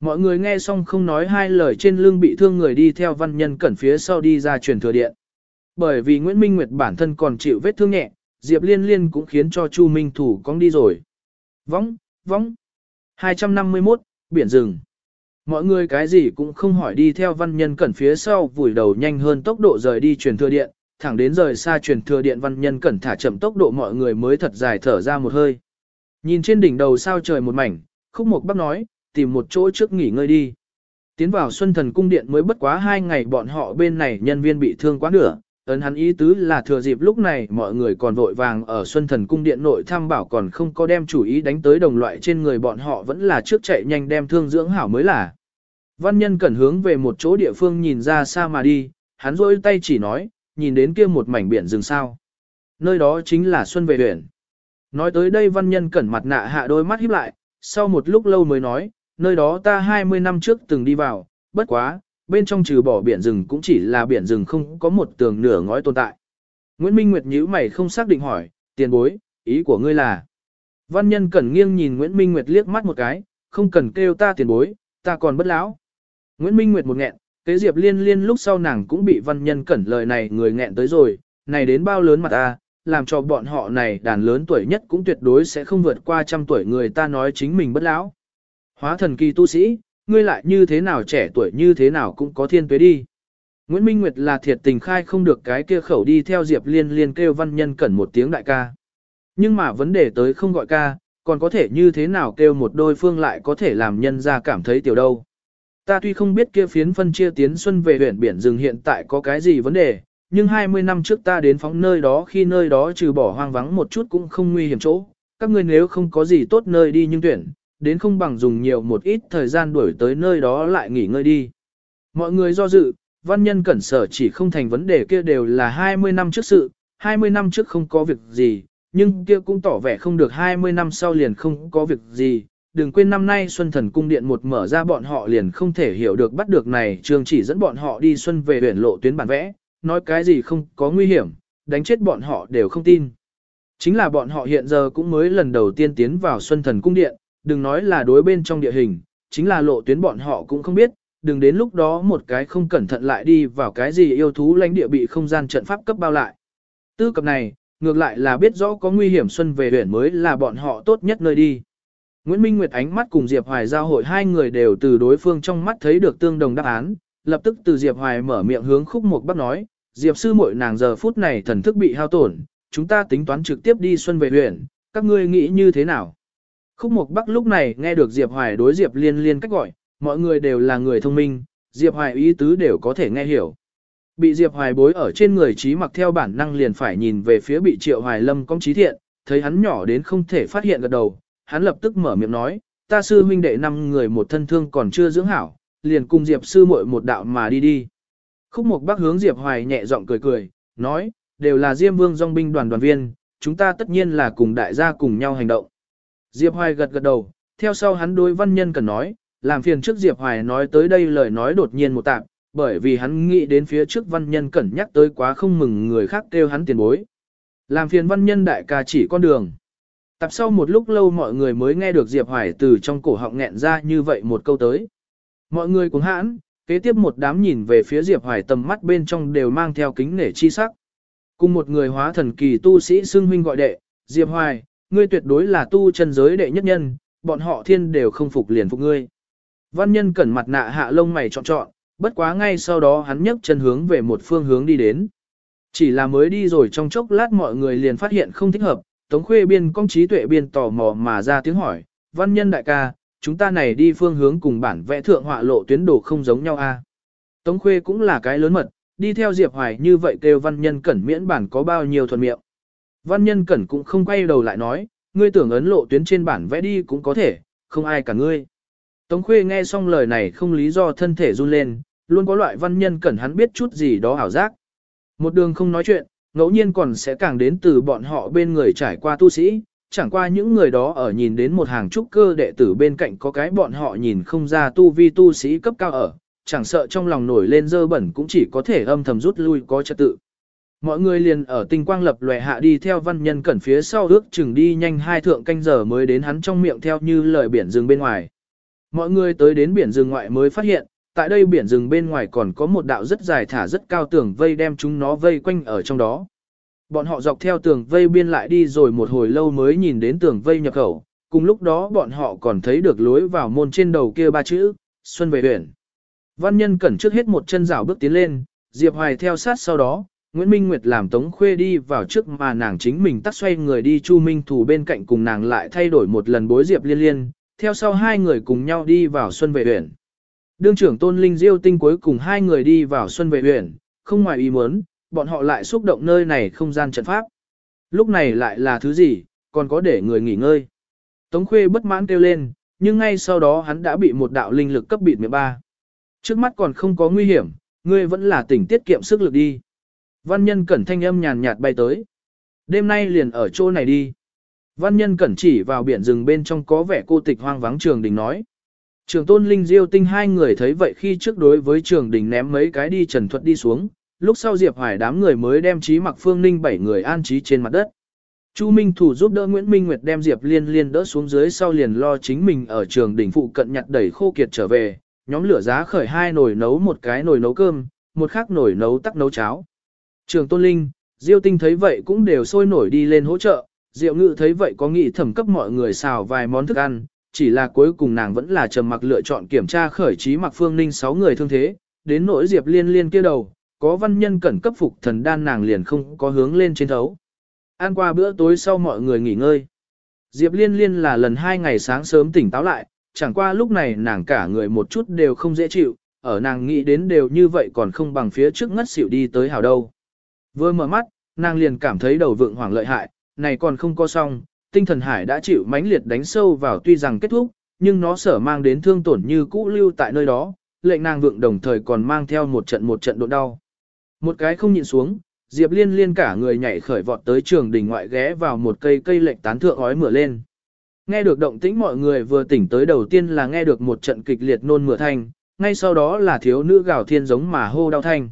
Mọi người nghe xong không nói hai lời trên lưng bị thương người đi theo văn nhân cẩn phía sau đi ra truyền thừa điện. Bởi vì Nguyễn Minh Nguyệt bản thân còn chịu vết thương nhẹ, Diệp Liên Liên cũng khiến cho Chu Minh Thủ cong đi rồi. Vóng, vóng. 251, biển rừng. Mọi người cái gì cũng không hỏi đi theo văn nhân cẩn phía sau vùi đầu nhanh hơn tốc độ rời đi truyền thừa điện, thẳng đến rời xa truyền thừa điện văn nhân cẩn thả chậm tốc độ mọi người mới thật dài thở ra một hơi. Nhìn trên đỉnh đầu sao trời một mảnh, khúc mục bác nói, tìm một chỗ trước nghỉ ngơi đi. Tiến vào Xuân Thần Cung Điện mới bất quá hai ngày bọn họ bên này nhân viên bị thương quá nửa, ấn hắn ý tứ là thừa dịp lúc này mọi người còn vội vàng ở Xuân Thần Cung Điện nội thăm bảo còn không có đem chủ ý đánh tới đồng loại trên người bọn họ vẫn là trước chạy nhanh đem thương dưỡng hảo mới là. Văn nhân cẩn hướng về một chỗ địa phương nhìn ra xa mà đi, hắn rôi tay chỉ nói, nhìn đến kia một mảnh biển rừng sao. Nơi đó chính là Xuân về huyện. Nói tới đây văn nhân cẩn mặt nạ hạ đôi mắt híp lại, sau một lúc lâu mới nói, nơi đó ta 20 năm trước từng đi vào, bất quá, bên trong trừ bỏ biển rừng cũng chỉ là biển rừng không có một tường nửa ngói tồn tại. Nguyễn Minh Nguyệt nhíu mày không xác định hỏi, tiền bối, ý của ngươi là. Văn nhân cẩn nghiêng nhìn Nguyễn Minh Nguyệt liếc mắt một cái, không cần kêu ta tiền bối, ta còn bất lão. Nguyễn Minh Nguyệt một nghẹn, kế diệp liên liên lúc sau nàng cũng bị văn nhân cẩn lời này người nghẹn tới rồi, này đến bao lớn mặt ta, làm cho bọn họ này đàn lớn tuổi nhất cũng tuyệt đối sẽ không vượt qua trăm tuổi người ta nói chính mình bất lão. Hóa thần kỳ tu sĩ, ngươi lại như thế nào trẻ tuổi như thế nào cũng có thiên tuế đi. Nguyễn Minh Nguyệt là thiệt tình khai không được cái kia khẩu đi theo Diệp Liên Liên kêu văn nhân cẩn một tiếng đại ca. Nhưng mà vấn đề tới không gọi ca, còn có thể như thế nào kêu một đôi phương lại có thể làm nhân ra cảm thấy tiểu đâu. Ta tuy không biết kia phiến phân chia tiến xuân về huyện biển rừng hiện tại có cái gì vấn đề, nhưng 20 năm trước ta đến phóng nơi đó khi nơi đó trừ bỏ hoang vắng một chút cũng không nguy hiểm chỗ. Các ngươi nếu không có gì tốt nơi đi nhưng tuyển, đến không bằng dùng nhiều một ít thời gian đuổi tới nơi đó lại nghỉ ngơi đi. Mọi người do dự, văn nhân cẩn sở chỉ không thành vấn đề kia đều là 20 năm trước sự, 20 năm trước không có việc gì, nhưng kia cũng tỏ vẻ không được 20 năm sau liền không có việc gì. Đừng quên năm nay Xuân Thần Cung Điện một mở ra bọn họ liền không thể hiểu được bắt được này trường chỉ dẫn bọn họ đi Xuân về huyện lộ tuyến bản vẽ, nói cái gì không có nguy hiểm, đánh chết bọn họ đều không tin. Chính là bọn họ hiện giờ cũng mới lần đầu tiên tiến vào Xuân Thần Cung Điện, đừng nói là đối bên trong địa hình, chính là lộ tuyến bọn họ cũng không biết, đừng đến lúc đó một cái không cẩn thận lại đi vào cái gì yêu thú lãnh địa bị không gian trận pháp cấp bao lại. Tư cập này, ngược lại là biết rõ có nguy hiểm xuân về huyện mới là bọn họ tốt nhất nơi đi. Nguyễn Minh Nguyệt ánh mắt cùng Diệp Hoài giao hội hai người đều từ đối phương trong mắt thấy được tương đồng đáp án, lập tức từ Diệp Hoài mở miệng hướng khúc một bắc nói, Diệp sư muội nàng giờ phút này thần thức bị hao tổn, chúng ta tính toán trực tiếp đi xuân về huyện, các ngươi nghĩ như thế nào? Khúc Mộc Bắc lúc này nghe được Diệp Hoài đối Diệp Liên Liên cách gọi, mọi người đều là người thông minh, Diệp Hoài ý tứ đều có thể nghe hiểu. Bị Diệp Hoài bối ở trên người trí mặc theo bản năng liền phải nhìn về phía bị Triệu Hoài Lâm công trí thiện, thấy hắn nhỏ đến không thể phát hiện gật đầu, hắn lập tức mở miệng nói, ta sư huynh đệ năm người một thân thương còn chưa dưỡng hảo, liền cùng Diệp sư muội một đạo mà đi đi. Khúc Mộc Bắc hướng Diệp Hoài nhẹ giọng cười cười, nói, đều là Diêm Vương dòng binh đoàn đoàn viên, chúng ta tất nhiên là cùng đại gia cùng nhau hành động. Diệp Hoài gật gật đầu, theo sau hắn đối văn nhân cần nói, làm phiền trước Diệp Hoài nói tới đây lời nói đột nhiên một tạm, bởi vì hắn nghĩ đến phía trước văn nhân cẩn nhắc tới quá không mừng người khác kêu hắn tiền bối. Làm phiền văn nhân đại ca chỉ con đường. Tập sau một lúc lâu mọi người mới nghe được Diệp Hoài từ trong cổ họng nghẹn ra như vậy một câu tới. Mọi người cũng hãn, kế tiếp một đám nhìn về phía Diệp Hoài tầm mắt bên trong đều mang theo kính nể chi sắc. Cùng một người hóa thần kỳ tu sĩ xưng huynh gọi đệ, Diệp Hoài, ngươi tuyệt đối là tu chân giới đệ nhất nhân, bọn họ thiên đều không phục liền phục ngươi. Văn nhân cẩn mặt nạ hạ lông mày trọn trọn, bất quá ngay sau đó hắn nhấc chân hướng về một phương hướng đi đến. Chỉ là mới đi rồi trong chốc lát mọi người liền phát hiện không thích hợp, Tống Khuê biên công trí tuệ biên tò mò mà ra tiếng hỏi, văn nhân đại ca, chúng ta này đi phương hướng cùng bản vẽ thượng họa lộ tuyến đồ không giống nhau a. Tống Khuê cũng là cái lớn mật, đi theo Diệp Hoài như vậy kêu văn nhân cẩn miễn bản có bao nhiêu thuận miệng. Văn nhân cẩn cũng không quay đầu lại nói, ngươi tưởng ấn lộ tuyến trên bản vẽ đi cũng có thể, không ai cả ngươi. Tống Khuê nghe xong lời này không lý do thân thể run lên, luôn có loại văn nhân cẩn hắn biết chút gì đó ảo giác. Một đường không nói chuyện, ngẫu nhiên còn sẽ càng đến từ bọn họ bên người trải qua tu sĩ, chẳng qua những người đó ở nhìn đến một hàng trúc cơ đệ tử bên cạnh có cái bọn họ nhìn không ra tu vi tu sĩ cấp cao ở, chẳng sợ trong lòng nổi lên dơ bẩn cũng chỉ có thể âm thầm rút lui có trật tự. Mọi người liền ở tinh quang lập lòe hạ đi theo văn nhân cẩn phía sau ước chừng đi nhanh hai thượng canh giờ mới đến hắn trong miệng theo như lời biển rừng bên ngoài. Mọi người tới đến biển rừng ngoại mới phát hiện, tại đây biển rừng bên ngoài còn có một đạo rất dài thả rất cao tường vây đem chúng nó vây quanh ở trong đó. Bọn họ dọc theo tường vây biên lại đi rồi một hồi lâu mới nhìn đến tường vây nhập khẩu, cùng lúc đó bọn họ còn thấy được lối vào môn trên đầu kia ba chữ, Xuân về huyện. Văn nhân cẩn trước hết một chân rào bước tiến lên, Diệp Hoài theo sát sau đó, Nguyễn Minh Nguyệt làm Tống Khuê đi vào trước mà nàng chính mình tắt xoay người đi Chu Minh Thủ bên cạnh cùng nàng lại thay đổi một lần bối Diệp liên liên, theo sau hai người cùng nhau đi vào Xuân Vệ Uyển. Đương trưởng Tôn Linh Diêu Tinh cuối cùng hai người đi vào Xuân Vệ Uyển không ngoài ý muốn, bọn họ lại xúc động nơi này không gian trận pháp. Lúc này lại là thứ gì, còn có để người nghỉ ngơi. Tống Khuê bất mãn kêu lên, nhưng ngay sau đó hắn đã bị một đạo linh lực cấp bịt miệng ba. Trước mắt còn không có nguy hiểm, ngươi vẫn là tỉnh tiết kiệm sức lực đi. Văn nhân cẩn thanh âm nhàn nhạt bay tới. Đêm nay liền ở chỗ này đi. Văn nhân cẩn chỉ vào biển rừng bên trong có vẻ cô tịch hoang vắng trường đình nói. Trường tôn linh diêu tinh hai người thấy vậy khi trước đối với trường đình ném mấy cái đi trần thuật đi xuống, lúc sau Diệp Hoài đám người mới đem trí mặc phương ninh bảy người an trí trên mặt đất. Chu Minh Thủ giúp đỡ Nguyễn Minh Nguyệt đem Diệp Liên Liên đỡ xuống dưới sau liền lo chính mình ở trường đỉnh phụ cận nhặt đẩy khô kiệt trở về, nhóm lửa giá khởi hai nồi nấu một cái nồi nấu cơm, một khác nồi nấu tắc nấu cháo. Trường Tôn Linh, Diêu Tinh thấy vậy cũng đều sôi nổi đi lên hỗ trợ, Diệu Ngự thấy vậy có nghĩ thẩm cấp mọi người xào vài món thức ăn, chỉ là cuối cùng nàng vẫn là trầm mặc lựa chọn kiểm tra khởi trí mặc phương ninh 6 người thương thế, đến nỗi Diệp Liên Liên kia đầu, có văn nhân cẩn cấp phục thần đan nàng liền không có hướng lên trên thấu. Ăn qua bữa tối sau mọi người nghỉ ngơi. Diệp Liên Liên là lần hai ngày sáng sớm tỉnh táo lại, chẳng qua lúc này nàng cả người một chút đều không dễ chịu, ở nàng nghĩ đến đều như vậy còn không bằng phía trước ngất xỉu đi tới hào đâu. Vừa mở mắt, nàng liền cảm thấy đầu vượng hoảng lợi hại, này còn không có xong, tinh thần hải đã chịu mãnh liệt đánh sâu vào tuy rằng kết thúc, nhưng nó sở mang đến thương tổn như cũ lưu tại nơi đó, lệnh nàng vượng đồng thời còn mang theo một trận một trận độ đau. Một cái không nhịn xuống, Diệp Liên liên cả người nhảy khởi vọt tới trường đỉnh ngoại ghé vào một cây cây lệnh tán thượng ói mửa lên. Nghe được động tĩnh mọi người vừa tỉnh tới đầu tiên là nghe được một trận kịch liệt nôn mửa thanh, ngay sau đó là thiếu nữ gào thiên giống mà hô đau thanh.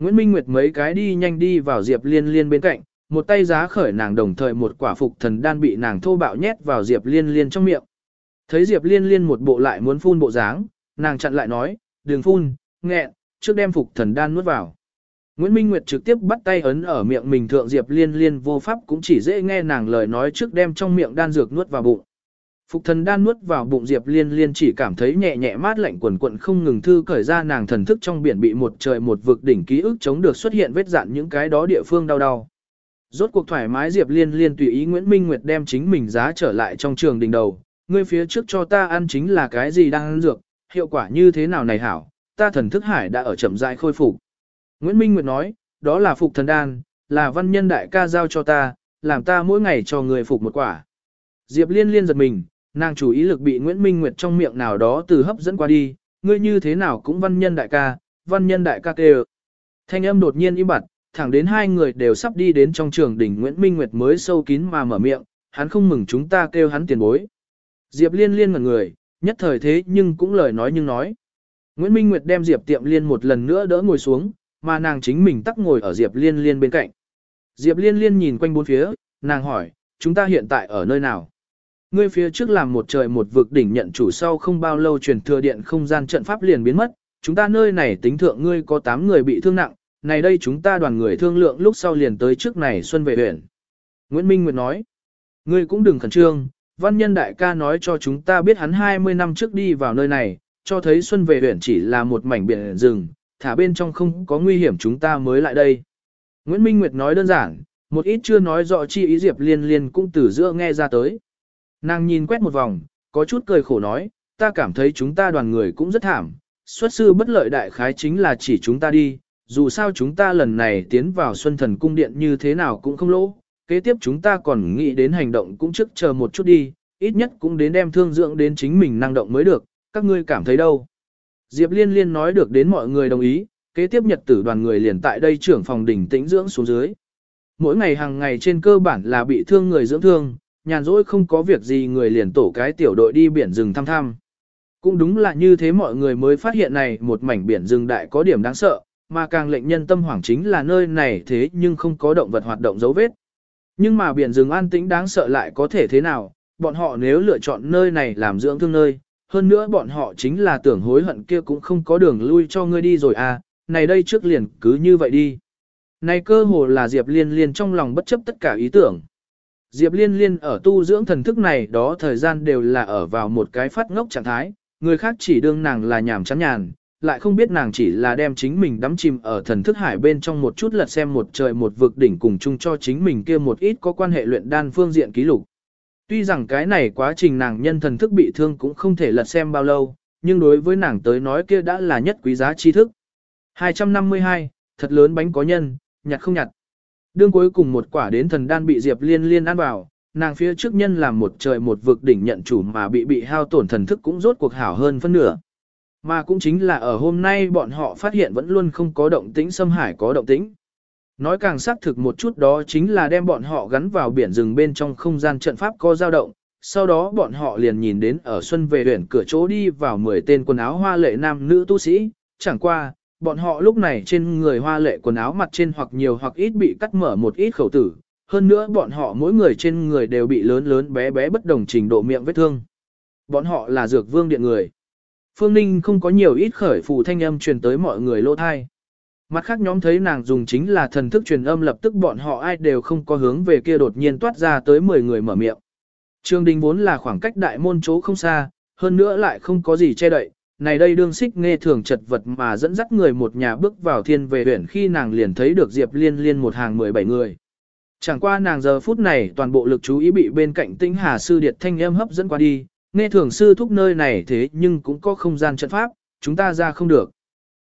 Nguyễn Minh Nguyệt mấy cái đi nhanh đi vào Diệp Liên Liên bên cạnh, một tay giá khởi nàng đồng thời một quả phục thần đan bị nàng thô bạo nhét vào Diệp Liên Liên trong miệng. Thấy Diệp Liên Liên một bộ lại muốn phun bộ dáng, nàng chặn lại nói, đừng phun, nghẹn, trước đem phục thần đan nuốt vào. Nguyễn Minh Nguyệt trực tiếp bắt tay ấn ở miệng mình thượng Diệp Liên Liên vô pháp cũng chỉ dễ nghe nàng lời nói trước đem trong miệng đan dược nuốt vào bụng. Phục thần đan nuốt vào bụng Diệp Liên Liên chỉ cảm thấy nhẹ nhẹ mát lạnh quần quận không ngừng thư cởi ra nàng thần thức trong biển bị một trời một vực đỉnh ký ức chống được xuất hiện vết dạn những cái đó địa phương đau đau. Rốt cuộc thoải mái Diệp Liên Liên tùy ý Nguyễn Minh Nguyệt đem chính mình giá trở lại trong trường đỉnh đầu, ngươi phía trước cho ta ăn chính là cái gì đang ăn dược, hiệu quả như thế nào này hảo, ta thần thức hải đã ở chậm rãi khôi phục. Nguyễn Minh Nguyệt nói, đó là phục thần đan, là văn nhân đại ca giao cho ta, làm ta mỗi ngày cho người phục một quả. Diệp Liên Liên giật mình, nàng chủ ý lực bị Nguyễn Minh Nguyệt trong miệng nào đó từ hấp dẫn qua đi, ngươi như thế nào cũng văn nhân đại ca, văn nhân đại ca kêu. Thanh âm đột nhiên im bặt, thẳng đến hai người đều sắp đi đến trong trường đỉnh Nguyễn Minh Nguyệt mới sâu kín mà mở miệng, hắn không mừng chúng ta kêu hắn tiền bối. Diệp Liên Liên ngẩn người, nhất thời thế nhưng cũng lời nói nhưng nói. Nguyễn Minh Nguyệt đem Diệp Tiệm Liên một lần nữa đỡ ngồi xuống, mà nàng chính mình tắc ngồi ở Diệp Liên Liên bên cạnh. Diệp Liên Liên nhìn quanh bốn phía, nàng hỏi, chúng ta hiện tại ở nơi nào? Ngươi phía trước làm một trời một vực đỉnh nhận chủ sau không bao lâu truyền thừa điện không gian trận pháp liền biến mất, chúng ta nơi này tính thượng ngươi có 8 người bị thương nặng, này đây chúng ta đoàn người thương lượng lúc sau liền tới trước này xuân về huyện. Nguyễn Minh Nguyệt nói, ngươi cũng đừng khẩn trương, văn nhân đại ca nói cho chúng ta biết hắn 20 năm trước đi vào nơi này, cho thấy xuân về huyện chỉ là một mảnh biển rừng, thả bên trong không có nguy hiểm chúng ta mới lại đây. Nguyễn Minh Nguyệt nói đơn giản, một ít chưa nói rõ chi ý Diệp Liên Liên cũng từ giữa nghe ra tới. Nàng nhìn quét một vòng, có chút cười khổ nói, ta cảm thấy chúng ta đoàn người cũng rất thảm, xuất sư bất lợi đại khái chính là chỉ chúng ta đi, dù sao chúng ta lần này tiến vào Xuân Thần Cung Điện như thế nào cũng không lỗ, kế tiếp chúng ta còn nghĩ đến hành động cũng trước chờ một chút đi, ít nhất cũng đến đem thương dưỡng đến chính mình năng động mới được, các ngươi cảm thấy đâu. Diệp Liên Liên nói được đến mọi người đồng ý, kế tiếp nhật tử đoàn người liền tại đây trưởng phòng đỉnh tĩnh dưỡng xuống dưới. Mỗi ngày hàng ngày trên cơ bản là bị thương người dưỡng thương, nhàn rỗi không có việc gì người liền tổ cái tiểu đội đi biển rừng thăm thăm. Cũng đúng là như thế mọi người mới phát hiện này một mảnh biển rừng đại có điểm đáng sợ, mà càng lệnh nhân tâm hoảng chính là nơi này thế nhưng không có động vật hoạt động dấu vết. Nhưng mà biển rừng an tĩnh đáng sợ lại có thể thế nào, bọn họ nếu lựa chọn nơi này làm dưỡng thương nơi, hơn nữa bọn họ chính là tưởng hối hận kia cũng không có đường lui cho ngươi đi rồi à, này đây trước liền cứ như vậy đi. Này cơ hồ là Diệp Liên Liên trong lòng bất chấp tất cả ý tưởng. Diệp Liên Liên ở tu dưỡng thần thức này đó thời gian đều là ở vào một cái phát ngốc trạng thái, người khác chỉ đương nàng là nhảm chán nhàn, lại không biết nàng chỉ là đem chính mình đắm chìm ở thần thức hải bên trong một chút lật xem một trời một vực đỉnh cùng chung cho chính mình kia một ít có quan hệ luyện đan phương diện ký lục. Tuy rằng cái này quá trình nàng nhân thần thức bị thương cũng không thể lật xem bao lâu, nhưng đối với nàng tới nói kia đã là nhất quý giá tri thức. 252, thật lớn bánh có nhân, nhặt không nhặt. Đương cuối cùng một quả đến thần đan bị Diệp Liên Liên ăn vào, nàng phía trước nhân làm một trời một vực đỉnh nhận chủ mà bị bị hao tổn thần thức cũng rốt cuộc hảo hơn phân nửa. Mà cũng chính là ở hôm nay bọn họ phát hiện vẫn luôn không có động tĩnh xâm hải có động tĩnh. Nói càng xác thực một chút đó chính là đem bọn họ gắn vào biển rừng bên trong không gian trận pháp có dao động, sau đó bọn họ liền nhìn đến ở xuân về huyện cửa chỗ đi vào 10 tên quần áo hoa lệ nam nữ tu sĩ, chẳng qua, bọn họ lúc này trên người hoa lệ quần áo mặt trên hoặc nhiều hoặc ít bị cắt mở một ít khẩu tử, hơn nữa bọn họ mỗi người trên người đều bị lớn lớn bé bé bất đồng trình độ miệng vết thương. Bọn họ là dược vương điện người. Phương Ninh không có nhiều ít khởi phù thanh âm truyền tới mọi người lỗ thai. Mặt khác nhóm thấy nàng dùng chính là thần thức truyền âm lập tức bọn họ ai đều không có hướng về kia đột nhiên toát ra tới 10 người mở miệng. Trường đình vốn là khoảng cách đại môn chỗ không xa, hơn nữa lại không có gì che đậy. Này đây đương xích nghe thường chật vật mà dẫn dắt người một nhà bước vào thiên về huyện khi nàng liền thấy được Diệp Liên Liên một hàng 17 người. Chẳng qua nàng giờ phút này toàn bộ lực chú ý bị bên cạnh tĩnh hà sư điệt thanh em hấp dẫn qua đi, nghe thường sư thúc nơi này thế nhưng cũng có không gian trận pháp, chúng ta ra không được.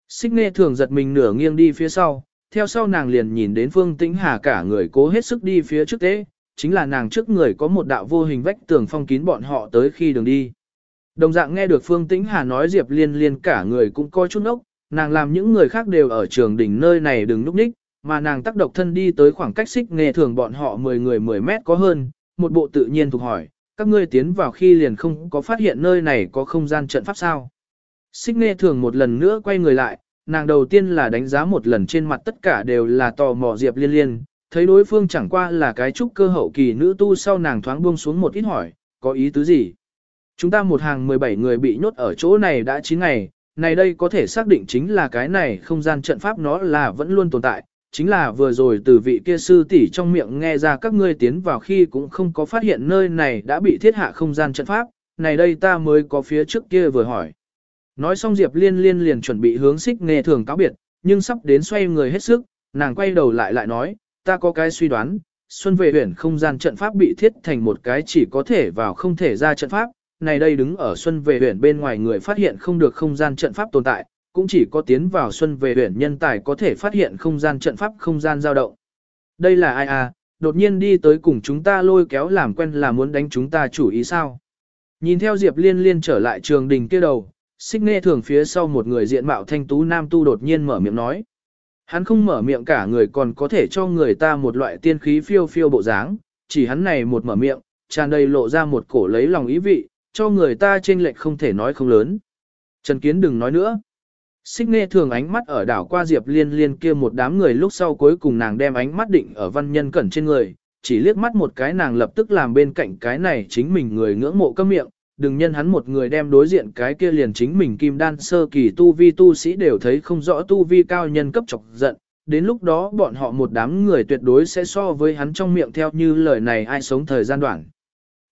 Xích nghe thường giật mình nửa nghiêng đi phía sau, theo sau nàng liền nhìn đến phương tĩnh hà cả người cố hết sức đi phía trước tế, chính là nàng trước người có một đạo vô hình vách tường phong kín bọn họ tới khi đường đi. Đồng dạng nghe được phương tĩnh hà nói Diệp liên liên cả người cũng coi chút ốc, nàng làm những người khác đều ở trường đỉnh nơi này đừng núp ních, mà nàng tác độc thân đi tới khoảng cách xích nghề thường bọn họ 10 người 10 mét có hơn, một bộ tự nhiên thuộc hỏi, các ngươi tiến vào khi liền không có phát hiện nơi này có không gian trận pháp sao. Xích nghề thường một lần nữa quay người lại, nàng đầu tiên là đánh giá một lần trên mặt tất cả đều là tò mò Diệp Liên Liên, thấy đối phương chẳng qua là cái trúc cơ hậu kỳ nữ tu sau nàng thoáng buông xuống một ít hỏi, có ý tứ gì? Chúng ta một hàng 17 người bị nhốt ở chỗ này đã 9 ngày, này đây có thể xác định chính là cái này không gian trận pháp nó là vẫn luôn tồn tại, chính là vừa rồi từ vị kia sư tỷ trong miệng nghe ra các ngươi tiến vào khi cũng không có phát hiện nơi này đã bị thiết hạ không gian trận pháp, này đây ta mới có phía trước kia vừa hỏi. Nói xong Diệp Liên Liên liền chuẩn bị hướng xích nghe thường cáo biệt, nhưng sắp đến xoay người hết sức, nàng quay đầu lại lại nói, ta có cái suy đoán, xuân về huyền không gian trận pháp bị thiết thành một cái chỉ có thể vào không thể ra trận pháp, này đây đứng ở xuân về huyện bên ngoài người phát hiện không được không gian trận pháp tồn tại, cũng chỉ có tiến vào xuân về huyện nhân tài có thể phát hiện không gian trận pháp không gian dao động. Đây là ai à, đột nhiên đi tới cùng chúng ta lôi kéo làm quen là muốn đánh chúng ta chủ ý sao. Nhìn theo Diệp Liên Liên trở lại trường đình kia đầu, xích nghe thường phía sau một người diện mạo thanh tú nam tu đột nhiên mở miệng nói. Hắn không mở miệng cả người còn có thể cho người ta một loại tiên khí phiêu phiêu bộ dáng, chỉ hắn này một mở miệng, tràn đầy lộ ra một cổ lấy lòng ý vị, cho người ta trên lệch không thể nói không lớn. Trần Kiến đừng nói nữa. Xích nghe thường ánh mắt ở đảo qua Diệp Liên Liên kia một đám người lúc sau cuối cùng nàng đem ánh mắt định ở văn nhân cẩn trên người, chỉ liếc mắt một cái nàng lập tức làm bên cạnh cái này chính mình người ngưỡng mộ câm miệng, đừng nhân hắn một người đem đối diện cái kia liền chính mình kim đan sơ kỳ tu vi tu sĩ đều thấy không rõ tu vi cao nhân cấp chọc giận, đến lúc đó bọn họ một đám người tuyệt đối sẽ so với hắn trong miệng theo như lời này ai sống thời gian đoạn.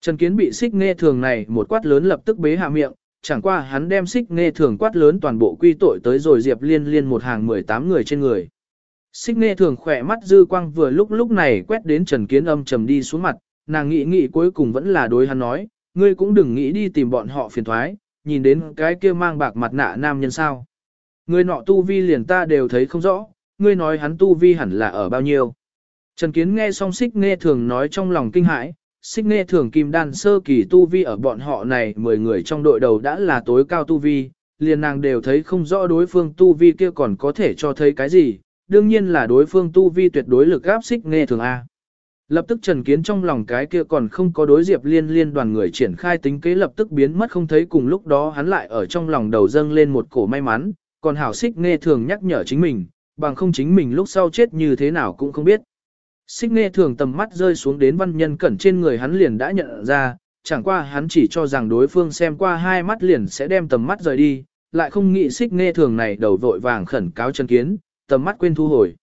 Trần Kiến bị xích nghe thường này một quát lớn lập tức bế hạ miệng, chẳng qua hắn đem xích nghe thường quát lớn toàn bộ quy tội tới rồi Diệp Liên Liên một hàng 18 người trên người. Xích nghe thường khỏe mắt dư quang vừa lúc lúc này quét đến Trần Kiến âm trầm đi xuống mặt, nàng nghĩ nghĩ cuối cùng vẫn là đối hắn nói, ngươi cũng đừng nghĩ đi tìm bọn họ phiền thoái, nhìn đến cái kia mang bạc mặt nạ nam nhân sao. Ngươi nọ tu vi liền ta đều thấy không rõ, ngươi nói hắn tu vi hẳn là ở bao nhiêu. Trần Kiến nghe xong xích nghe thường nói trong lòng kinh hãi, xích nghe thường kim đan sơ kỳ tu vi ở bọn họ này 10 người trong đội đầu đã là tối cao tu vi, liền nàng đều thấy không rõ đối phương tu vi kia còn có thể cho thấy cái gì, đương nhiên là đối phương tu vi tuyệt đối lực áp xích nghe thường A. Lập tức Trần Kiến trong lòng cái kia còn không có đối diệp liên liên đoàn người triển khai tính kế lập tức biến mất không thấy cùng lúc đó hắn lại ở trong lòng đầu dâng lên một cổ may mắn, còn hảo xích nghe thường nhắc nhở chính mình, bằng không chính mình lúc sau chết như thế nào cũng không biết. Xích nghe thường tầm mắt rơi xuống đến văn nhân cẩn trên người hắn liền đã nhận ra, chẳng qua hắn chỉ cho rằng đối phương xem qua hai mắt liền sẽ đem tầm mắt rời đi, lại không nghĩ xích nghe thường này đầu vội vàng khẩn cáo chân kiến, tầm mắt quên thu hồi.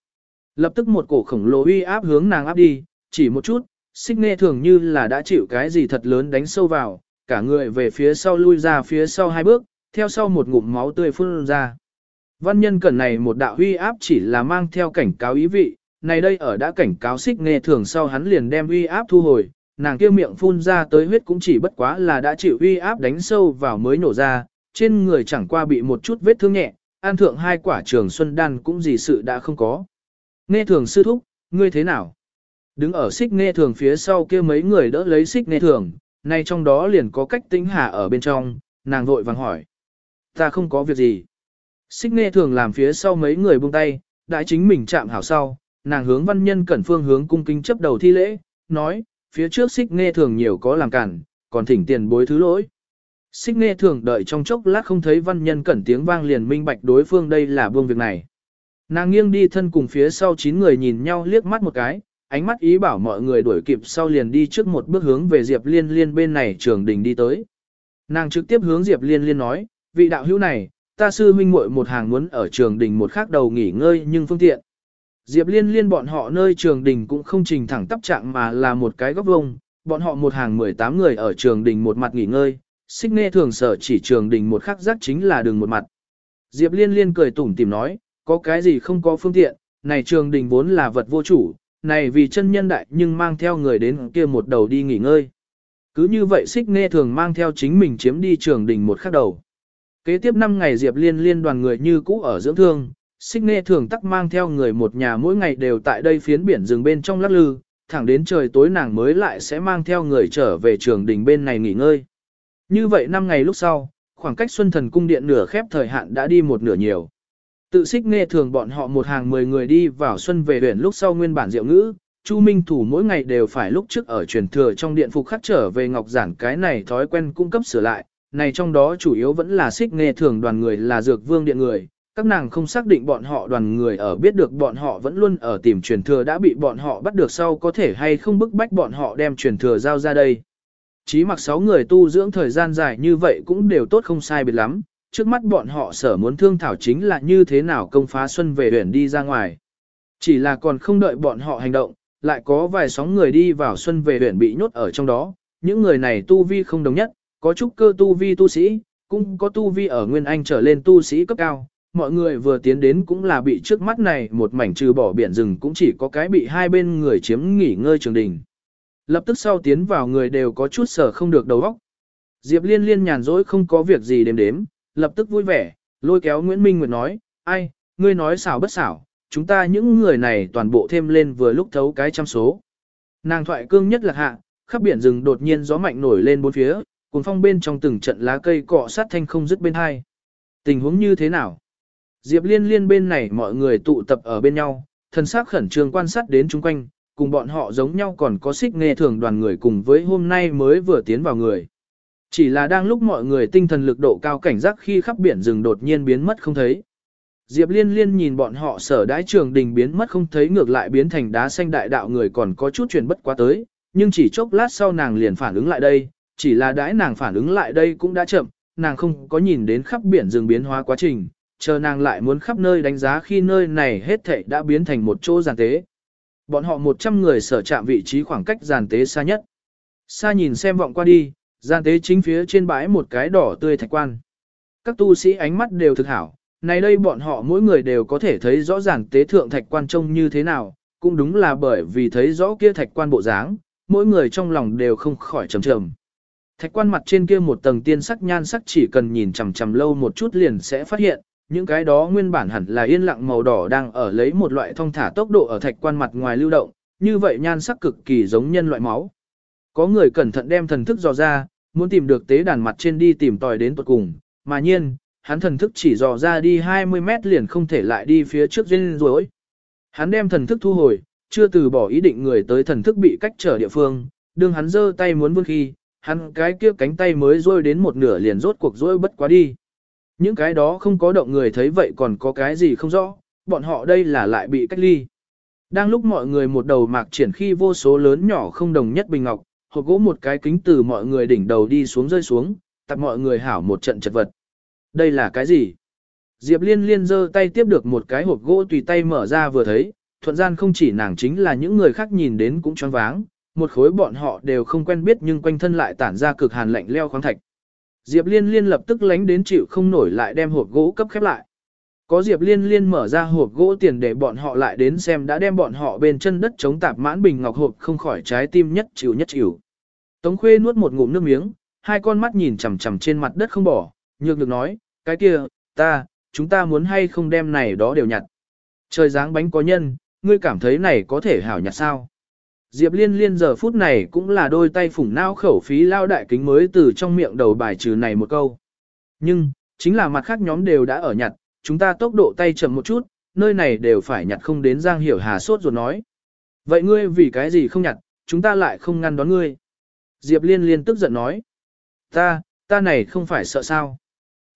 Lập tức một cổ khổng lồ uy áp hướng nàng áp đi, chỉ một chút, xích nghe thường như là đã chịu cái gì thật lớn đánh sâu vào, cả người về phía sau lui ra phía sau hai bước, theo sau một ngụm máu tươi phun ra. Văn nhân cẩn này một đạo uy áp chỉ là mang theo cảnh cáo ý vị, này đây ở đã cảnh cáo xích nghe thường sau hắn liền đem uy áp thu hồi, nàng kia miệng phun ra tới huyết cũng chỉ bất quá là đã chịu uy áp đánh sâu vào mới nổ ra, trên người chẳng qua bị một chút vết thương nhẹ, an thượng hai quả trường xuân đan cũng gì sự đã không có. Nghe thường sư thúc, ngươi thế nào? Đứng ở xích nghe thường phía sau kia mấy người đỡ lấy xích nghe thường, nay trong đó liền có cách tính hà ở bên trong, nàng vội vàng hỏi. Ta không có việc gì. Xích nghe thường làm phía sau mấy người buông tay, đã chính mình chạm hảo sau, nàng hướng văn nhân cẩn phương hướng cung kính chấp đầu thi lễ, nói, phía trước xích nghe thường nhiều có làm cản, còn thỉnh tiền bối thứ lỗi. Xích nghe thường đợi trong chốc lát không thấy văn nhân cẩn tiếng vang liền minh bạch đối phương đây là buông việc này. Nàng nghiêng đi thân cùng phía sau chín người nhìn nhau liếc mắt một cái, ánh mắt ý bảo mọi người đuổi kịp sau liền đi trước một bước hướng về Diệp Liên Liên bên này trường đình đi tới. Nàng trực tiếp hướng Diệp Liên Liên nói, vị đạo hữu này, ta sư huynh muội một hàng muốn ở trường đình một khác đầu nghỉ ngơi nhưng phương tiện. Diệp Liên Liên bọn họ nơi trường đình cũng không trình thẳng tắp trạng mà là một cái góc vuông, bọn họ một hàng 18 người ở trường đình một mặt nghỉ ngơi, xích nghe thường sở chỉ trường đình một khắc giác chính là đường một mặt. Diệp Liên Liên cười tủm tìm nói, có cái gì không có phương tiện, này trường đình vốn là vật vô chủ, này vì chân nhân đại nhưng mang theo người đến kia một đầu đi nghỉ ngơi. Cứ như vậy xích nghe thường mang theo chính mình chiếm đi trường đình một khắc đầu. Kế tiếp 5 ngày Diệp Liên Liên đoàn người như cũ ở dưỡng thương, xích nghe thường tắc mang theo người một nhà mỗi ngày đều tại đây phiến biển rừng bên trong lắc lư, thẳng đến trời tối nàng mới lại sẽ mang theo người trở về trường đình bên này nghỉ ngơi. Như vậy năm ngày lúc sau, khoảng cách Xuân Thần Cung Điện nửa khép thời hạn đã đi một nửa nhiều. Tự xích nghe thường bọn họ một hàng 10 người đi vào Xuân về huyện lúc sau nguyên bản diệu ngữ, Chu Minh Thủ mỗi ngày đều phải lúc trước ở truyền thừa trong điện phục khắc trở về Ngọc Giản cái này thói quen cung cấp sửa lại, này trong đó chủ yếu vẫn là xích nghe thường đoàn người là dược vương điện người, các nàng không xác định bọn họ đoàn người ở biết được bọn họ vẫn luôn ở tìm truyền thừa đã bị bọn họ bắt được sau có thể hay không bức bách bọn họ đem truyền thừa giao ra đây. Chí mặc 6 người tu dưỡng thời gian dài như vậy cũng đều tốt không sai biệt lắm, trước mắt bọn họ sở muốn thương thảo chính là như thế nào công phá xuân về huyện đi ra ngoài. Chỉ là còn không đợi bọn họ hành động, lại có vài sóng người đi vào xuân về huyện bị nhốt ở trong đó, những người này tu vi không đồng nhất, có chút cơ tu vi tu sĩ, cũng có tu vi ở Nguyên Anh trở lên tu sĩ cấp cao, mọi người vừa tiến đến cũng là bị trước mắt này một mảnh trừ bỏ biển rừng cũng chỉ có cái bị hai bên người chiếm nghỉ ngơi trường đình. Lập tức sau tiến vào người đều có chút sở không được đầu óc. Diệp liên liên nhàn rỗi không có việc gì đếm đếm, lập tức vui vẻ, lôi kéo Nguyễn Minh Nguyệt nói, ai, ngươi nói xảo bất xảo, chúng ta những người này toàn bộ thêm lên vừa lúc thấu cái trăm số. Nàng thoại cương nhất là hạ, khắp biển rừng đột nhiên gió mạnh nổi lên bốn phía, cuốn phong bên trong từng trận lá cây cọ sát thanh không dứt bên hai. Tình huống như thế nào? Diệp liên liên bên này mọi người tụ tập ở bên nhau, thần sắc khẩn trương quan sát đến chung quanh, cùng bọn họ giống nhau còn có xích nghề thường đoàn người cùng với hôm nay mới vừa tiến vào người. Chỉ là đang lúc mọi người tinh thần lực độ cao cảnh giác khi khắp biển rừng đột nhiên biến mất không thấy. Diệp liên liên nhìn bọn họ sở đái trường đình biến mất không thấy ngược lại biến thành đá xanh đại đạo người còn có chút chuyển bất quá tới, nhưng chỉ chốc lát sau nàng liền phản ứng lại đây, chỉ là đái nàng phản ứng lại đây cũng đã chậm, nàng không có nhìn đến khắp biển rừng biến hóa quá trình, chờ nàng lại muốn khắp nơi đánh giá khi nơi này hết thảy đã biến thành một chỗ giàn tế. Bọn họ 100 người sở chạm vị trí khoảng cách giàn tế xa nhất. Xa nhìn xem vọng qua đi, giàn tế chính phía trên bãi một cái đỏ tươi thạch quan. Các tu sĩ ánh mắt đều thực hảo, này đây bọn họ mỗi người đều có thể thấy rõ ràng tế thượng thạch quan trông như thế nào, cũng đúng là bởi vì thấy rõ kia thạch quan bộ dáng, mỗi người trong lòng đều không khỏi trầm trầm. Thạch quan mặt trên kia một tầng tiên sắc nhan sắc chỉ cần nhìn chằm chằm lâu một chút liền sẽ phát hiện, những cái đó nguyên bản hẳn là yên lặng màu đỏ đang ở lấy một loại thông thả tốc độ ở thạch quan mặt ngoài lưu động, như vậy nhan sắc cực kỳ giống nhân loại máu. Có người cẩn thận đem thần thức dò ra, muốn tìm được tế đàn mặt trên đi tìm tòi đến tuật cùng, mà nhiên, hắn thần thức chỉ dò ra đi 20 mét liền không thể lại đi phía trước duyên rồi. Hắn đem thần thức thu hồi, chưa từ bỏ ý định người tới thần thức bị cách trở địa phương, đương hắn giơ tay muốn vươn khi, hắn cái kia cánh tay mới rôi đến một nửa liền rốt cuộc rôi bất quá đi. Những cái đó không có động người thấy vậy còn có cái gì không rõ, bọn họ đây là lại bị cách ly. Đang lúc mọi người một đầu mạc triển khi vô số lớn nhỏ không đồng nhất bình ngọc, hộp gỗ một cái kính từ mọi người đỉnh đầu đi xuống rơi xuống, tập mọi người hảo một trận chật vật. Đây là cái gì? Diệp liên liên giơ tay tiếp được một cái hộp gỗ tùy tay mở ra vừa thấy, thuận gian không chỉ nàng chính là những người khác nhìn đến cũng choáng váng, một khối bọn họ đều không quen biết nhưng quanh thân lại tản ra cực hàn lạnh leo khoáng thạch. Diệp Liên Liên lập tức lánh đến chịu không nổi lại đem hộp gỗ cấp khép lại. Có Diệp Liên Liên mở ra hộp gỗ tiền để bọn họ lại đến xem đã đem bọn họ bên chân đất chống tạp mãn bình ngọc hộp không khỏi trái tim nhất chịu nhất chịu. Tống Khuê nuốt một ngụm nước miếng, hai con mắt nhìn chằm chằm trên mặt đất không bỏ, nhược được nói, cái kia, ta, chúng ta muốn hay không đem này đó đều nhặt. Trời dáng bánh có nhân, ngươi cảm thấy này có thể hảo nhặt sao? Diệp liên liên giờ phút này cũng là đôi tay phủng nao khẩu phí lao đại kính mới từ trong miệng đầu bài trừ này một câu. Nhưng, chính là mặt khác nhóm đều đã ở nhặt, chúng ta tốc độ tay chậm một chút, nơi này đều phải nhặt không đến Giang Hiểu Hà sốt rồi nói. Vậy ngươi vì cái gì không nhặt, chúng ta lại không ngăn đón ngươi. Diệp liên liên tức giận nói. Ta, ta này không phải sợ sao.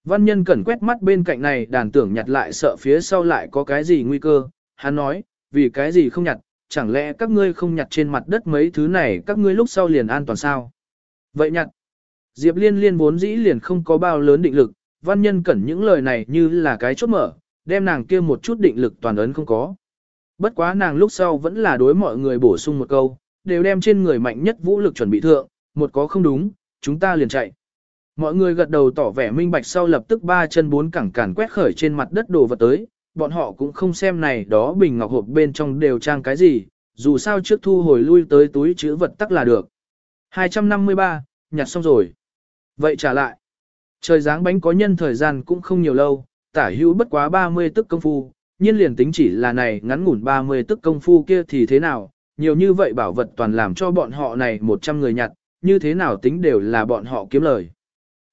Văn nhân cẩn quét mắt bên cạnh này đàn tưởng nhặt lại sợ phía sau lại có cái gì nguy cơ. Hắn nói, vì cái gì không nhặt, chẳng lẽ các ngươi không nhặt trên mặt đất mấy thứ này các ngươi lúc sau liền an toàn sao? Vậy nhặt. Diệp liên liên vốn dĩ liền không có bao lớn định lực, văn nhân cẩn những lời này như là cái chốt mở, đem nàng kia một chút định lực toàn ấn không có. Bất quá nàng lúc sau vẫn là đối mọi người bổ sung một câu, đều đem trên người mạnh nhất vũ lực chuẩn bị thượng, một có không đúng, chúng ta liền chạy. Mọi người gật đầu tỏ vẻ minh bạch sau lập tức ba chân bốn cẳng cản quét khởi trên mặt đất đồ vật tới, bọn họ cũng không xem này đó bình ngọc hộp bên trong đều trang cái gì, dù sao trước thu hồi lui tới túi chữ vật tắc là được. 253, nhặt xong rồi. Vậy trả lại. Trời dáng bánh có nhân thời gian cũng không nhiều lâu, tả hữu bất quá 30 tức công phu, nhiên liền tính chỉ là này ngắn ngủn 30 tức công phu kia thì thế nào, nhiều như vậy bảo vật toàn làm cho bọn họ này 100 người nhặt, như thế nào tính đều là bọn họ kiếm lời.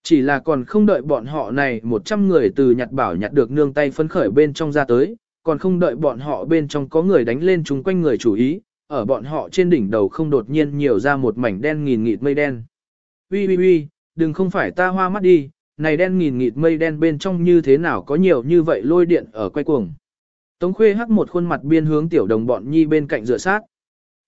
Chỉ là còn không đợi bọn họ này 100 người từ nhặt bảo nhặt được nương tay phấn khởi bên trong ra tới, còn không đợi bọn họ bên trong có người đánh lên chúng quanh người chủ ý, ở bọn họ trên đỉnh đầu không đột nhiên nhiều ra một mảnh đen nghìn nghịt mây đen. Ui ui ui, đừng không phải ta hoa mắt đi, này đen nghìn nghịt mây đen bên trong như thế nào có nhiều như vậy lôi điện ở quay cuồng. Tống khuê hắc một khuôn mặt biên hướng tiểu đồng bọn nhi bên cạnh dựa sát.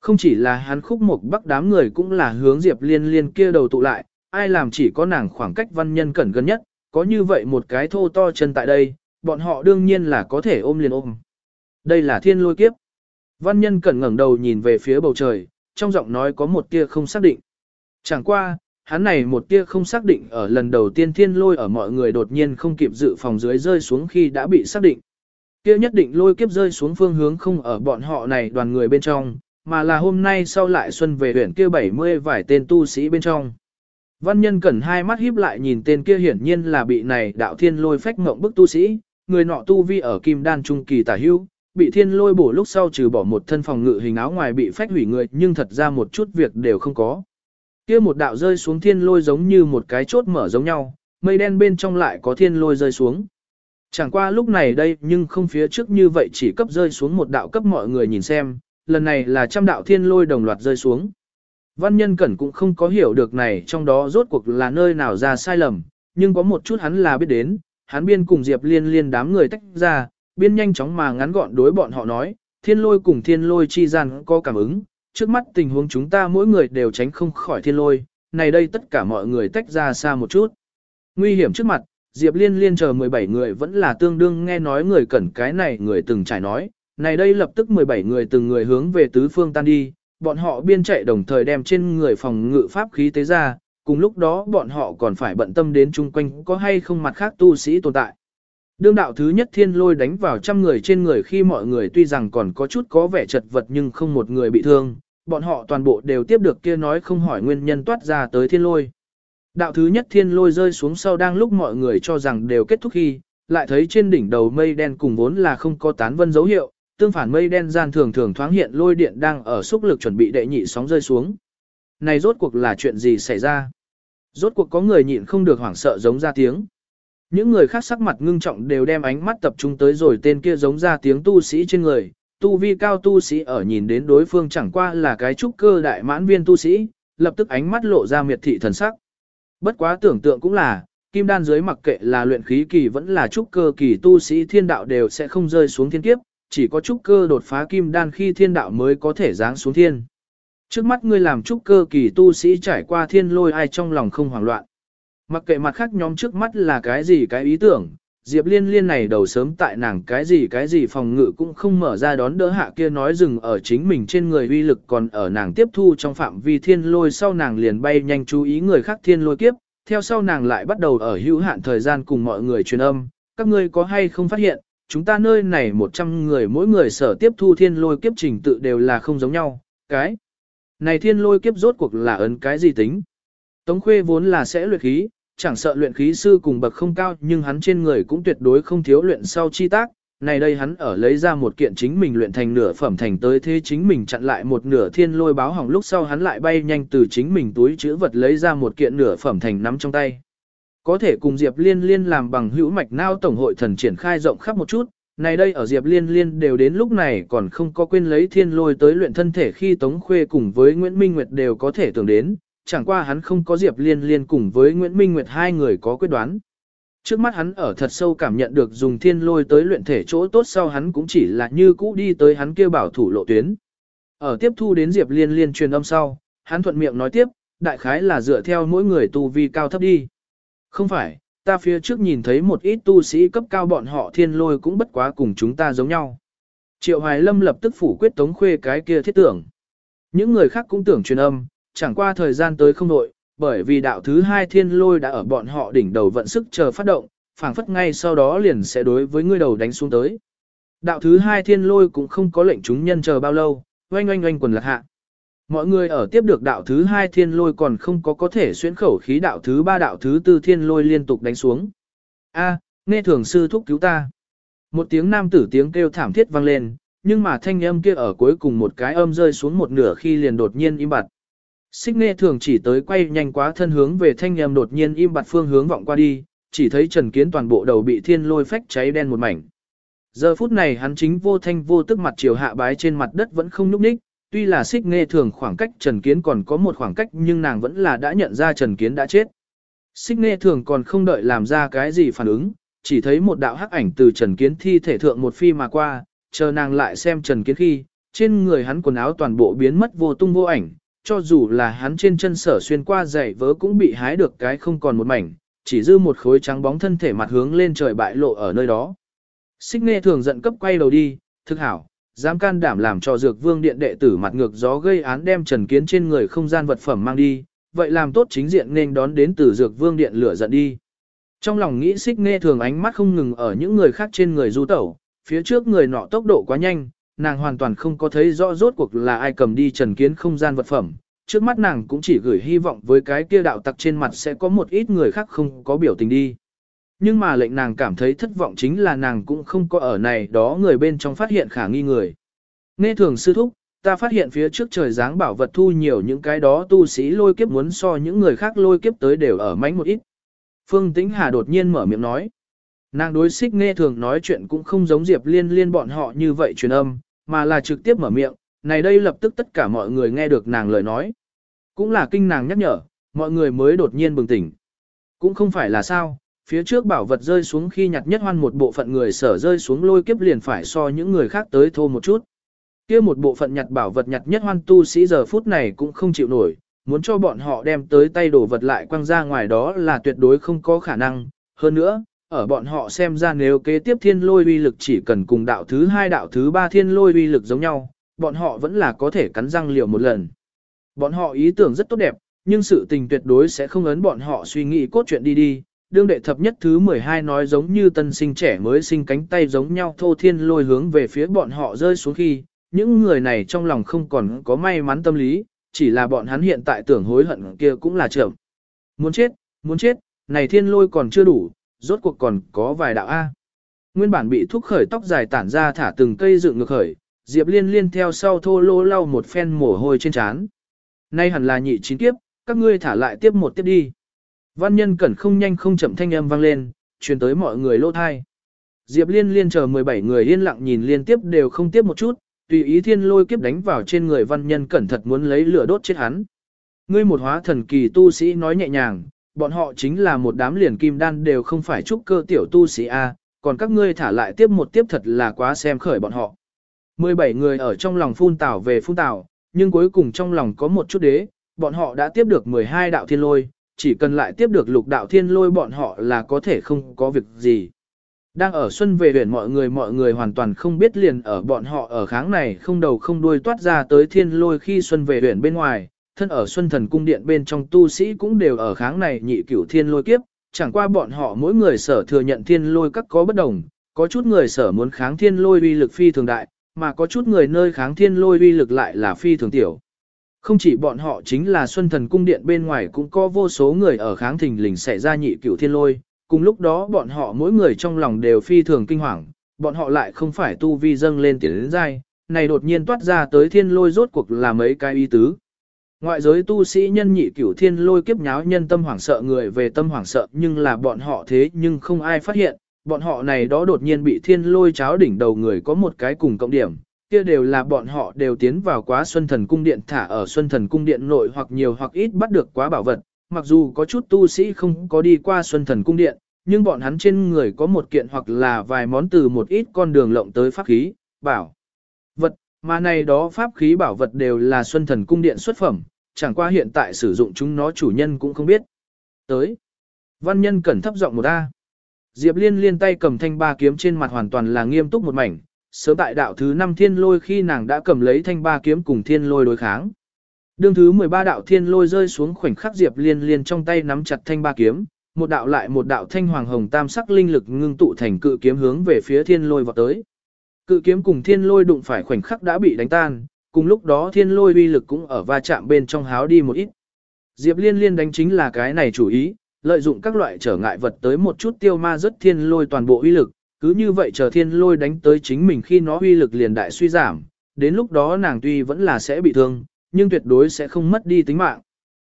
Không chỉ là hắn khúc một bắc đám người cũng là hướng diệp liên liên kia đầu tụ lại, ai làm chỉ có nàng khoảng cách văn nhân cẩn gần nhất, có như vậy một cái thô to chân tại đây, bọn họ đương nhiên là có thể ôm liền ôm. Đây là thiên lôi kiếp. Văn nhân cẩn ngẩng đầu nhìn về phía bầu trời, trong giọng nói có một tia không xác định. Chẳng qua, hắn này một tia không xác định ở lần đầu tiên thiên lôi ở mọi người đột nhiên không kịp dự phòng dưới rơi xuống khi đã bị xác định. Kia nhất định lôi kiếp rơi xuống phương hướng không ở bọn họ này đoàn người bên trong, mà là hôm nay sau lại xuân về huyện kia 70 vài tên tu sĩ bên trong. Văn nhân cẩn hai mắt híp lại nhìn tên kia hiển nhiên là bị này đạo thiên lôi phách mộng bức tu sĩ, người nọ tu vi ở kim đan trung kỳ tả hưu, bị thiên lôi bổ lúc sau trừ bỏ một thân phòng ngự hình áo ngoài bị phách hủy người nhưng thật ra một chút việc đều không có. kia một đạo rơi xuống thiên lôi giống như một cái chốt mở giống nhau, mây đen bên trong lại có thiên lôi rơi xuống. Chẳng qua lúc này đây nhưng không phía trước như vậy chỉ cấp rơi xuống một đạo cấp mọi người nhìn xem, lần này là trăm đạo thiên lôi đồng loạt rơi xuống. Văn nhân cẩn cũng không có hiểu được này trong đó rốt cuộc là nơi nào ra sai lầm, nhưng có một chút hắn là biết đến, hắn biên cùng Diệp Liên liên đám người tách ra, biên nhanh chóng mà ngắn gọn đối bọn họ nói, thiên lôi cùng thiên lôi chi gian có cảm ứng, trước mắt tình huống chúng ta mỗi người đều tránh không khỏi thiên lôi, này đây tất cả mọi người tách ra xa một chút. Nguy hiểm trước mặt, Diệp Liên liên chờ 17 người vẫn là tương đương nghe nói người cẩn cái này người từng trải nói, này đây lập tức 17 người từng người hướng về tứ phương tan đi, bọn họ biên chạy đồng thời đem trên người phòng ngự pháp khí tế ra, cùng lúc đó bọn họ còn phải bận tâm đến chung quanh có hay không mặt khác tu sĩ tồn tại. Đương đạo thứ nhất thiên lôi đánh vào trăm người trên người khi mọi người tuy rằng còn có chút có vẻ chật vật nhưng không một người bị thương, bọn họ toàn bộ đều tiếp được kia nói không hỏi nguyên nhân toát ra tới thiên lôi. Đạo thứ nhất thiên lôi rơi xuống sau đang lúc mọi người cho rằng đều kết thúc khi, lại thấy trên đỉnh đầu mây đen cùng vốn là không có tán vân dấu hiệu, tương phản mây đen gian thường thường thoáng hiện lôi điện đang ở xúc lực chuẩn bị đệ nhị sóng rơi xuống. Này rốt cuộc là chuyện gì xảy ra? Rốt cuộc có người nhịn không được hoảng sợ giống ra tiếng. Những người khác sắc mặt ngưng trọng đều đem ánh mắt tập trung tới rồi tên kia giống ra tiếng tu sĩ trên người. Tu vi cao tu sĩ ở nhìn đến đối phương chẳng qua là cái trúc cơ đại mãn viên tu sĩ, lập tức ánh mắt lộ ra miệt thị thần sắc. Bất quá tưởng tượng cũng là, kim đan dưới mặc kệ là luyện khí kỳ vẫn là trúc cơ kỳ tu sĩ thiên đạo đều sẽ không rơi xuống thiên kiếp, chỉ có trúc cơ đột phá kim đan khi thiên đạo mới có thể giáng xuống thiên. Trước mắt ngươi làm trúc cơ kỳ tu sĩ trải qua thiên lôi ai trong lòng không hoảng loạn. Mặc kệ mặt khác nhóm trước mắt là cái gì cái ý tưởng, Diệp Liên Liên này đầu sớm tại nàng cái gì cái gì phòng ngự cũng không mở ra đón đỡ hạ kia nói dừng ở chính mình trên người uy lực còn ở nàng tiếp thu trong phạm vi thiên lôi sau nàng liền bay nhanh chú ý người khác thiên lôi kiếp, theo sau nàng lại bắt đầu ở hữu hạn thời gian cùng mọi người truyền âm, các ngươi có hay không phát hiện, chúng ta nơi này 100 người mỗi người sở tiếp thu thiên lôi kiếp trình tự đều là không giống nhau, cái này thiên lôi kiếp rốt cuộc là ấn cái gì tính. Tống khuê vốn là sẽ luyện khí, chẳng sợ luyện khí sư cùng bậc không cao nhưng hắn trên người cũng tuyệt đối không thiếu luyện sau chi tác. Này đây hắn ở lấy ra một kiện chính mình luyện thành nửa phẩm thành tới thế chính mình chặn lại một nửa thiên lôi báo hỏng lúc sau hắn lại bay nhanh từ chính mình túi chữ vật lấy ra một kiện nửa phẩm thành nắm trong tay. Có thể cùng Diệp Liên Liên làm bằng hữu mạch nao tổng hội thần triển khai rộng khắp một chút, này đây ở Diệp Liên Liên đều đến lúc này còn không có quên lấy thiên lôi tới luyện thân thể khi Tống Khuê cùng với Nguyễn Minh Nguyệt đều có thể tưởng đến, chẳng qua hắn không có Diệp Liên Liên cùng với Nguyễn Minh Nguyệt hai người có quyết đoán. Trước mắt hắn ở thật sâu cảm nhận được dùng thiên lôi tới luyện thể chỗ tốt sau hắn cũng chỉ là như cũ đi tới hắn kêu bảo thủ lộ tuyến. Ở tiếp thu đến Diệp Liên Liên truyền âm sau, hắn thuận miệng nói tiếp, đại khái là dựa theo mỗi người tu vi cao thấp đi. Không phải, ta phía trước nhìn thấy một ít tu sĩ cấp cao bọn họ thiên lôi cũng bất quá cùng chúng ta giống nhau. Triệu Hoài Lâm lập tức phủ quyết tống khuê cái kia thiết tưởng. Những người khác cũng tưởng truyền âm, chẳng qua thời gian tới không nội, bởi vì đạo thứ hai thiên lôi đã ở bọn họ đỉnh đầu vận sức chờ phát động, phảng phất ngay sau đó liền sẽ đối với người đầu đánh xuống tới. Đạo thứ hai thiên lôi cũng không có lệnh chúng nhân chờ bao lâu, oanh oanh oanh quần lạc hạ. Mọi người ở tiếp được đạo thứ hai thiên lôi còn không có có thể xuyên khẩu khí đạo thứ ba đạo thứ tư thiên lôi liên tục đánh xuống. A, nghe thường sư thúc cứu ta. Một tiếng nam tử tiếng kêu thảm thiết vang lên, nhưng mà thanh âm kia ở cuối cùng một cái âm rơi xuống một nửa khi liền đột nhiên im bặt. Xích nghe thường chỉ tới quay nhanh quá thân hướng về thanh âm đột nhiên im bặt phương hướng vọng qua đi, chỉ thấy Trần Kiến toàn bộ đầu bị thiên lôi phách cháy đen một mảnh. Giờ phút này hắn chính vô thanh vô tức mặt chiều hạ bái trên mặt đất vẫn không nhúc nhích, tuy là xích nghe thường khoảng cách Trần Kiến còn có một khoảng cách nhưng nàng vẫn là đã nhận ra Trần Kiến đã chết. Xích nghe thường còn không đợi làm ra cái gì phản ứng, chỉ thấy một đạo hắc ảnh từ Trần Kiến thi thể thượng một phi mà qua, chờ nàng lại xem Trần Kiến khi, trên người hắn quần áo toàn bộ biến mất vô tung vô ảnh, cho dù là hắn trên chân sở xuyên qua giày vớ cũng bị hái được cái không còn một mảnh, chỉ dư một khối trắng bóng thân thể mặt hướng lên trời bại lộ ở nơi đó. Xích nghe thường giận cấp quay đầu đi, thực hảo, dám can đảm làm cho dược vương điện đệ tử mặt ngược gió gây án đem trần kiến trên người không gian vật phẩm mang đi, vậy làm tốt chính diện nên đón đến từ dược vương điện lửa giận đi. Trong lòng nghĩ xích nghe thường ánh mắt không ngừng ở những người khác trên người du tẩu, phía trước người nọ tốc độ quá nhanh, nàng hoàn toàn không có thấy rõ rốt cuộc là ai cầm đi trần kiến không gian vật phẩm. Trước mắt nàng cũng chỉ gửi hy vọng với cái kia đạo tặc trên mặt sẽ có một ít người khác không có biểu tình đi. Nhưng mà lệnh nàng cảm thấy thất vọng chính là nàng cũng không có ở này đó người bên trong phát hiện khả nghi người. Nghe thường sư thúc, ta phát hiện phía trước trời dáng bảo vật thu nhiều những cái đó tu sĩ lôi kiếp muốn so những người khác lôi kiếp tới đều ở mánh một ít. Phương Tĩnh Hà đột nhiên mở miệng nói. Nàng đối xích nghe thường nói chuyện cũng không giống Diệp Liên liên bọn họ như vậy truyền âm, mà là trực tiếp mở miệng, này đây lập tức tất cả mọi người nghe được nàng lời nói. Cũng là kinh nàng nhắc nhở, mọi người mới đột nhiên bừng tỉnh. Cũng không phải là sao, phía trước bảo vật rơi xuống khi nhặt nhất hoan một bộ phận người sở rơi xuống lôi kiếp liền phải so những người khác tới thô một chút. kia một bộ phận nhặt bảo vật nhặt nhất hoan tu sĩ giờ phút này cũng không chịu nổi, muốn cho bọn họ đem tới tay đổ vật lại quăng ra ngoài đó là tuyệt đối không có khả năng. Hơn nữa, ở bọn họ xem ra nếu kế tiếp thiên lôi uy lực chỉ cần cùng đạo thứ hai đạo thứ ba thiên lôi uy lực giống nhau, bọn họ vẫn là có thể cắn răng liều một lần. Bọn họ ý tưởng rất tốt đẹp, nhưng sự tình tuyệt đối sẽ không ấn bọn họ suy nghĩ cốt chuyện đi đi, đương đệ thập nhất thứ 12 nói giống như tân sinh trẻ mới sinh cánh tay giống nhau thô thiên lôi hướng về phía bọn họ rơi xuống khi, những người này trong lòng không còn có may mắn tâm lý, chỉ là bọn hắn hiện tại tưởng hối hận kia cũng là chậm. Muốn chết, muốn chết, này thiên lôi còn chưa đủ, rốt cuộc còn có vài đạo A. Nguyên bản bị thúc khởi tóc dài tản ra thả từng cây dựng ngược khởi, Diệp Liên liên theo sau thô lô lau một phen mồ hôi trên trán. Nay hẳn là nhị chín tiếp, các ngươi thả lại tiếp một tiếp đi. Văn nhân cẩn không nhanh không chậm thanh âm vang lên, truyền tới mọi người lỗ thai. Diệp Liên liên chờ 17 người yên lặng nhìn liên tiếp đều không tiếp một chút, tùy ý thiên lôi kiếp đánh vào trên người văn nhân cẩn thật muốn lấy lửa đốt chết hắn. Ngươi một hóa thần kỳ tu sĩ nói nhẹ nhàng, bọn họ chính là một đám liền kim đan đều không phải trúc cơ tiểu tu sĩ A, còn các ngươi thả lại tiếp một tiếp thật là quá xem khởi bọn họ. 17 người ở trong lòng phun tảo về phun tảo, nhưng cuối cùng trong lòng có một chút đế, bọn họ đã tiếp được 12 đạo thiên lôi, chỉ cần lại tiếp được lục đạo thiên lôi bọn họ là có thể không có việc gì. Đang ở xuân về huyện mọi người mọi người hoàn toàn không biết liền ở bọn họ ở kháng này không đầu không đuôi toát ra tới thiên lôi khi xuân về huyện bên ngoài, thân ở xuân thần cung điện bên trong tu sĩ cũng đều ở kháng này nhị cửu thiên lôi kiếp, chẳng qua bọn họ mỗi người sở thừa nhận thiên lôi các có bất đồng, có chút người sở muốn kháng thiên lôi uy lực phi thường đại, mà có chút người nơi kháng thiên lôi uy lực lại là phi thường tiểu. Không chỉ bọn họ chính là Xuân Thần Cung Điện bên ngoài cũng có vô số người ở kháng thình lình xảy ra nhị cửu thiên lôi, cùng lúc đó bọn họ mỗi người trong lòng đều phi thường kinh hoàng, bọn họ lại không phải tu vi dâng lên tiến đến dai, này đột nhiên toát ra tới thiên lôi rốt cuộc là mấy cái ý tứ. Ngoại giới tu sĩ nhân nhị cửu thiên lôi kiếp nháo nhân tâm hoảng sợ người về tâm hoảng sợ nhưng là bọn họ thế nhưng không ai phát hiện, bọn họ này đó đột nhiên bị thiên lôi cháo đỉnh đầu người có một cái cùng cộng điểm, kia đều là bọn họ đều tiến vào quá Xuân Thần Cung Điện thả ở Xuân Thần Cung Điện nội hoặc nhiều hoặc ít bắt được quá bảo vật, mặc dù có chút tu sĩ không có đi qua Xuân Thần Cung Điện, nhưng bọn hắn trên người có một kiện hoặc là vài món từ một ít con đường lộng tới pháp khí, bảo vật, mà này đó pháp khí bảo vật đều là Xuân Thần Cung Điện xuất phẩm, chẳng qua hiện tại sử dụng chúng nó chủ nhân cũng không biết. Tới, văn nhân cẩn thấp giọng một A. Diệp Liên liên tay cầm thanh ba kiếm trên mặt hoàn toàn là nghiêm túc một mảnh, sớm tại đạo thứ 5 thiên lôi khi nàng đã cầm lấy thanh ba kiếm cùng thiên lôi đối kháng. Đương thứ 13 đạo thiên lôi rơi xuống khoảnh khắc Diệp Liên liên trong tay nắm chặt thanh ba kiếm, một đạo lại một đạo thanh hoàng hồng tam sắc linh lực ngưng tụ thành cự kiếm hướng về phía thiên lôi vọt tới. Cự kiếm cùng thiên lôi đụng phải khoảnh khắc đã bị đánh tan, cùng lúc đó thiên lôi uy lực cũng ở va chạm bên trong háo đi một ít. Diệp Liên liên đánh chính là cái này chủ ý, lợi dụng các loại trở ngại vật tới một chút tiêu ma rất thiên lôi toàn bộ uy lực, cứ như vậy chờ thiên lôi đánh tới chính mình khi nó uy lực liền đại suy giảm, đến lúc đó nàng tuy vẫn là sẽ bị thương, nhưng tuyệt đối sẽ không mất đi tính mạng.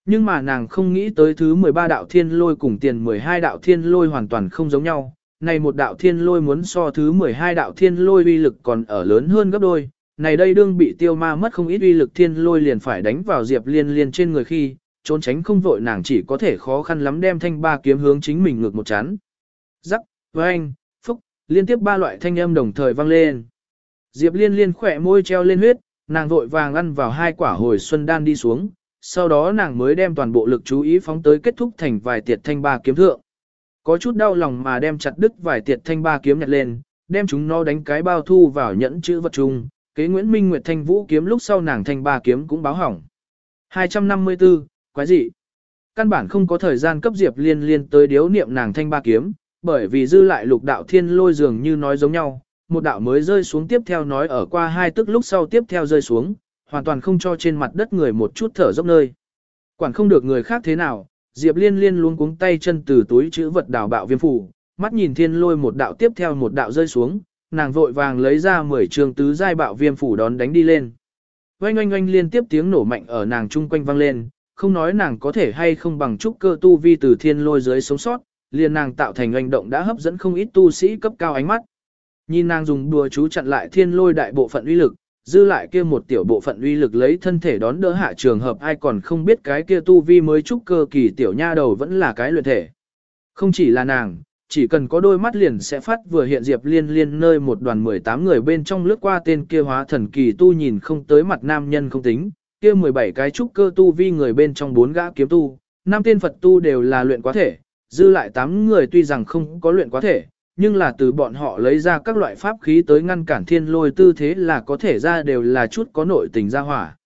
Nhưng mà nàng không nghĩ tới thứ 13 đạo thiên lôi cùng tiền 12 đạo thiên lôi hoàn toàn không giống nhau. Này một đạo thiên lôi muốn so thứ 12 đạo thiên lôi uy lực còn ở lớn hơn gấp đôi. Này đây đương bị tiêu ma mất không ít uy lực thiên lôi liền phải đánh vào diệp liên liên trên người khi, trốn tránh không vội nàng chỉ có thể khó khăn lắm đem thanh ba kiếm hướng chính mình ngược một chán. Rắc, với anh, liên tiếp ba loại thanh âm đồng thời vang lên. Diệp liên liên khỏe môi treo lên huyết, nàng vội vàng ăn vào hai quả hồi xuân đan đi xuống, sau đó nàng mới đem toàn bộ lực chú ý phóng tới kết thúc thành vài tiệt thanh ba kiếm thượng. Có chút đau lòng mà đem chặt đứt vài tiệt thanh ba kiếm nhặt lên, đem chúng nó đánh cái bao thu vào nhẫn chữ vật chung, kế Nguyễn Minh Nguyệt thanh vũ kiếm lúc sau nàng thanh ba kiếm cũng báo hỏng. 254, quái gì? Căn bản không có thời gian cấp Diệp Liên Liên tới điếu niệm nàng thanh ba kiếm, bởi vì dư lại lục đạo thiên lôi dường như nói giống nhau, một đạo mới rơi xuống tiếp theo nói ở qua hai tức lúc sau tiếp theo rơi xuống, hoàn toàn không cho trên mặt đất người một chút thở dốc nơi. Quản không được người khác thế nào, Diệp Liên Liên luôn cuống tay chân từ túi chữ vật đào bạo viêm phủ, mắt nhìn thiên lôi một đạo tiếp theo một đạo rơi xuống, nàng vội vàng lấy ra 10 trường tứ giai bạo viêm phủ đón đánh đi lên. Oanh oanh oanh liên tiếp tiếng nổ mạnh ở nàng chung quanh vang lên, không nói nàng có thể hay không bằng chút cơ tu vi từ thiên lôi dưới sống sót, liền nàng tạo thành hành động đã hấp dẫn không ít tu sĩ cấp cao ánh mắt. Nhìn nàng dùng đùa chú chặn lại thiên lôi đại bộ phận uy lực, dư lại kia một tiểu bộ phận uy lực lấy thân thể đón đỡ hạ trường hợp ai còn không biết cái kia tu vi mới trúc cơ kỳ tiểu nha đầu vẫn là cái luyện thể. Không chỉ là nàng, chỉ cần có đôi mắt liền sẽ phát vừa hiện diệp liên liên nơi một đoàn 18 người bên trong lướt qua tên kia hóa thần kỳ tu nhìn không tới mặt nam nhân không tính, kia 17 cái trúc cơ tu vi người bên trong bốn gã kiếm tu, năm tên Phật tu đều là luyện quá thể, dư lại 8 người tuy rằng không có luyện quá thể, nhưng là từ bọn họ lấy ra các loại pháp khí tới ngăn cản thiên lôi tư thế là có thể ra đều là chút có nội tình ra hỏa.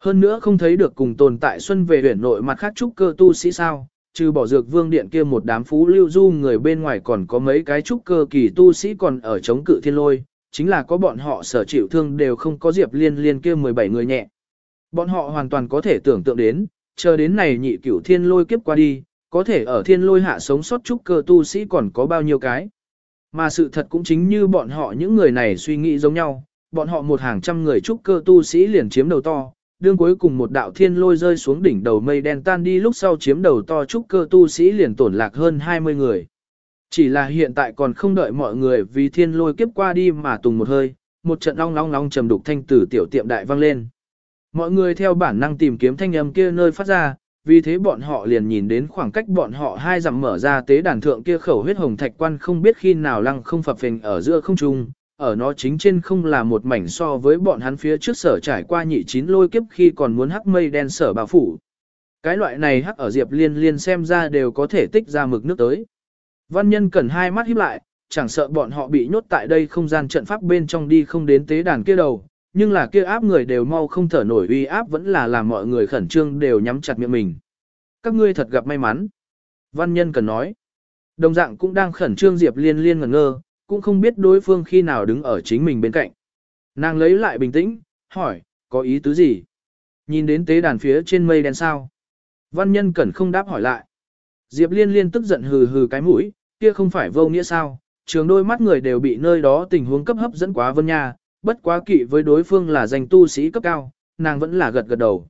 Hơn nữa không thấy được cùng tồn tại xuân về huyền nội mặt khác trúc cơ tu sĩ sao, trừ bỏ dược vương điện kia một đám phú lưu du người bên ngoài còn có mấy cái trúc cơ kỳ tu sĩ còn ở chống cự thiên lôi, chính là có bọn họ sở chịu thương đều không có diệp liên liên kia 17 người nhẹ. Bọn họ hoàn toàn có thể tưởng tượng đến, chờ đến này nhị cửu thiên lôi kiếp qua đi, có thể ở thiên lôi hạ sống sót trúc cơ tu sĩ còn có bao nhiêu cái. Mà sự thật cũng chính như bọn họ những người này suy nghĩ giống nhau, bọn họ một hàng trăm người trúc cơ tu sĩ liền chiếm đầu to, đương cuối cùng một đạo thiên lôi rơi xuống đỉnh đầu mây đen tan đi lúc sau chiếm đầu to trúc cơ tu sĩ liền tổn lạc hơn 20 người. Chỉ là hiện tại còn không đợi mọi người vì thiên lôi kiếp qua đi mà tùng một hơi, một trận long long long trầm đục thanh tử tiểu tiệm đại vang lên. Mọi người theo bản năng tìm kiếm thanh âm kia nơi phát ra, vì thế bọn họ liền nhìn đến khoảng cách bọn họ hai dặm mở ra tế đàn thượng kia khẩu huyết hồng thạch quan không biết khi nào lăng không phập phình ở giữa không trung, ở nó chính trên không là một mảnh so với bọn hắn phía trước sở trải qua nhị chín lôi kiếp khi còn muốn hắc mây đen sở bao phủ. Cái loại này hắc ở Diệp Liên Liên xem ra đều có thể tích ra mực nước tới. Văn nhân cần hai mắt híp lại, chẳng sợ bọn họ bị nhốt tại đây không gian trận pháp bên trong đi không đến tế đàn kia đầu, nhưng là kia áp người đều mau không thở nổi uy áp vẫn là làm mọi người khẩn trương đều nhắm chặt miệng mình. Các ngươi thật gặp may mắn. Văn nhân cần nói. Đồng dạng cũng đang khẩn trương Diệp Liên Liên ngẩn ngơ, cũng không biết đối phương khi nào đứng ở chính mình bên cạnh. Nàng lấy lại bình tĩnh, hỏi, có ý tứ gì? Nhìn đến tế đàn phía trên mây đen sao? Văn nhân cẩn không đáp hỏi lại. Diệp liên liên tức giận hừ hừ cái mũi, kia không phải vô nghĩa sao? Trường đôi mắt người đều bị nơi đó tình huống cấp hấp dẫn quá vân nha, bất quá kỵ với đối phương là danh tu sĩ cấp cao, nàng vẫn là gật gật đầu.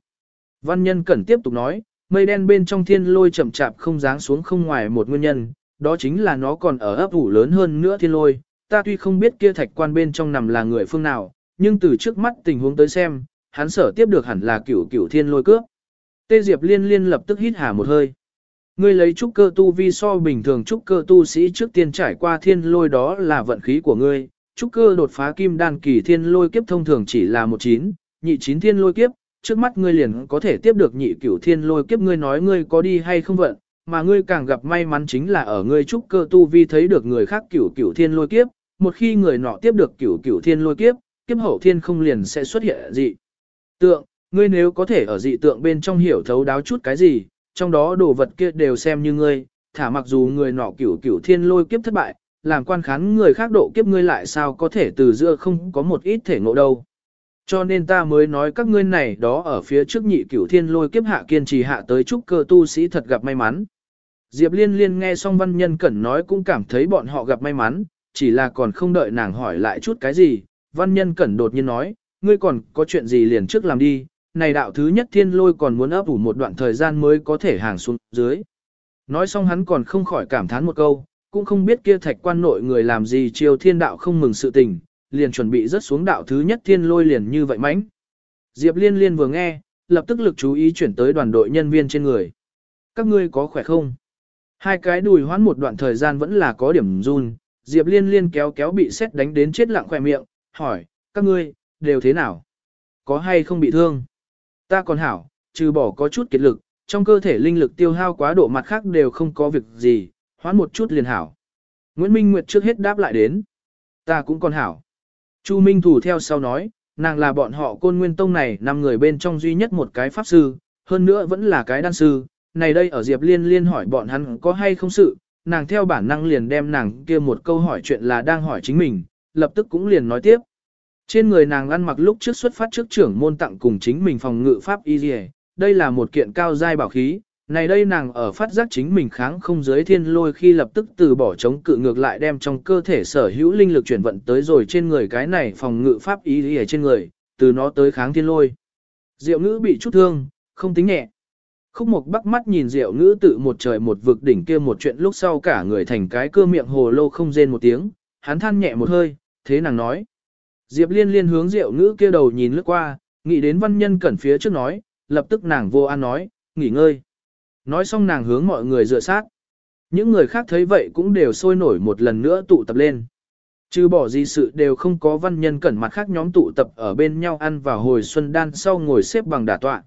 Văn nhân cẩn tiếp tục nói, mây đen bên trong thiên lôi chậm chạp không dáng xuống không ngoài một nguyên nhân, đó chính là nó còn ở ấp ủ lớn hơn nữa thiên lôi, ta tuy không biết kia thạch quan bên trong nằm là người phương nào, nhưng từ trước mắt tình huống tới xem, hắn sở tiếp được hẳn là cửu cửu thiên lôi cướp. Tê Diệp liên liên lập tức hít hà một hơi. Ngươi lấy trúc cơ tu vi so bình thường trúc cơ tu sĩ trước tiên trải qua thiên lôi đó là vận khí của ngươi, trúc cơ đột phá kim đan kỳ thiên lôi kiếp thông thường chỉ là một chín, nhị chín thiên lôi kiếp, trước mắt ngươi liền có thể tiếp được nhị cửu thiên lôi kiếp ngươi nói ngươi có đi hay không vận, mà ngươi càng gặp may mắn chính là ở ngươi trúc cơ tu vi thấy được người khác cửu cửu thiên lôi kiếp, một khi người nọ tiếp được cửu cửu thiên lôi kiếp, kiếp hậu thiên không liền sẽ xuất hiện dị. Tượng, ngươi nếu có thể ở dị tượng bên trong hiểu thấu đáo chút cái gì, trong đó đồ vật kia đều xem như ngươi, thả mặc dù người nọ cửu cửu thiên lôi kiếp thất bại, làm quan khán người khác độ kiếp ngươi lại sao có thể từ giữa không có một ít thể ngộ đâu. Cho nên ta mới nói các ngươi này đó ở phía trước nhị cửu thiên lôi kiếp hạ kiên trì hạ tới trúc cơ tu sĩ thật gặp may mắn. Diệp Liên Liên nghe xong văn nhân cẩn nói cũng cảm thấy bọn họ gặp may mắn, chỉ là còn không đợi nàng hỏi lại chút cái gì. Văn nhân cẩn đột nhiên nói, ngươi còn có chuyện gì liền trước làm đi, này đạo thứ nhất thiên lôi còn muốn ấp ủ một đoạn thời gian mới có thể hàng xuống dưới. Nói xong hắn còn không khỏi cảm thán một câu, cũng không biết kia thạch quan nội người làm gì chiều thiên đạo không mừng sự tình, liền chuẩn bị rớt xuống đạo thứ nhất thiên lôi liền như vậy mãnh. Diệp liên liên vừa nghe, lập tức lực chú ý chuyển tới đoàn đội nhân viên trên người. Các ngươi có khỏe không? Hai cái đùi hoãn một đoạn thời gian vẫn là có điểm run, Diệp Liên Liên kéo kéo bị xét đánh đến chết lặng khỏe miệng, hỏi, các ngươi, đều thế nào? Có hay không bị thương? Ta còn hảo, trừ bỏ có chút kiệt lực, trong cơ thể linh lực tiêu hao quá độ mặt khác đều không có việc gì, hoãn một chút liền hảo. Nguyễn Minh Nguyệt trước hết đáp lại đến. Ta cũng còn hảo. Chu Minh Thủ theo sau nói, nàng là bọn họ côn nguyên tông này năm người bên trong duy nhất một cái pháp sư, hơn nữa vẫn là cái đan sư, này đây ở Diệp Liên Liên hỏi bọn hắn có hay không sự, nàng theo bản năng liền đem nàng kia một câu hỏi chuyện là đang hỏi chính mình, lập tức cũng liền nói tiếp. Trên người nàng ăn mặc lúc trước xuất phát trước trưởng môn tặng cùng chính mình phòng ngự pháp y đây là một kiện cao giai bảo khí, này đây nàng ở phát giác chính mình kháng không giới thiên lôi khi lập tức từ bỏ chống cự ngược lại đem trong cơ thể sở hữu linh lực chuyển vận tới rồi trên người cái này phòng ngự pháp ý ở trên người, từ nó tới kháng thiên lôi. Diệu ngữ bị chút thương, không tính nhẹ. Khúc Mộc bắc mắt nhìn Diệu Ngữ tự một trời một vực đỉnh kia một chuyện lúc sau cả người thành cái cơ miệng hồ lô không rên một tiếng, hắn than nhẹ một hơi, thế nàng nói. Diệp Liên liên hướng Diệu Ngữ kia đầu nhìn lướt qua, nghĩ đến văn nhân cẩn phía trước nói, lập tức nàng vô an nói, nghỉ ngơi. Nói xong nàng hướng mọi người dựa sát. Những người khác thấy vậy cũng đều sôi nổi một lần nữa tụ tập lên. Chứ bỏ gì sự đều không có văn nhân cẩn mặt khác nhóm tụ tập ở bên nhau ăn vào hồi xuân đan sau ngồi xếp bằng đả tọa.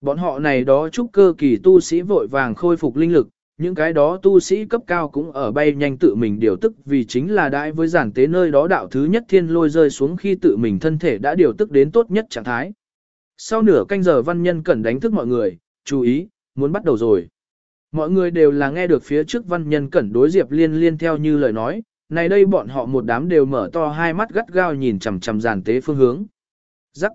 Bọn họ này đó chúc cơ kỳ tu sĩ vội vàng khôi phục linh lực, những cái đó tu sĩ cấp cao cũng ở bay nhanh tự mình điều tức vì chính là đại với giản tế nơi đó đạo thứ nhất thiên lôi rơi xuống khi tự mình thân thể đã điều tức đến tốt nhất trạng thái. Sau nửa canh giờ văn nhân cẩn đánh thức mọi người, chú ý, muốn bắt đầu rồi. Mọi người đều là nghe được phía trước văn nhân cẩn đối Diệp Liên Liên theo như lời nói, này đây bọn họ một đám đều mở to hai mắt gắt gao nhìn chằm chằm giàn tế phương hướng. Rắc.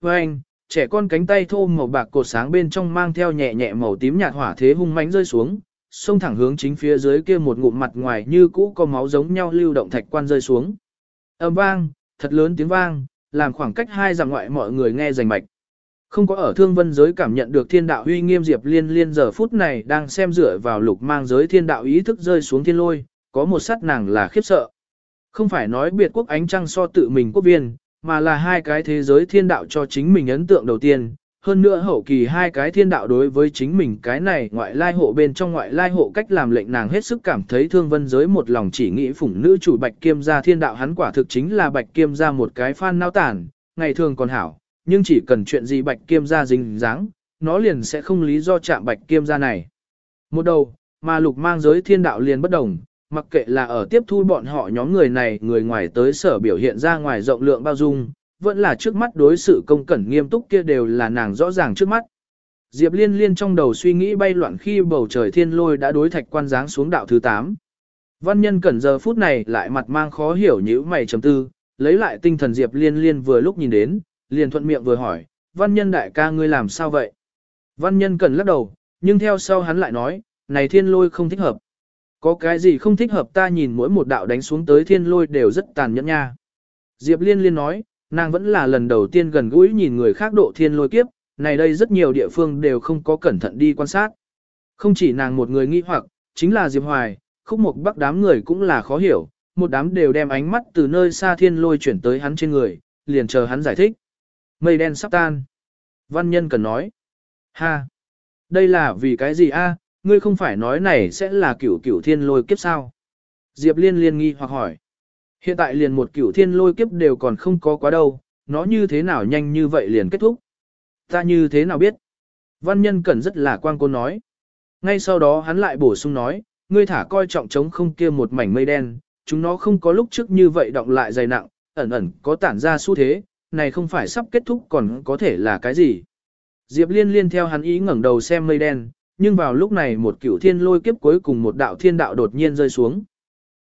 Với anh, trẻ con cánh tay thô màu bạc cột sáng bên trong mang theo nhẹ nhẹ màu tím nhạt hỏa thế hung mãnh rơi xuống, xông thẳng hướng chính phía dưới kia một ngụm mặt ngoài như cũ có máu giống nhau lưu động thạch quan rơi xuống. Âm vang, thật lớn tiếng vang, làm khoảng cách hai dặm ngoại mọi người nghe rành mạch. Không có ở thương vân giới cảm nhận được thiên đạo uy nghiêm diệp liên liên giờ phút này đang xem dựa vào lục mang giới thiên đạo ý thức rơi xuống thiên lôi, có một sát nàng là khiếp sợ. Không phải nói biệt quốc ánh trăng so tự mình quốc viên, mà là hai cái thế giới thiên đạo cho chính mình ấn tượng đầu tiên. Hơn nữa hậu kỳ hai cái thiên đạo đối với chính mình cái này ngoại lai hộ bên trong ngoại lai hộ cách làm lệnh nàng hết sức cảm thấy thương vân giới một lòng chỉ nghĩ phụng nữ chủ bạch kiêm gia thiên đạo hắn quả thực chính là bạch kiêm gia một cái phan nao tản, ngày thường còn hảo, nhưng chỉ cần chuyện gì bạch kiêm gia dính dáng, nó liền sẽ không lý do chạm bạch kiêm gia này. Một đầu, mà lục mang giới thiên đạo liền bất đồng, mặc kệ là ở tiếp thu bọn họ nhóm người này người ngoài tới sở biểu hiện ra ngoài rộng lượng bao dung, vẫn là trước mắt đối sự công cẩn nghiêm túc kia đều là nàng rõ ràng trước mắt. Diệp liên liên trong đầu suy nghĩ bay loạn khi bầu trời thiên lôi đã đối thạch quan giáng xuống đạo thứ 8. Văn nhân cẩn giờ phút này lại mặt mang khó hiểu như mày chấm tư, lấy lại tinh thần Diệp liên liên vừa lúc nhìn đến, liền thuận miệng vừa hỏi, văn nhân đại ca ngươi làm sao vậy? Văn nhân cẩn lắc đầu, nhưng theo sau hắn lại nói, này thiên lôi không thích hợp. Có cái gì không thích hợp ta nhìn mỗi một đạo đánh xuống tới thiên lôi đều rất tàn nhẫn nha. Diệp Liên Liên nói, nàng vẫn là lần đầu tiên gần gũi nhìn người khác độ thiên lôi kiếp, này đây rất nhiều địa phương đều không có cẩn thận đi quan sát. Không chỉ nàng một người nghi hoặc, chính là Diệp Hoài, khúc mục bắc đám người cũng là khó hiểu, một đám đều đem ánh mắt từ nơi xa thiên lôi chuyển tới hắn trên người, liền chờ hắn giải thích. Mây đen sắp tan. Văn nhân cần nói. Ha! Đây là vì cái gì a? ngươi không phải nói này sẽ là cửu cửu thiên lôi kiếp sao? Diệp liên liên nghi hoặc hỏi. Hiện tại liền một cửu thiên lôi kiếp đều còn không có quá đâu, nó như thế nào nhanh như vậy liền kết thúc? Ta như thế nào biết? Văn nhân cần rất là quan cô nói. Ngay sau đó hắn lại bổ sung nói, ngươi thả coi trọng trống không kia một mảnh mây đen, chúng nó không có lúc trước như vậy động lại dày nặng, ẩn ẩn có tản ra xu thế, này không phải sắp kết thúc còn có thể là cái gì. Diệp liên liên theo hắn ý ngẩng đầu xem mây đen, nhưng vào lúc này một cửu thiên lôi kiếp cuối cùng một đạo thiên đạo đột nhiên rơi xuống.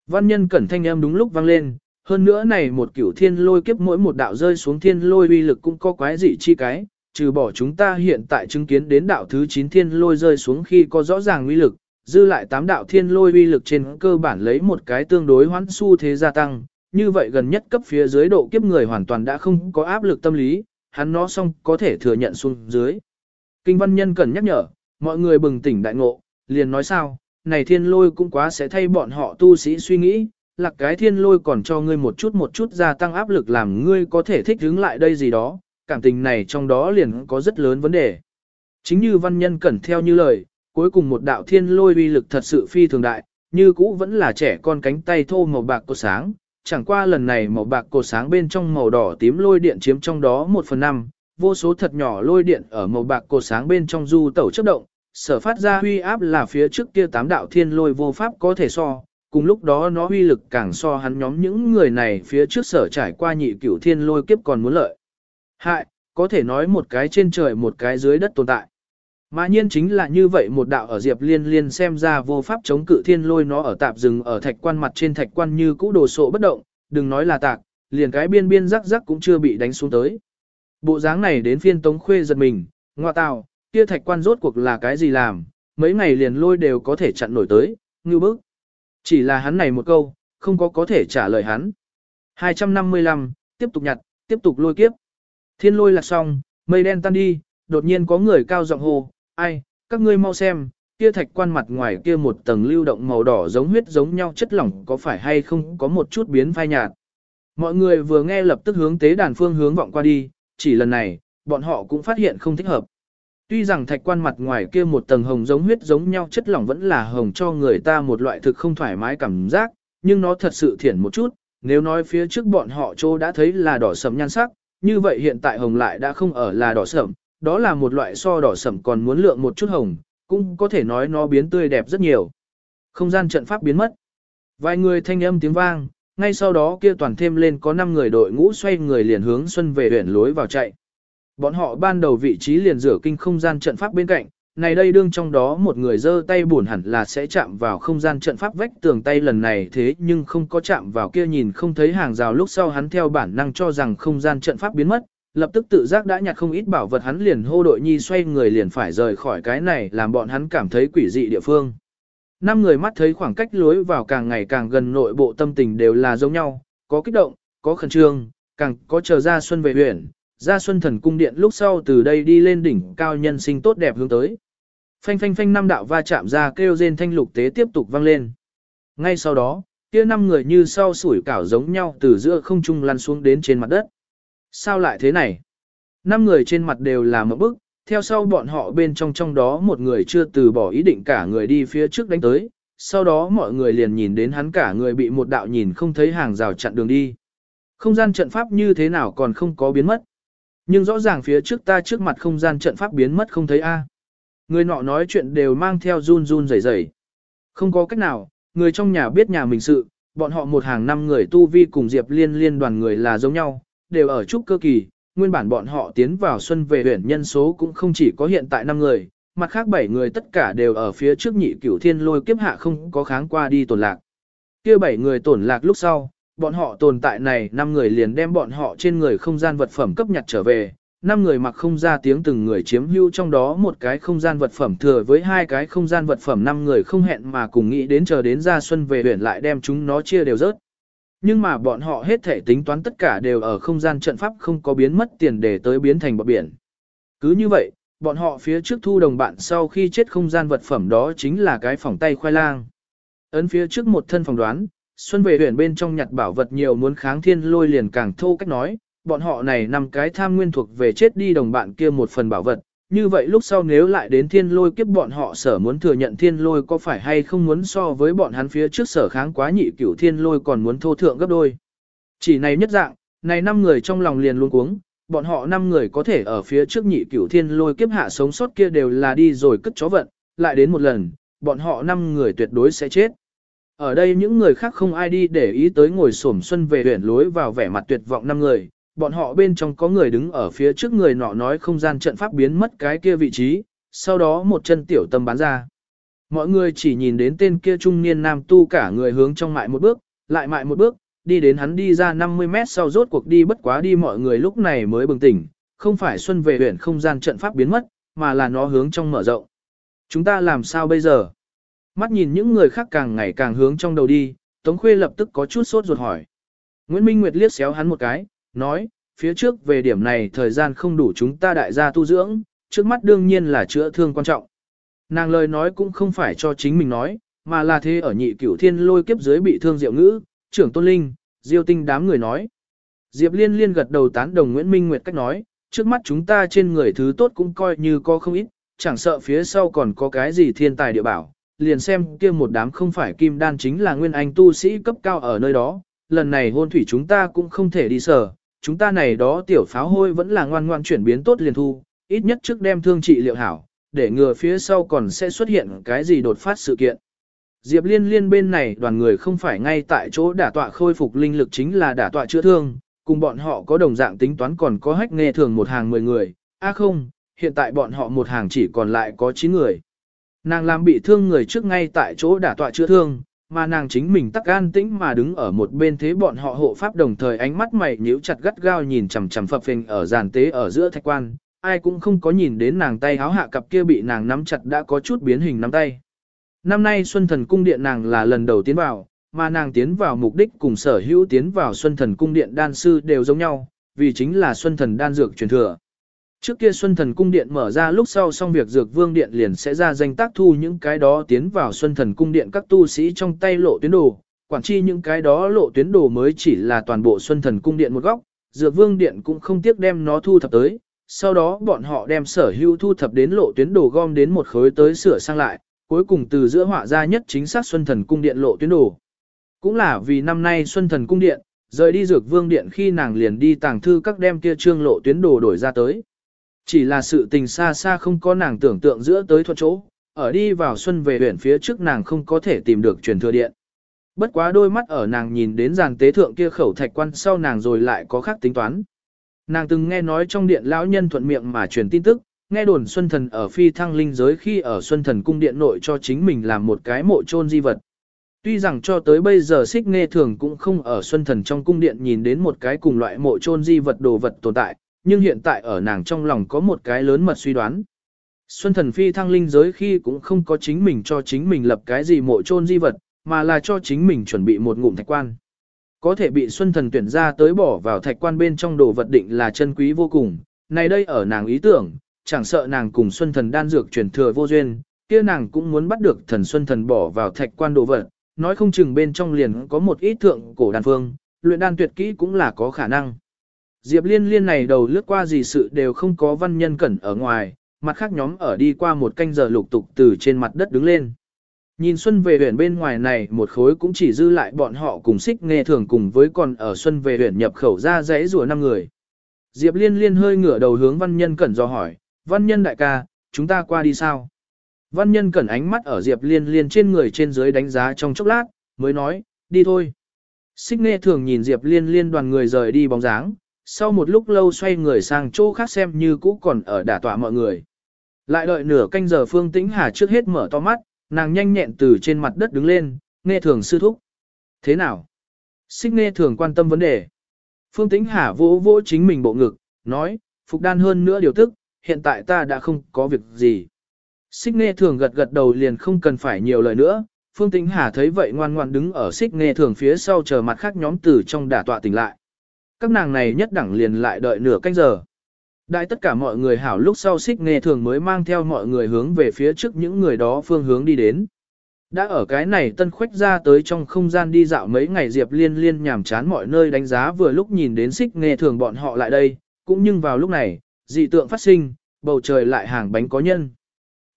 Văn nhân cẩn thanh âm đúng lúc vang lên, hơn nữa này một cửu thiên lôi kiếp mỗi một đạo rơi xuống thiên lôi uy lực cũng có quái dị chi cái, trừ bỏ chúng ta hiện tại chứng kiến đến đạo thứ 9 thiên lôi rơi xuống khi có rõ ràng uy lực, dư lại tám đạo thiên lôi uy lực trên cơ bản lấy một cái tương đối hoãn xu thế gia tăng, như vậy gần nhất cấp phía dưới độ kiếp người hoàn toàn đã không có áp lực tâm lý, hắn nó xong có thể thừa nhận xuống dưới. Kinh văn nhân cần nhắc nhở, mọi người bừng tỉnh đại ngộ, liền nói sao, này thiên lôi cũng quá sẽ thay bọn họ tu sĩ suy nghĩ, lạc cái thiên lôi còn cho ngươi một chút một chút gia tăng áp lực làm ngươi có thể thích ứng lại đây gì đó, cảm tình này trong đó liền có rất lớn vấn đề. Chính như văn nhân cẩn theo như lời, cuối cùng một đạo thiên lôi uy lực thật sự phi thường đại, như cũ vẫn là trẻ con cánh tay thô màu bạc có sáng, chẳng qua lần này màu bạc cột sáng bên trong màu đỏ tím lôi điện chiếm trong đó một phần năm, vô số thật nhỏ lôi điện ở màu bạc cột sáng bên trong du tẩu chấp động, sở phát ra huy áp là phía trước kia tám đạo thiên lôi vô pháp có thể so, cùng lúc đó nó huy lực càng so hắn nhóm những người này phía trước sở trải qua nhị cửu thiên lôi kiếp còn muốn lợi. Hại, có thể nói một cái trên trời một cái dưới đất tồn tại. Mà nhiên chính là như vậy một đạo ở Diệp Liên Liên xem ra vô pháp chống cự thiên lôi nó ở tạp rừng ở thạch quan mặt trên thạch quan như cũ đồ sộ bất động, đừng nói là tạc, liền cái biên biên rắc rắc cũng chưa bị đánh xuống tới. Bộ dáng này đến phiên Tống Khuê giật mình, ngoa tào, kia thạch quan rốt cuộc là cái gì làm, mấy ngày liền lôi đều có thể chặn nổi tới, ngư bức. Chỉ là hắn này một câu, không có có thể trả lời hắn. 255, tiếp tục nhặt, tiếp tục lôi kiếp. Thiên lôi là xong, mây đen tan đi, đột nhiên có người cao giọng hô, ai, các ngươi mau xem, kia thạch quan mặt ngoài kia một tầng lưu động màu đỏ giống huyết giống nhau chất lỏng có phải hay không có một chút biến phai nhạt. Mọi người vừa nghe lập tức hướng tế đàn phương hướng vọng qua đi, chỉ lần này, bọn họ cũng phát hiện không thích hợp. Tuy rằng thạch quan mặt ngoài kia một tầng hồng giống huyết giống nhau chất lỏng vẫn là hồng cho người ta một loại thực không thoải mái cảm giác, nhưng nó thật sự thiển một chút, nếu nói phía trước bọn họ chỗ đã thấy là đỏ sẫm nhan sắc, như vậy hiện tại hồng lại đã không ở là đỏ sẫm, đó là một loại so đỏ sẫm còn muốn lượng một chút hồng, cũng có thể nói nó biến tươi đẹp rất nhiều. Không gian trận pháp biến mất. Vài người thanh âm tiếng vang, ngay sau đó kia toàn thêm lên có 5 người đội ngũ xoay người liền hướng xuân về huyện lối vào chạy. Bọn họ ban đầu vị trí liền rửa kinh không gian trận pháp bên cạnh, này đây đương trong đó một người giơ tay buồn hẳn là sẽ chạm vào không gian trận pháp vách tường tay lần này thế nhưng không có chạm vào kia nhìn không thấy hàng rào lúc sau hắn theo bản năng cho rằng không gian trận pháp biến mất, lập tức tự giác đã nhặt không ít bảo vật hắn liền hô đội nhi xoay người liền phải rời khỏi cái này làm bọn hắn cảm thấy quỷ dị địa phương. Năm người mắt thấy khoảng cách lối vào càng ngày càng gần nội bộ tâm tình đều là giống nhau, có kích động, có khẩn trương, càng có chờ ra xuân về huyện, ra xuân thần cung điện lúc sau từ đây đi lên đỉnh cao nhân sinh tốt đẹp hướng tới. Phanh phanh phanh năm đạo va chạm ra kêu rên thanh lục tế tiếp tục vang lên. Ngay sau đó, kia năm người như sau sủi cảo giống nhau từ giữa không trung lăn xuống đến trên mặt đất. Sao lại thế này? Năm người trên mặt đều là một bức, theo sau bọn họ bên trong trong đó một người chưa từ bỏ ý định cả người đi phía trước đánh tới, sau đó mọi người liền nhìn đến hắn cả người bị một đạo nhìn không thấy hàng rào chặn đường đi. Không gian trận pháp như thế nào còn không có biến mất. Nhưng rõ ràng phía trước ta trước mặt không gian trận pháp biến mất không thấy A. Người nọ nói chuyện đều mang theo run run rẩy rẩy. Không có cách nào, người trong nhà biết nhà mình sự, bọn họ một hàng năm người tu vi cùng Diệp Liên liên đoàn người là giống nhau, đều ở trúc cơ kỳ, nguyên bản bọn họ tiến vào xuân về huyện nhân số cũng không chỉ có hiện tại 5 người, mặt khác 7 người tất cả đều ở phía trước nhị cửu thiên lôi kiếp hạ không có kháng qua đi tổn lạc. kia 7 người tổn lạc lúc sau, bọn họ tồn tại này 5 người liền đem bọn họ trên người không gian vật phẩm cấp nhặt trở về, năm người mặc không ra tiếng từng người chiếm hữu trong đó một cái không gian vật phẩm thừa với hai cái không gian vật phẩm năm người không hẹn mà cùng nghĩ đến chờ đến ra xuân về huyện lại đem chúng nó chia đều rớt. Nhưng mà bọn họ hết thể tính toán tất cả đều ở không gian trận pháp không có biến mất tiền để tới biến thành bọt biển. Cứ như vậy, bọn họ phía trước thu đồng bạn sau khi chết không gian vật phẩm đó chính là cái phòng tay khoai lang. Ấn phía trước một thân phòng đoán, Xuân về huyền bên trong nhặt bảo vật nhiều muốn kháng thiên lôi liền càng thô cách nói, bọn họ này nằm cái tham nguyên thuộc về chết đi đồng bạn kia một phần bảo vật. Như vậy lúc sau nếu lại đến thiên lôi kiếp bọn họ sở muốn thừa nhận thiên lôi có phải hay không muốn so với bọn hắn phía trước sở kháng quá nhị cửu thiên lôi còn muốn thô thượng gấp đôi. Chỉ này nhất dạng, này năm người trong lòng liền luôn cuống, bọn họ năm người có thể ở phía trước nhị cửu thiên lôi kiếp hạ sống sót kia đều là đi rồi cất chó vận, lại đến một lần, bọn họ năm người tuyệt đối sẽ chết. Ở đây những người khác không ai đi để ý tới ngồi xổm xuân về huyển lối vào vẻ mặt tuyệt vọng năm người, bọn họ bên trong có người đứng ở phía trước người nọ nói không gian trận pháp biến mất cái kia vị trí, sau đó một chân tiểu tâm bán ra. Mọi người chỉ nhìn đến tên kia trung niên nam tu cả người hướng trong mại một bước, lại mại một bước, đi đến hắn đi ra 50 mét sau rốt cuộc đi bất quá đi mọi người lúc này mới bừng tỉnh, không phải xuân về huyện không gian trận pháp biến mất, mà là nó hướng trong mở rộng. Chúng ta làm sao bây giờ? Mắt nhìn những người khác càng ngày càng hướng trong đầu đi, Tống Khuê lập tức có chút sốt ruột hỏi. Nguyễn Minh Nguyệt liếc xéo hắn một cái, nói, phía trước về điểm này thời gian không đủ chúng ta đại gia tu dưỡng, trước mắt đương nhiên là chữa thương quan trọng. Nàng lời nói cũng không phải cho chính mình nói, mà là thế ở nhị cửu thiên lôi kiếp dưới bị thương diệu ngữ, trưởng tôn linh, diêu tinh đám người nói. Diệp liên liên gật đầu tán đồng Nguyễn Minh Nguyệt cách nói, trước mắt chúng ta trên người thứ tốt cũng coi như có không ít, chẳng sợ phía sau còn có cái gì thiên tài địa bảo, liền xem kia một đám không phải kim đan chính là nguyên anh tu sĩ cấp cao ở nơi đó, lần này hôn thủy chúng ta cũng không thể đi sở, chúng ta này đó tiểu pháo hôi vẫn là ngoan ngoan chuyển biến tốt liền thu, ít nhất trước đem thương trị liệu hảo, để ngừa phía sau còn sẽ xuất hiện cái gì đột phát sự kiện. Diệp liên liên bên này đoàn người không phải ngay tại chỗ đả tọa khôi phục linh lực chính là đả tọa chữa thương, cùng bọn họ có đồng dạng tính toán còn có hách nghề thường một hàng 10 người, a à không, hiện tại bọn họ một hàng chỉ còn lại có 9 người. Nàng làm bị thương người trước ngay tại chỗ đả tọa chữa thương, mà nàng chính mình tắc gan tĩnh mà đứng ở một bên thế bọn họ hộ pháp đồng thời ánh mắt mày nhíu chặt gắt gao nhìn chằm chằm phập phình ở giàn tế ở giữa thạch quan, ai cũng không có nhìn đến nàng tay háo hạ cặp kia bị nàng nắm chặt đã có chút biến hình nắm tay. Năm nay Xuân Thần Cung Điện nàng là lần đầu tiến vào, mà nàng tiến vào mục đích cùng sở hữu tiến vào Xuân Thần Cung Điện đan sư đều giống nhau, vì chính là Xuân Thần đan dược truyền thừa. Trước kia Xuân Thần Cung Điện mở ra lúc sau xong việc Dược Vương Điện liền sẽ ra danh tác thu những cái đó tiến vào Xuân Thần Cung Điện các tu sĩ trong tay lộ tuyến đồ, quản chi những cái đó lộ tuyến đồ mới chỉ là toàn bộ Xuân Thần Cung Điện một góc, Dược Vương Điện cũng không tiếc đem nó thu thập tới, sau đó bọn họ đem sở hữu thu thập đến lộ tuyến đồ gom đến một khối tới sửa sang lại, cuối cùng từ giữa họa ra nhất chính xác Xuân Thần Cung Điện lộ tuyến đồ. Cũng là vì năm nay Xuân Thần Cung Điện, rời đi Dược Vương Điện khi nàng liền đi tàng thư các đem kia trương lộ tuyến đồ đổi ra tới. Chỉ là sự tình xa xa không có nàng tưởng tượng giữa tới thuận chỗ, ở đi vào xuân về huyện phía trước nàng không có thể tìm được truyền thừa điện. Bất quá đôi mắt ở nàng nhìn đến giàn tế thượng kia khẩu thạch quan sau nàng rồi lại có khác tính toán. Nàng từng nghe nói trong điện lão nhân thuận miệng mà truyền tin tức, nghe đồn Xuân Thần ở phi thăng linh giới khi ở Xuân Thần cung điện nội cho chính mình làm một cái mộ chôn di vật. Tuy rằng cho tới bây giờ xích nghe thường cũng không ở Xuân Thần trong cung điện nhìn đến một cái cùng loại mộ chôn di vật đồ vật tồn tại, nhưng hiện tại ở nàng trong lòng có một cái lớn mật suy đoán. Xuân Thần phi thăng linh giới khi cũng không có chính mình cho chính mình lập cái gì mộ chôn di vật, mà là cho chính mình chuẩn bị một ngụm thạch quan. Có thể bị Xuân Thần tuyển ra tới bỏ vào thạch quan bên trong đồ vật định là chân quý vô cùng, này đây ở nàng ý tưởng, chẳng sợ nàng cùng Xuân Thần đan dược truyền thừa vô duyên, kia nàng cũng muốn bắt được thần Xuân Thần bỏ vào thạch quan đồ vật, nói không chừng bên trong liền có một ít thượng cổ đan phương, luyện đan tuyệt kỹ cũng là có khả năng. Diệp Liên Liên này đầu lướt qua gì sự đều không có văn nhân cẩn ở ngoài, mặt khác nhóm ở đi qua một canh giờ lục tục từ trên mặt đất đứng lên. Nhìn Xuân về huyện bên ngoài này một khối cũng chỉ dư lại bọn họ cùng xích nghe thường cùng với còn ở Xuân về huyện nhập khẩu ra dãy rùa năm người. Diệp Liên Liên hơi ngửa đầu hướng văn nhân cẩn do hỏi, văn nhân đại ca, chúng ta qua đi sao? Văn nhân cẩn ánh mắt ở Diệp Liên Liên trên người trên dưới đánh giá trong chốc lát, mới nói, đi thôi. Xích nghe thường nhìn Diệp Liên Liên đoàn người rời đi bóng dáng, sau một lúc lâu xoay người sang chỗ khác xem như cũ còn ở đả tọa mọi người. Lại đợi nửa canh giờ Phương Tĩnh Hà trước hết mở to mắt, nàng nhanh nhẹn từ trên mặt đất đứng lên, nghe thường sư thúc. Thế nào? Xích nghe thường quan tâm vấn đề. Phương Tĩnh Hà vỗ vỗ chính mình bộ ngực, nói, phục đan hơn nữa điều tức, hiện tại ta đã không có việc gì. Xích nghe thường gật gật đầu liền không cần phải nhiều lời nữa, Phương Tĩnh Hà thấy vậy ngoan ngoan đứng ở xích nghe thường phía sau chờ mặt khác nhóm từ trong đả tọa tỉnh lại. Các nàng này nhất đẳng liền lại đợi nửa canh giờ. Đại tất cả mọi người hảo lúc sau xích nghe thường mới mang theo mọi người hướng về phía trước những người đó phương hướng đi đến. Đã ở cái này tân khuếch ra tới trong không gian đi dạo mấy ngày Diệp Liên Liên nhảm chán mọi nơi đánh giá vừa lúc nhìn đến xích nghe thường bọn họ lại đây, cũng nhưng vào lúc này, dị tượng phát sinh, bầu trời lại hàng bánh có nhân.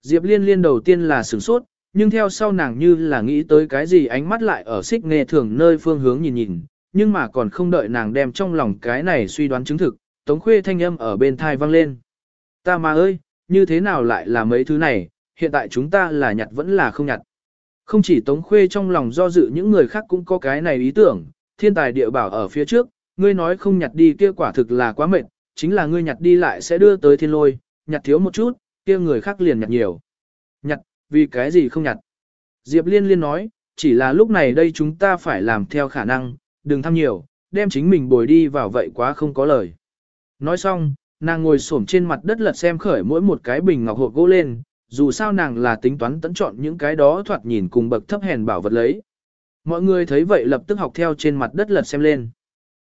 Diệp Liên Liên đầu tiên là sửng sốt, nhưng theo sau nàng như là nghĩ tới cái gì ánh mắt lại ở xích nghe thường nơi phương hướng nhìn nhìn, nhưng mà còn không đợi nàng đem trong lòng cái này suy đoán chứng thực, Tống Khuê thanh âm ở bên thai vang lên. Ta mà ơi, như thế nào lại là mấy thứ này, hiện tại chúng ta là nhặt vẫn là không nhặt. Không chỉ Tống Khuê trong lòng do dự những người khác cũng có cái này ý tưởng, thiên tài địa bảo ở phía trước, ngươi nói không nhặt đi kia quả thực là quá mệt, chính là ngươi nhặt đi lại sẽ đưa tới thiên lôi, nhặt thiếu một chút, kia người khác liền nhặt nhiều. Nhặt, vì cái gì không nhặt? Diệp Liên Liên nói, chỉ là lúc này đây chúng ta phải làm theo khả năng, đừng tham nhiều, đem chính mình bồi đi vào vậy quá không có lời. Nói xong, nàng ngồi xổm trên mặt đất lật xem khởi mỗi một cái bình ngọc hộp gỗ lên, dù sao nàng là tính toán tận chọn những cái đó thoạt nhìn cùng bậc thấp hèn bảo vật lấy. Mọi người thấy vậy lập tức học theo trên mặt đất lật xem lên.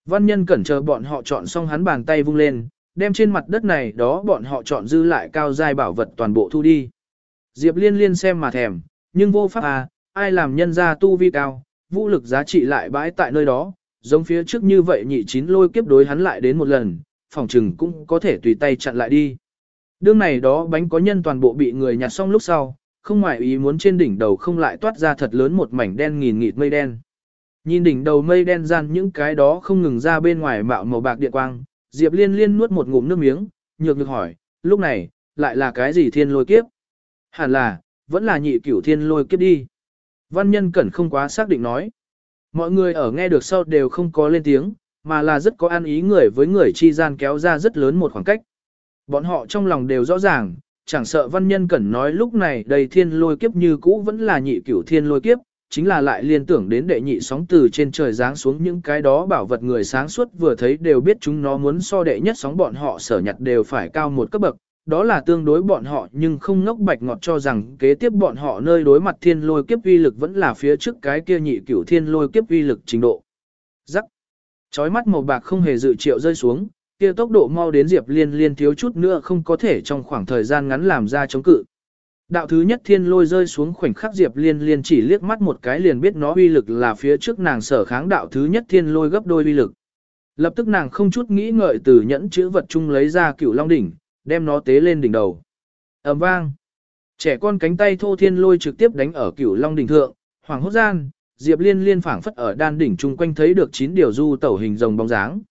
Văn nhân cẩn chờ bọn họ chọn xong hắn bàn tay vung lên, đem trên mặt đất này đó bọn họ chọn dư lại cao giai bảo vật toàn bộ thu đi. Diệp liên liên xem mà thèm, nhưng vô pháp à, ai làm nhân ra tu vi cao, vũ lực giá trị lại bãi tại nơi đó, giống phía trước như vậy nhị chín lôi kiếp đối hắn lại đến một lần, phòng trừng cũng có thể tùy tay chặn lại đi. Đương này đó bánh có nhân toàn bộ bị người nhặt xong lúc sau, không ngoại ý muốn trên đỉnh đầu không lại toát ra thật lớn một mảnh đen nghìn nghịt mây đen. Nhìn đỉnh đầu mây đen gian những cái đó không ngừng ra bên ngoài mạo màu bạc điện quang, Diệp Liên Liên nuốt một ngụm nước miếng, nhược nhược hỏi, lúc này, lại là cái gì thiên lôi kiếp? Hẳn là, vẫn là nhị cửu thiên lôi kiếp đi. Văn nhân cẩn không quá xác định nói. Mọi người ở nghe được sau đều không có lên tiếng, mà là rất có ăn ý người với người chi gian kéo ra rất lớn một khoảng cách. Bọn họ trong lòng đều rõ ràng, chẳng sợ văn nhân cẩn nói lúc này đầy thiên lôi kiếp như cũ vẫn là nhị cửu thiên lôi kiếp, chính là lại liên tưởng đến đệ nhị sóng từ trên trời giáng xuống những cái đó bảo vật người sáng suốt vừa thấy đều biết chúng nó muốn so đệ nhất sóng bọn họ sở nhặt đều phải cao một cấp bậc, đó là tương đối bọn họ nhưng không ngốc bạch ngọt cho rằng kế tiếp bọn họ nơi đối mặt thiên lôi kiếp uy lực vẫn là phía trước cái kia nhị cửu thiên lôi kiếp uy lực trình độ. Rắc. Chói mắt màu bạc không hề dự triệu rơi xuống, kia tốc độ mau đến Diệp Liên Liên thiếu chút nữa không có thể trong khoảng thời gian ngắn làm ra chống cự. Đạo thứ nhất thiên lôi rơi xuống khoảnh khắc Diệp Liên Liên chỉ liếc mắt một cái liền biết nó uy lực là phía trước nàng sở kháng đạo thứ nhất thiên lôi gấp đôi uy lực. Lập tức nàng không chút nghĩ ngợi từ nhẫn chữ vật chung lấy ra cửu long đỉnh, đem nó tế lên đỉnh đầu. ầm vang. Trẻ con cánh tay thô thiên lôi trực tiếp đánh ở cửu long đỉnh thượng, hoàng hốt gian, Diệp Liên Liên phảng phất ở đan đỉnh chung quanh thấy được chín điều du tẩu hình rồng bóng dáng.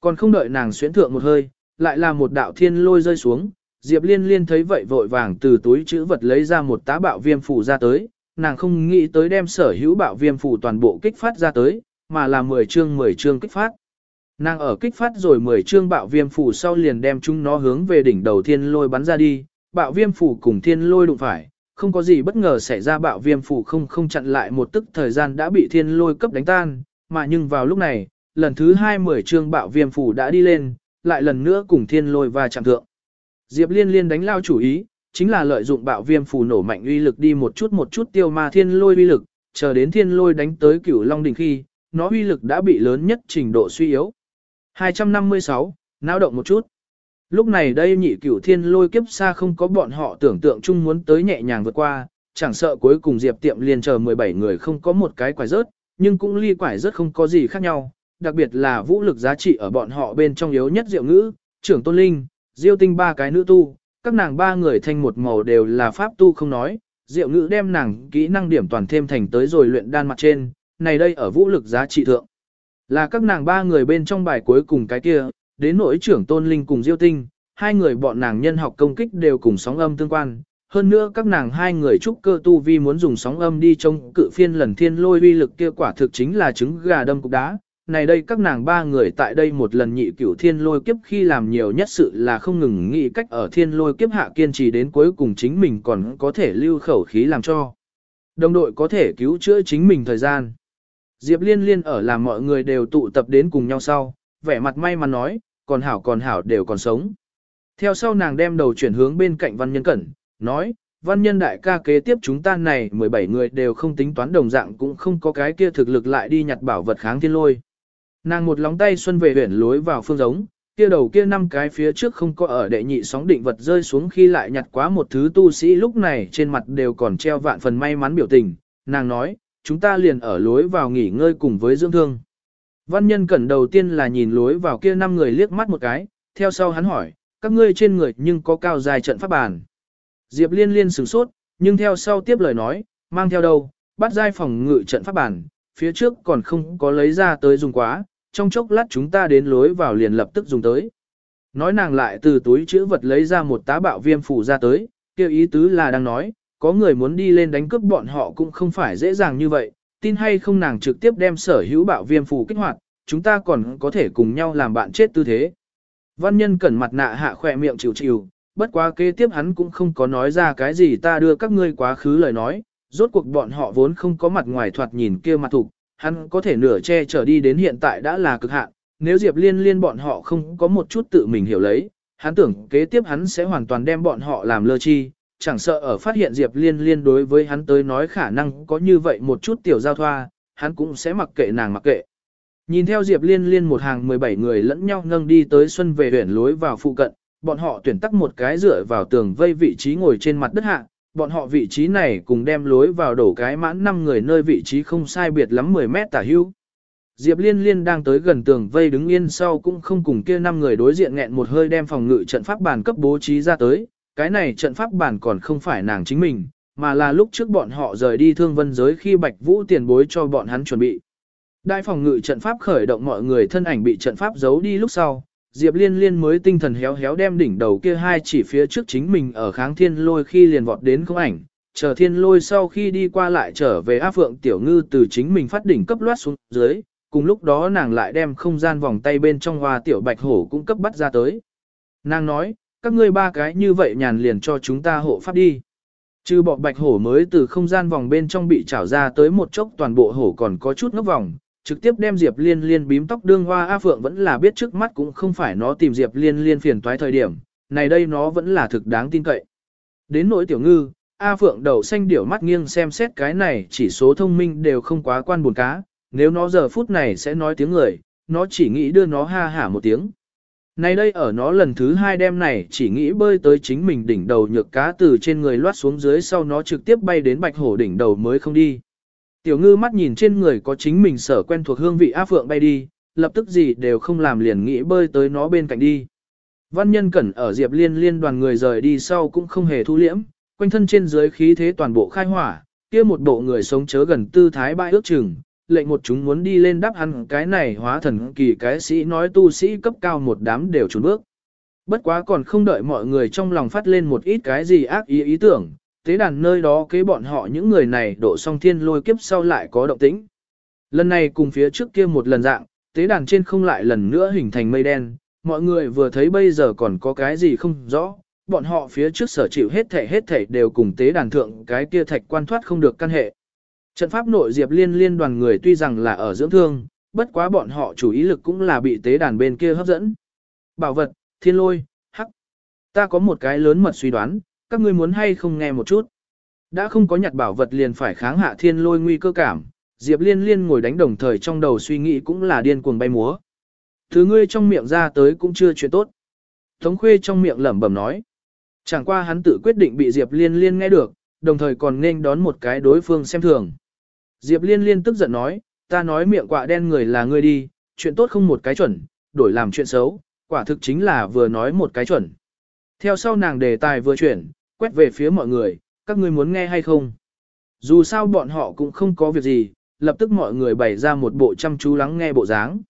Còn không đợi nàng xuyến thượng một hơi, lại là một đạo thiên lôi rơi xuống, Diệp Liên Liên thấy vậy vội vàng từ túi chữ vật lấy ra một tá bạo viêm phủ ra tới, nàng không nghĩ tới đem sở hữu bạo viêm phủ toàn bộ kích phát ra tới, mà là 10 chương 10 chương kích phát. Nàng ở kích phát rồi 10 chương bạo viêm phủ sau liền đem chúng nó hướng về đỉnh đầu thiên lôi bắn ra đi, bạo viêm phủ cùng thiên lôi đụng phải, không có gì bất ngờ xảy ra bạo viêm phủ không không chặn lại một tức thời gian đã bị thiên lôi cấp đánh tan, mà nhưng vào lúc này, lần thứ 20 chương bạo viêm phủ đã đi lên, lại lần nữa cùng thiên lôi và chạm thượng. Diệp liên liên đánh lao chủ ý, chính là lợi dụng bạo viêm phủ nổ mạnh uy lực đi một chút một chút tiêu ma thiên lôi uy lực, chờ đến thiên lôi đánh tới cửu long đỉnh khi, nó uy lực đã bị lớn nhất trình độ suy yếu. 256, náo động một chút. Lúc này đây nhị cửu thiên lôi kiếp xa không có bọn họ tưởng tượng chung muốn tới nhẹ nhàng vượt qua, chẳng sợ cuối cùng Diệp tiệm liền chờ 17 người không có một cái quải rớt, nhưng cũng ly quải rớt không có gì khác nhau, đặc biệt là vũ lực giá trị ở bọn họ bên trong yếu nhất diệu ngữ, trưởng tôn linh, diêu tinh ba cái nữ tu, các nàng ba người thanh một màu đều là pháp tu không nói, diệu ngữ đem nàng kỹ năng điểm toàn thêm thành tới rồi luyện đan mặt trên, này đây ở vũ lực giá trị thượng. Là các nàng ba người bên trong bài cuối cùng cái kia, đến nỗi trưởng tôn linh cùng diêu tinh, hai người bọn nàng nhân học công kích đều cùng sóng âm tương quan. Hơn nữa các nàng hai người trúc cơ tu vi muốn dùng sóng âm đi trong cự phiên lần thiên lôi uy lực kia quả thực chính là trứng gà đâm cục đá. Này đây các nàng ba người tại đây một lần nhị cửu thiên lôi kiếp khi làm nhiều nhất sự là không ngừng nghĩ cách ở thiên lôi kiếp hạ kiên trì đến cuối cùng chính mình còn có thể lưu khẩu khí làm cho. Đồng đội có thể cứu chữa chính mình thời gian. Diệp liên liên ở làm mọi người đều tụ tập đến cùng nhau sau, vẻ mặt may mắn nói, còn hảo còn hảo đều còn sống. Theo sau nàng đem đầu chuyển hướng bên cạnh văn nhân cẩn, nói, văn nhân đại ca kế tiếp chúng ta này 17 người đều không tính toán đồng dạng cũng không có cái kia thực lực lại đi nhặt bảo vật kháng thiên lôi. Nàng một lóng tay xuân về huyển lối vào phương giống, kia đầu kia năm cái phía trước không có ở đệ nhị sóng định vật rơi xuống khi lại nhặt quá một thứ tu sĩ lúc này trên mặt đều còn treo vạn phần may mắn biểu tình, nàng nói, chúng ta liền ở lối vào nghỉ ngơi cùng với dưỡng thương. Văn nhân cẩn đầu tiên là nhìn lối vào kia năm người liếc mắt một cái, theo sau hắn hỏi, các ngươi trên người nhưng có cao dài trận pháp bàn. Diệp liên liên sửng sốt, nhưng theo sau tiếp lời nói, mang theo đâu, bắt giai phòng ngự trận pháp bàn, phía trước còn không có lấy ra tới dùng quá, trong chốc lát chúng ta đến lối vào liền lập tức dùng tới. Nói nàng lại từ túi chữ vật lấy ra một tá bạo viêm phủ ra tới, kêu ý tứ là đang nói, có người muốn đi lên đánh cướp bọn họ cũng không phải dễ dàng như vậy, tin hay không nàng trực tiếp đem sở hữu bạo viêm phủ kích hoạt, chúng ta còn có thể cùng nhau làm bạn chết tư thế. Văn nhân cẩn mặt nạ hạ khỏe miệng chịu chịu, bất quá kế tiếp hắn cũng không có nói ra cái gì ta đưa các ngươi quá khứ lời nói, rốt cuộc bọn họ vốn không có mặt ngoài thoạt nhìn kia mặt thục, hắn có thể nửa che trở đi đến hiện tại đã là cực hạn, nếu Diệp Liên Liên bọn họ không có một chút tự mình hiểu lấy, hắn tưởng kế tiếp hắn sẽ hoàn toàn đem bọn họ làm lơ chi, chẳng sợ ở phát hiện Diệp Liên Liên đối với hắn tới nói khả năng có như vậy một chút tiểu giao thoa, hắn cũng sẽ mặc kệ nàng mặc kệ. Nhìn theo Diệp Liên Liên một hàng 17 người lẫn nhau nâng đi tới xuân về huyển lối vào phụ cận, bọn họ tuyển tắc một cái dựa vào tường vây vị trí ngồi trên mặt đất hạ, bọn họ vị trí này cùng đem lối vào đổ cái mãn 5 người nơi vị trí không sai biệt lắm 10 mét tả hưu. Diệp Liên Liên đang tới gần tường vây đứng yên sau cũng không cùng kia 5 người đối diện nghẹn một hơi đem phòng ngự trận pháp bản cấp bố trí ra tới, cái này trận pháp bản còn không phải nàng chính mình, mà là lúc trước bọn họ rời đi thương vân giới khi Bạch Vũ tiền bối cho bọn hắn chuẩn bị. Đại phòng ngự trận pháp khởi động mọi người thân ảnh bị trận pháp giấu đi lúc sau, Diệp Liên Liên mới tinh thần héo héo đem đỉnh đầu kia hai chỉ phía trước chính mình ở kháng thiên lôi khi liền vọt đến không ảnh, chờ thiên lôi sau khi đi qua lại trở về áp Phượng Tiểu Ngư từ chính mình phát đỉnh cấp loát xuống dưới, cùng lúc đó nàng lại đem không gian vòng tay bên trong hoa Tiểu Bạch Hổ cũng cấp bắt ra tới. Nàng nói, các ngươi ba cái như vậy nhàn liền cho chúng ta hộ pháp đi. Trừ bọ Bạch Hổ mới từ không gian vòng bên trong bị trảo ra tới một chốc toàn bộ hổ còn có chút ngốc vòng, trực tiếp đem Diệp Liên Liên bím tóc đương hoa A Phượng vẫn là biết trước mắt cũng không phải nó tìm Diệp Liên Liên phiền toái thời điểm, này đây nó vẫn là thực đáng tin cậy. Đến nỗi tiểu ngư, A Phượng đầu xanh điểu mắt nghiêng xem xét cái này chỉ số thông minh đều không quá quan buồn cá, nếu nó giờ phút này sẽ nói tiếng người, nó chỉ nghĩ đưa nó ha hả một tiếng nay đây ở nó lần thứ hai đêm này chỉ nghĩ bơi tới chính mình đỉnh đầu nhược cá từ trên người loát xuống dưới sau nó trực tiếp bay đến bạch hổ đỉnh đầu mới không đi. Tiểu ngư mắt nhìn trên người có chính mình sở quen thuộc hương vị á phượng bay đi, lập tức gì đều không làm liền nghĩ bơi tới nó bên cạnh đi. Văn nhân cẩn ở Diệp Liên liên đoàn người rời đi sau cũng không hề thu liễm, quanh thân trên dưới khí thế toàn bộ khai hỏa, kia một bộ người sống chớ gần tư thái bãi ước chừng, lệnh một chúng muốn đi lên đáp ăn cái này hóa thần kỳ cái sĩ nói tu sĩ cấp cao một đám đều trốn bước. Bất quá còn không đợi mọi người trong lòng phát lên một ít cái gì ác ý ý tưởng, tế đàn nơi đó kế bọn họ những người này đổ song thiên lôi kiếp sau lại có động tĩnh. Lần này cùng phía trước kia một lần dạng, tế đàn trên không lại lần nữa hình thành mây đen, mọi người vừa thấy bây giờ còn có cái gì không rõ, bọn họ phía trước sở chịu hết thể hết thể đều cùng tế đàn thượng cái kia thạch quan thoát không được căn hệ. Trận pháp nội diệp liên liên đoàn người tuy rằng là ở dưỡng thương, bất quá bọn họ chủ ý lực cũng là bị tế đàn bên kia hấp dẫn. Bảo vật, thiên lôi, hắc. Ta có một cái lớn mật suy đoán, các ngươi muốn hay không nghe một chút. Đã không có nhặt bảo vật liền phải kháng hạ thiên lôi nguy cơ cảm, Diệp Liên Liên ngồi đánh đồng thời trong đầu suy nghĩ cũng là điên cuồng bay múa. Thứ ngươi trong miệng ra tới cũng chưa chuyện tốt. Tống Khuê trong miệng lẩm bẩm nói. Chẳng qua hắn tự quyết định bị Diệp Liên Liên nghe được, đồng thời còn nên đón một cái đối phương xem thường. Diệp Liên Liên tức giận nói, ta nói miệng quạ đen người là ngươi đi, chuyện tốt không một cái chuẩn, đổi làm chuyện xấu, quả thực chính là vừa nói một cái chuẩn. Theo sau nàng đề tài vừa chuyển, quét về phía mọi người, các ngươi muốn nghe hay không? Dù sao bọn họ cũng không có việc gì, lập tức mọi người bày ra một bộ chăm chú lắng nghe bộ dáng.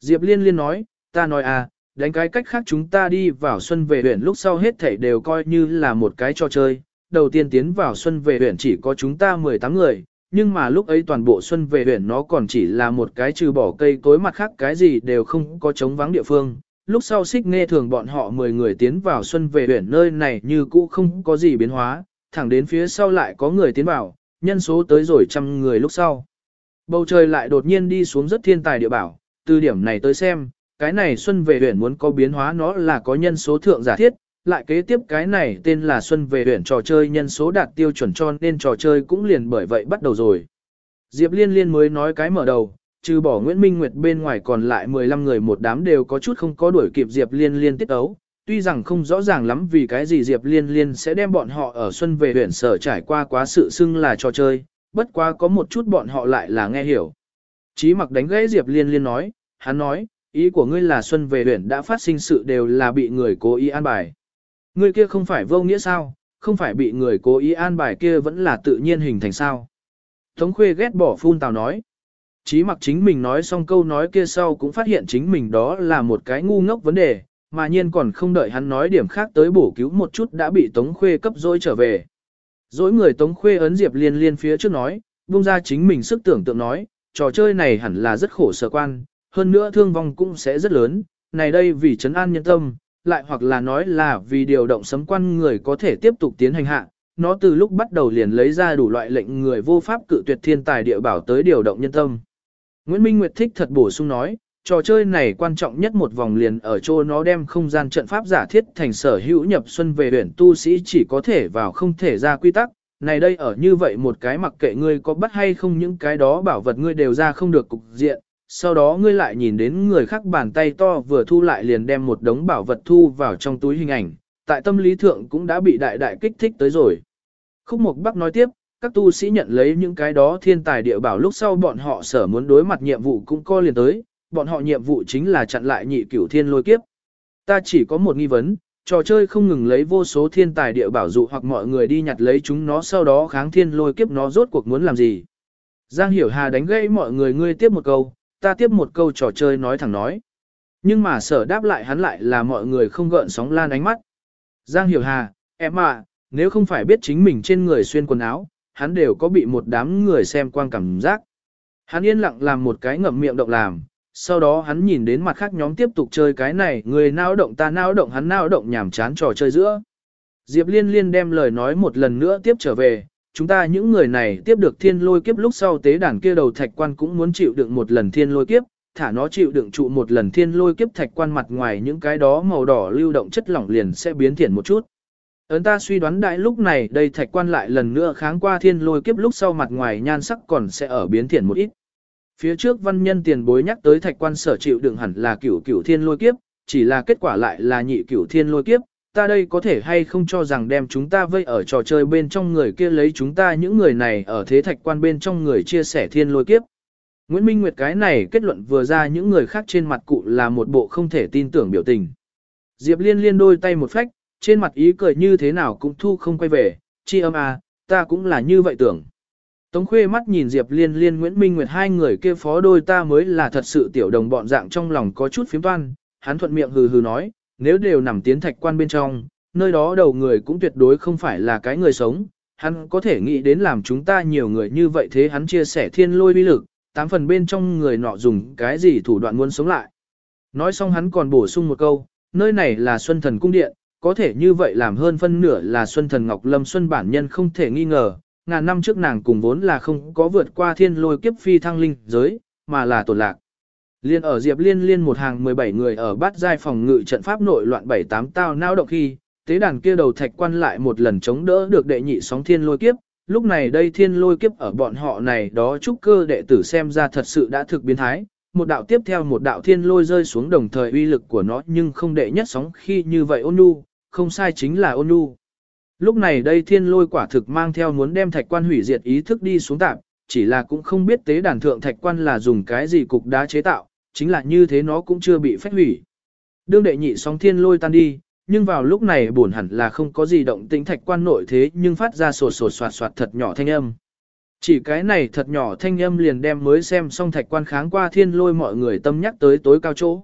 Diệp Liên Liên nói, ta nói à, đánh cái cách khác chúng ta đi vào xuân về huyện lúc sau hết thảy đều coi như là một cái trò chơi. Đầu tiên tiến vào xuân về huyện chỉ có chúng ta 18 người, nhưng mà lúc ấy toàn bộ xuân về huyện nó còn chỉ là một cái trừ bỏ cây cối mặt khác cái gì đều không có chống vắng địa phương. Lúc sau xích nghe thường bọn họ 10 người tiến vào xuân về huyện nơi này như cũ không có gì biến hóa, thẳng đến phía sau lại có người tiến vào, nhân số tới rồi trăm người lúc sau. Bầu trời lại đột nhiên đi xuống rất thiên tài địa bảo, từ điểm này tới xem, cái này Xuân về huyện muốn có biến hóa nó là có nhân số thượng giả thiết, lại kế tiếp cái này tên là Xuân về huyện trò chơi nhân số đạt tiêu chuẩn cho nên trò chơi cũng liền bởi vậy bắt đầu rồi. Diệp Liên Liên mới nói cái mở đầu, trừ bỏ Nguyễn Minh Nguyệt bên ngoài còn lại 15 người một đám đều có chút không có đuổi kịp Diệp Liên Liên tiết ấu, tuy rằng không rõ ràng lắm vì cái gì Diệp Liên Liên sẽ đem bọn họ ở Xuân về huyện sở trải qua quá sự xưng là trò chơi, bất quá có một chút bọn họ lại là nghe hiểu. Chí mặc đánh gãy Diệp Liên Liên nói, hắn nói, ý của ngươi là Xuân về huyện đã phát sinh sự đều là bị người cố ý an bài. Ngươi kia không phải vô nghĩa sao, không phải bị người cố ý an bài kia vẫn là tự nhiên hình thành sao. Tống khuê ghét bỏ phun tào nói. Chí mặc chính mình nói xong câu nói kia sau cũng phát hiện chính mình đó là một cái ngu ngốc vấn đề, mà nhiên còn không đợi hắn nói điểm khác tới bổ cứu một chút đã bị Tống Khuê cấp dối trở về. Dối người Tống Khuê ấn Diệp Liên liên phía trước nói, buông ra chính mình sức tưởng tượng nói, trò chơi này hẳn là rất khổ sở quan, hơn nữa thương vong cũng sẽ rất lớn, này đây vì trấn an nhân tâm, lại hoặc là nói là vì điều động sấm quan người có thể tiếp tục tiến hành hạ, nó từ lúc bắt đầu liền lấy ra đủ loại lệnh người vô pháp cự tuyệt thiên tài địa bảo tới điều động nhân tâm. Nguyễn Minh Nguyệt thích thật bổ sung nói, trò chơi này quan trọng nhất một vòng liền ở chỗ nó đem không gian trận pháp giả thiết thành sở hữu nhập xuân về tuyển tu sĩ chỉ có thể vào không thể ra quy tắc. Này đây ở như vậy một cái mặc kệ ngươi có bắt hay không những cái đó bảo vật ngươi đều ra không được cục diện, sau đó ngươi lại nhìn đến người khác bàn tay to vừa thu lại liền đem một đống bảo vật thu vào trong túi hình ảnh, tại tâm lý thượng cũng đã bị đại đại kích thích tới rồi. Khúc Mộc Bắc nói tiếp, các tu sĩ nhận lấy những cái đó thiên tài địa bảo lúc sau bọn họ sở muốn đối mặt nhiệm vụ cũng co liền tới, bọn họ nhiệm vụ chính là chặn lại nhị cửu thiên lôi kiếp. Ta chỉ có một nghi vấn, trò chơi không ngừng lấy vô số thiên tài địa bảo dụ hoặc mọi người đi nhặt lấy chúng nó sau đó kháng thiên lôi kiếp nó rốt cuộc muốn làm gì. Giang Hiểu Hà đánh gãy mọi người ngươi tiếp một câu, ta tiếp một câu trò chơi nói thẳng nói. Nhưng mà sở đáp lại hắn lại là mọi người không gợn sóng lan ánh mắt. Giang Hiểu Hà, em à, nếu không phải biết chính mình trên người xuyên quần áo, hắn đều có bị một đám người xem quang cảm giác. Hắn yên lặng làm một cái ngậm miệng động làm, sau đó hắn nhìn đến mặt khác nhóm tiếp tục chơi cái này, người nao động ta nao động hắn nao động nhảm chán trò chơi giữa. Diệp Liên Liên đem lời nói một lần nữa tiếp trở về, chúng ta những người này tiếp được thiên lôi kiếp lúc sau tế đàn kia đầu thạch quan cũng muốn chịu đựng một lần thiên lôi kiếp, thả nó chịu đựng trụ một lần thiên lôi kiếp thạch quan mặt ngoài những cái đó màu đỏ lưu động chất lỏng liền sẽ biến thiện một chút. Ấn ta suy đoán đại lúc này đây thạch quan lại lần nữa kháng qua thiên lôi kiếp lúc sau mặt ngoài nhan sắc còn sẽ ở biến thiện một ít. Phía trước văn nhân tiền bối nhắc tới thạch quan sở chịu đựng hẳn là cửu cửu thiên lôi kiếp, chỉ là kết quả lại là nhị cửu thiên lôi kiếp, ta đây có thể hay không cho rằng đem chúng ta vây ở trò chơi bên trong người kia lấy chúng ta những người này ở thế thạch quan bên trong người chia sẻ thiên lôi kiếp. Nguyễn Minh Nguyệt cái này kết luận vừa ra những người khác trên mặt cụ là một bộ không thể tin tưởng biểu tình. Diệp liên liên đôi tay một phách, trên mặt ý cười như thế nào cũng thu không quay về, chi âm à, ta cũng là như vậy tưởng. Tống khuê mắt nhìn Diệp Liên Liên Nguyễn Minh Nguyệt hai người kia phó đôi ta mới là thật sự tiểu đồng bọn dạng trong lòng có chút phiếm toan, hắn thuận miệng hừ hừ nói, nếu đều nằm tiến thạch quan bên trong, nơi đó đầu người cũng tuyệt đối không phải là cái người sống, hắn có thể nghĩ đến làm chúng ta nhiều người như vậy thế hắn chia sẻ thiên lôi bi lực, tám phần bên trong người nọ dùng cái gì thủ đoạn muốn sống lại. Nói xong hắn còn bổ sung một câu, nơi này là Xuân Thần Cung Điện, có thể như vậy làm hơn phân nửa là Xuân Thần Ngọc Lâm Xuân bản nhân không thể nghi ngờ, ngàn năm trước nàng cùng vốn là không có vượt qua thiên lôi kiếp phi thăng linh giới, mà là tổn lạc. Liên ở Diệp Liên liên một hàng 17 người ở bát giai phòng ngự trận pháp nội loạn 7-8 tao nao động khi, tế đàn kia đầu thạch quan lại một lần chống đỡ được đệ nhị sóng thiên lôi kiếp, lúc này đây thiên lôi kiếp ở bọn họ này đó trúc cơ đệ tử xem ra thật sự đã thực biến thái, một đạo tiếp theo một đạo thiên lôi rơi xuống đồng thời uy lực của nó nhưng không đệ nhất sóng khi như vậy ôn nhu, không sai chính là ôn nhu. Lúc này đây thiên lôi quả thực mang theo muốn đem thạch quan hủy diệt ý thức đi xuống tạp, chỉ là cũng không biết tế đàn thượng thạch quan là dùng cái gì cục đá chế tạo, chính là như thế nó cũng chưa bị phách hủy. Đương đệ nhị sóng thiên lôi tan đi, nhưng vào lúc này buồn hẳn là không có gì động tĩnh thạch quan nội thế nhưng phát ra sột sột soạt soạt thật nhỏ thanh âm. Chỉ cái này thật nhỏ thanh âm liền đem mới xem xong thạch quan kháng qua thiên lôi mọi người tâm nhắc tới tối cao chỗ.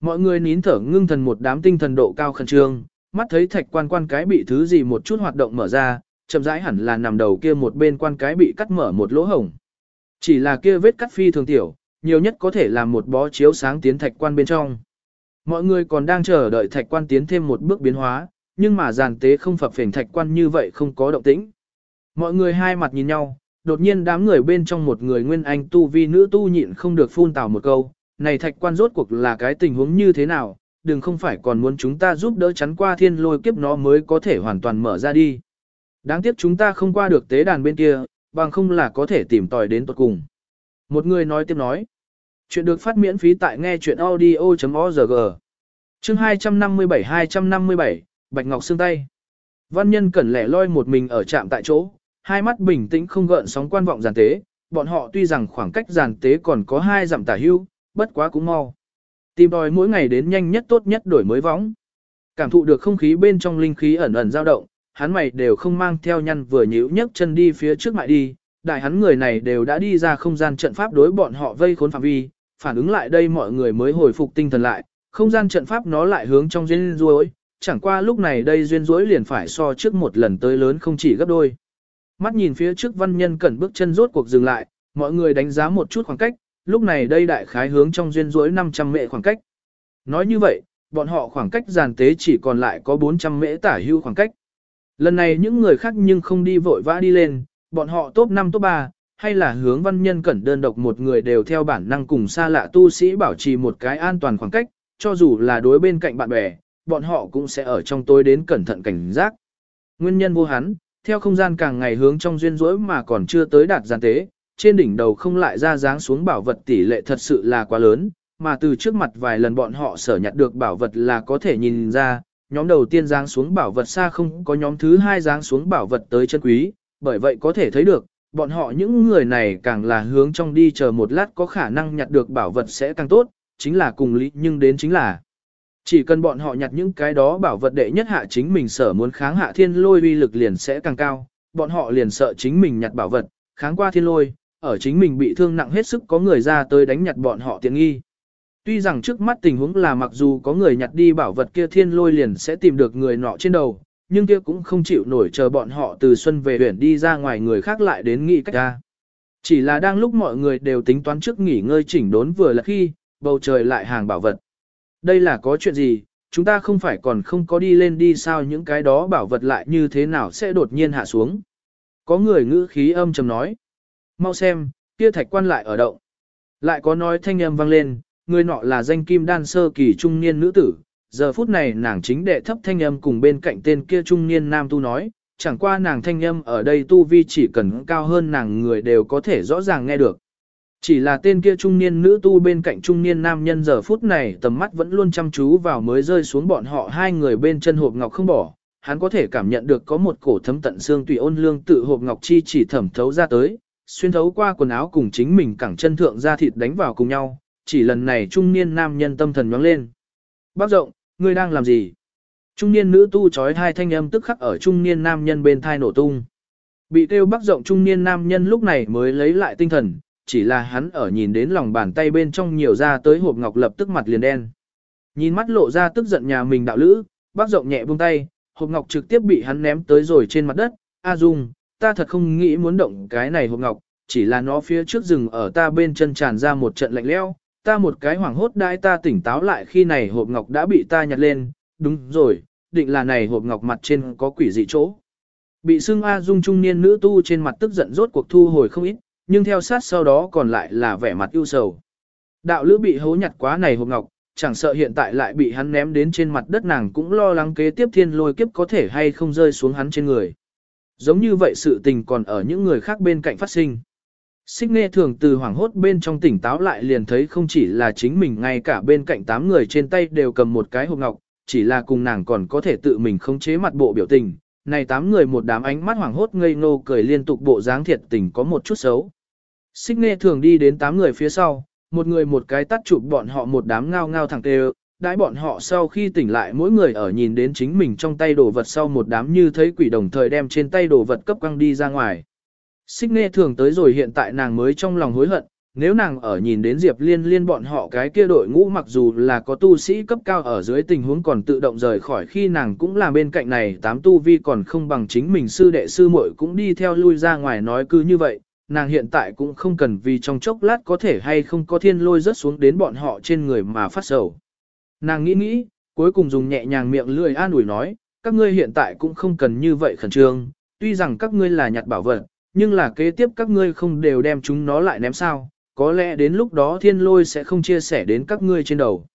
Mọi người nín thở ngưng thần một đám tinh thần độ cao khẩn trương, mắt thấy thạch quan quan cái bị thứ gì một chút hoạt động mở ra, chậm rãi hẳn là nằm đầu kia một bên quan cái bị cắt mở một lỗ hổng. Chỉ là kia vết cắt phi thường tiểu, nhiều nhất có thể làm một bó chiếu sáng tiến thạch quan bên trong. Mọi người còn đang chờ đợi thạch quan tiến thêm một bước biến hóa, nhưng mà giàn tế không phập phền thạch quan như vậy không có động tĩnh. Mọi người hai mặt nhìn nhau, đột nhiên đám người bên trong một người nguyên anh tu vi nữ tu nhịn không được phun tào một câu, này thạch quan rốt cuộc là cái tình huống như thế nào, đừng không phải còn muốn chúng ta giúp đỡ chắn qua thiên lôi kiếp nó mới có thể hoàn toàn mở ra đi. Đáng tiếc chúng ta không qua được tế đàn bên kia, bằng không là có thể tìm tòi đến tuật cùng. Một người nói tiếp nói. Chuyện được phát miễn phí tại nghe chuyện audio.org. Chương 257-257, Bạch Ngọc Sương Tay. Văn nhân cẩn lẻ loi một mình ở trạm tại chỗ, hai mắt bình tĩnh không gợn sóng quan vọng giàn tế, bọn họ tuy rằng khoảng cách giàn tế còn có hai dặm tả hưu, bất quá cũng mau. Tìm đòi mỗi ngày đến nhanh nhất tốt nhất đổi mới võng. Cảm thụ được không khí bên trong linh khí ẩn ẩn dao động, hắn mày đều không mang theo nhăn vừa nhíu nhấc chân đi phía trước mại đi, đại hắn người này đều đã đi ra không gian trận pháp đối bọn họ vây khốn phạm vi, phản ứng lại đây mọi người mới hồi phục tinh thần lại, không gian trận pháp nó lại hướng trong duyên rối, chẳng qua lúc này đây duyên rối liền phải so trước một lần tới lớn không chỉ gấp đôi. Mắt nhìn phía trước văn nhân cẩn bước chân rốt cuộc dừng lại, mọi người đánh giá một chút khoảng cách, lúc này đây đại khái hướng trong duyên rối 500 mệ khoảng cách. Nói như vậy, bọn họ khoảng cách giàn tế chỉ còn lại có 400 mễ tả hưu khoảng cách. Lần này những người khác nhưng không đi vội vã đi lên, bọn họ top 5 top 3, hay là hướng văn nhân cẩn đơn độc một người đều theo bản năng cùng xa lạ tu sĩ bảo trì một cái an toàn khoảng cách, cho dù là đối bên cạnh bạn bè, bọn họ cũng sẽ ở trong tối đến cẩn thận cảnh giác. Nguyên nhân vô hắn, theo không gian càng ngày hướng trong duyên rỗi mà còn chưa tới đạt gian tế, trên đỉnh đầu không lại ra dáng xuống bảo vật tỷ lệ thật sự là quá lớn, mà từ trước mặt vài lần bọn họ sở nhặt được bảo vật là có thể nhìn ra, nhóm đầu tiên dáng xuống bảo vật xa không có nhóm thứ hai dáng xuống bảo vật tới chân quý, bởi vậy có thể thấy được, bọn họ những người này càng là hướng trong đi chờ một lát có khả năng nhặt được bảo vật sẽ càng tốt, chính là cùng lý nhưng đến chính là chỉ cần bọn họ nhặt những cái đó bảo vật đệ nhất hạ chính mình sở muốn kháng hạ thiên lôi uy lực liền sẽ càng cao, bọn họ liền sợ chính mình nhặt bảo vật, kháng qua thiên lôi, ở chính mình bị thương nặng hết sức có người ra tới đánh nhặt bọn họ tiện nghi. Tuy rằng trước mắt tình huống là mặc dù có người nhặt đi bảo vật kia thiên lôi liền sẽ tìm được người nọ trên đầu, nhưng kia cũng không chịu nổi chờ bọn họ từ xuân về huyện đi ra ngoài người khác lại đến nghị cách ra. Chỉ là đang lúc mọi người đều tính toán trước nghỉ ngơi chỉnh đốn vừa là khi, bầu trời lại hàng bảo vật. Đây là có chuyện gì, chúng ta không phải còn không có đi lên đi sao những cái đó bảo vật lại như thế nào sẽ đột nhiên hạ xuống. Có người ngữ khí âm trầm nói. Mau xem, kia thạch quan lại ở động. Lại có nói thanh âm vang lên, người nọ là danh kim đan sơ kỳ trung niên nữ tử. Giờ phút này nàng chính đệ thấp thanh âm cùng bên cạnh tên kia trung niên nam tu nói, chẳng qua nàng thanh âm ở đây tu vi chỉ cần cao hơn nàng người đều có thể rõ ràng nghe được. Chỉ là tên kia trung niên nữ tu bên cạnh trung niên nam nhân giờ phút này tầm mắt vẫn luôn chăm chú vào mới rơi xuống bọn họ hai người bên chân hộp ngọc không bỏ. Hắn có thể cảm nhận được có một cổ thấm tận xương tùy ôn lương tự hộp ngọc chi chỉ thẩm thấu ra tới, xuyên thấu qua quần áo cùng chính mình cẳng chân thượng ra thịt đánh vào cùng nhau. Chỉ lần này trung niên nam nhân tâm thần nhoáng lên. Bác rộng, ngươi đang làm gì? Trung niên nữ tu chói hai thanh âm tức khắc ở trung niên nam nhân bên thai nổ tung. Bị kêu bắc rộng trung niên nam nhân lúc này mới lấy lại tinh thần, chỉ là hắn ở nhìn đến lòng bàn tay bên trong nhiều ra tới hộp ngọc lập tức mặt liền đen. Nhìn mắt lộ ra tức giận nhà mình đạo lữ, bác rộng nhẹ buông tay, hộp ngọc trực tiếp bị hắn ném tới rồi trên mặt đất. A Dung, ta thật không nghĩ muốn động cái này hộp ngọc, chỉ là nó phía trước rừng ở ta bên chân tràn ra một trận lạnh leo, ta một cái hoảng hốt đãi ta tỉnh táo lại khi này hộp ngọc đã bị ta nhặt lên, đúng rồi, định là này hộp ngọc mặt trên có quỷ dị chỗ. Bị xương A Dung trung niên nữ tu trên mặt tức giận rốt cuộc thu hồi không ít, nhưng theo sát sau đó còn lại là vẻ mặt ưu sầu. Đạo lữ bị hố nhặt quá này hộp ngọc, chẳng sợ hiện tại lại bị hắn ném đến trên mặt đất nàng cũng lo lắng kế tiếp thiên lôi kiếp có thể hay không rơi xuống hắn trên người. Giống như vậy sự tình còn ở những người khác bên cạnh phát sinh. Xích nghe thường từ hoảng hốt bên trong tỉnh táo lại liền thấy không chỉ là chính mình ngay cả bên cạnh tám người trên tay đều cầm một cái hộp ngọc, chỉ là cùng nàng còn có thể tự mình khống chế mặt bộ biểu tình. Này tám người một đám ánh mắt hoảng hốt ngây ngô cười liên tục bộ dáng thiệt tình có một chút xấu. Xích nghe thường đi đến tám người phía sau, một người một cái tắt chụp bọn họ một đám ngao ngao thẳng tê đãi bọn họ sau khi tỉnh lại mỗi người ở nhìn đến chính mình trong tay đồ vật sau một đám như thấy quỷ đồng thời đem trên tay đồ vật cấp quăng đi ra ngoài. Xích nghe thường tới rồi hiện tại nàng mới trong lòng hối hận, nếu nàng ở nhìn đến Diệp Liên Liên bọn họ cái kia đội ngũ mặc dù là có tu sĩ cấp cao ở dưới tình huống còn tự động rời khỏi khi nàng cũng là bên cạnh này tám tu vi còn không bằng chính mình sư đệ sư muội cũng đi theo lui ra ngoài nói cứ như vậy, nàng hiện tại cũng không cần vì trong chốc lát có thể hay không có thiên lôi rớt xuống đến bọn họ trên người mà phát sầu. Nàng nghĩ nghĩ, cuối cùng dùng nhẹ nhàng miệng lười an ủi nói, các ngươi hiện tại cũng không cần như vậy khẩn trương, tuy rằng các ngươi là nhặt bảo vật, nhưng là kế tiếp các ngươi không đều đem chúng nó lại ném sao, có lẽ đến lúc đó thiên lôi sẽ không chia sẻ đến các ngươi trên đầu.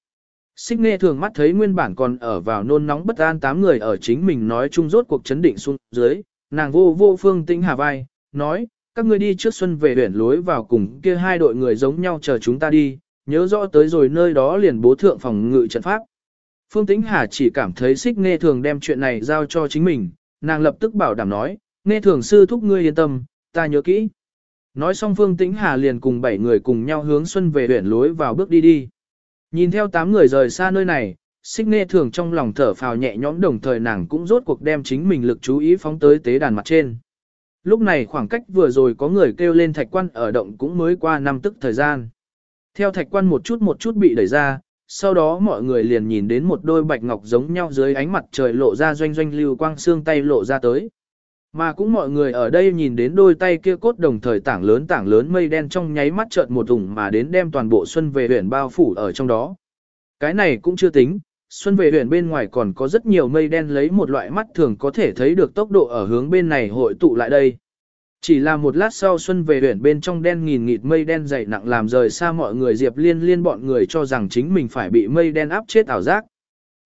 Xích nghe thường mắt thấy nguyên bản còn ở vào nôn nóng bất an tám người ở chính mình nói chung rốt cuộc chấn định xuống dưới, nàng vô vô phương tĩnh hà vai, nói, các ngươi đi trước xuân về huyển lối vào cùng kia hai đội người giống nhau chờ chúng ta đi, nhớ rõ tới rồi nơi đó liền bố thượng phòng ngự trận pháp. Phương Tĩnh Hà chỉ cảm thấy xích nghe thường đem chuyện này giao cho chính mình, nàng lập tức bảo đảm nói, nghe thường sư thúc ngươi yên tâm, ta nhớ kỹ. Nói xong Phương Tĩnh Hà liền cùng bảy người cùng nhau hướng xuân về huyển lối vào bước đi đi. Nhìn theo tám người rời xa nơi này, xích nghe thường trong lòng thở phào nhẹ nhõm đồng thời nàng cũng rốt cuộc đem chính mình lực chú ý phóng tới tế đàn mặt trên. Lúc này khoảng cách vừa rồi có người kêu lên thạch quan ở động cũng mới qua năm tức thời gian. Theo thạch quan một chút một chút bị đẩy ra, sau đó mọi người liền nhìn đến một đôi bạch ngọc giống nhau dưới ánh mặt trời lộ ra doanh doanh lưu quang xương tay lộ ra tới. Mà cũng mọi người ở đây nhìn đến đôi tay kia cốt đồng thời tảng lớn tảng lớn mây đen trong nháy mắt chợt một ủng mà đến đem toàn bộ xuân về huyện bao phủ ở trong đó. Cái này cũng chưa tính, xuân về huyện bên ngoài còn có rất nhiều mây đen lấy một loại mắt thường có thể thấy được tốc độ ở hướng bên này hội tụ lại đây. Chỉ là một lát sau xuân về huyện bên trong đen nghìn nghịt mây đen dày nặng làm rời xa mọi người Diệp Liên liên bọn người cho rằng chính mình phải bị mây đen áp chết ảo giác.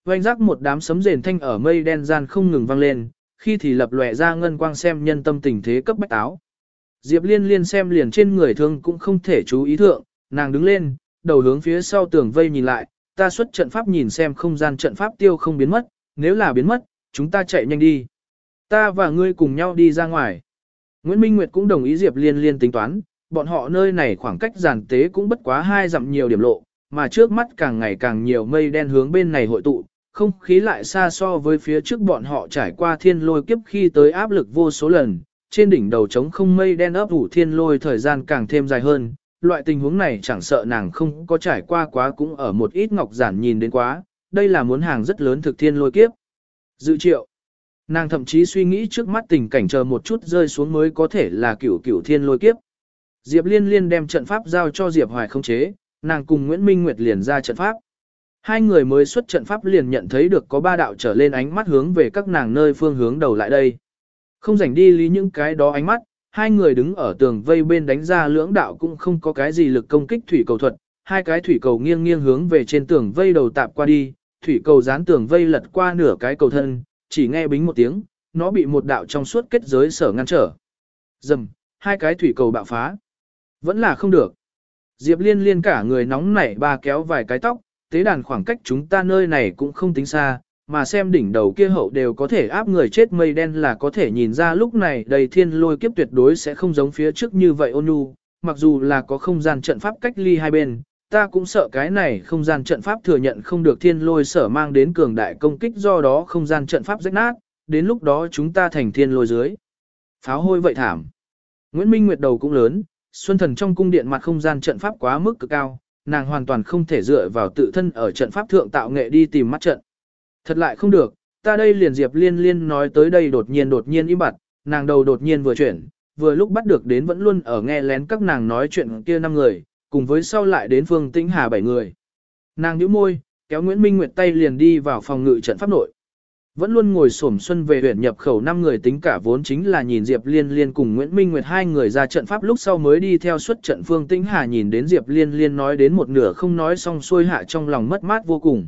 Vành giác một đám sấm rền thanh ở mây đen gian không ngừng vang lên, khi thì lập lòe ra ngân quang xem nhân tâm tình thế cấp bách áo. Diệp Liên liên xem liền trên người thương cũng không thể chú ý thượng, nàng đứng lên, đầu hướng phía sau tường vây nhìn lại, ta xuất trận pháp nhìn xem không gian trận pháp tiêu không biến mất, nếu là biến mất, chúng ta chạy nhanh đi. Ta và ngươi cùng nhau đi ra ngoài. Nguyễn Minh Nguyệt cũng đồng ý Diệp Liên Liên tính toán, bọn họ nơi này khoảng cách giàn tế cũng bất quá hai dặm nhiều điểm lộ, mà trước mắt càng ngày càng nhiều mây đen hướng bên này hội tụ, không khí lại xa so với phía trước bọn họ trải qua thiên lôi kiếp khi tới áp lực vô số lần, trên đỉnh đầu trống không mây đen ấp ủ thiên lôi thời gian càng thêm dài hơn, loại tình huống này chẳng sợ nàng không có trải qua quá cũng ở một ít ngọc giản nhìn đến quá, đây là muốn hàng rất lớn thực thiên lôi kiếp. Dự triệu. Nàng thậm chí suy nghĩ trước mắt tình cảnh chờ một chút rơi xuống mới có thể là cửu cửu thiên lôi kiếp. Diệp Liên Liên đem trận pháp giao cho Diệp Hoài không chế, nàng cùng Nguyễn Minh Nguyệt liền ra trận pháp. Hai người mới xuất trận pháp liền nhận thấy được có ba đạo trở lên ánh mắt hướng về các nàng nơi phương hướng đầu lại đây. Không rảnh đi lý những cái đó ánh mắt, hai người đứng ở tường vây bên đánh ra lưỡng đạo cũng không có cái gì lực công kích thủy cầu thuật, hai cái thủy cầu nghiêng nghiêng hướng về trên tường vây đầu tạp qua đi, thủy cầu dán tường vây lật qua nửa cái cầu thân, chỉ nghe bính một tiếng, nó bị một đạo trong suốt kết giới sở ngăn trở. Dầm, hai cái thủy cầu bạo phá. Vẫn là không được. Diệp liên liên cả người nóng nảy ba kéo vài cái tóc, tế đàn khoảng cách chúng ta nơi này cũng không tính xa, mà xem đỉnh đầu kia hậu đều có thể áp người chết mây đen là có thể nhìn ra lúc này đầy thiên lôi kiếp tuyệt đối sẽ không giống phía trước như vậy ôn nhu, mặc dù là có không gian trận pháp cách ly hai bên, ta cũng sợ cái này không gian trận pháp thừa nhận không được thiên lôi sở mang đến cường đại công kích do đó không gian trận pháp rách nát, đến lúc đó chúng ta thành thiên lôi dưới. Pháo hôi vậy thảm. Nguyễn Minh Nguyệt đầu cũng lớn, Xuân Thần trong cung điện mặt không gian trận pháp quá mức cực cao, nàng hoàn toàn không thể dựa vào tự thân ở trận pháp thượng tạo nghệ đi tìm mắt trận. Thật lại không được, ta đây liền Diệp Liên Liên nói tới đây đột nhiên đột nhiên im bặt, nàng đầu đột nhiên vừa chuyển, vừa lúc bắt được đến vẫn luôn ở nghe lén các nàng nói chuyện kia năm người, cùng với sau lại đến Phương Tĩnh Hà bảy người. Nàng nhíu môi, kéo Nguyễn Minh Nguyệt tay liền đi vào phòng ngự trận pháp nội. Vẫn luôn ngồi xổm xuân về huyện nhập khẩu năm người tính cả vốn chính là nhìn Diệp Liên Liên cùng Nguyễn Minh Nguyệt hai người ra trận pháp lúc sau mới đi theo xuất trận Phương Tĩnh Hà nhìn đến Diệp Liên Liên nói đến một nửa không nói xong xuôi hạ trong lòng mất mát vô cùng.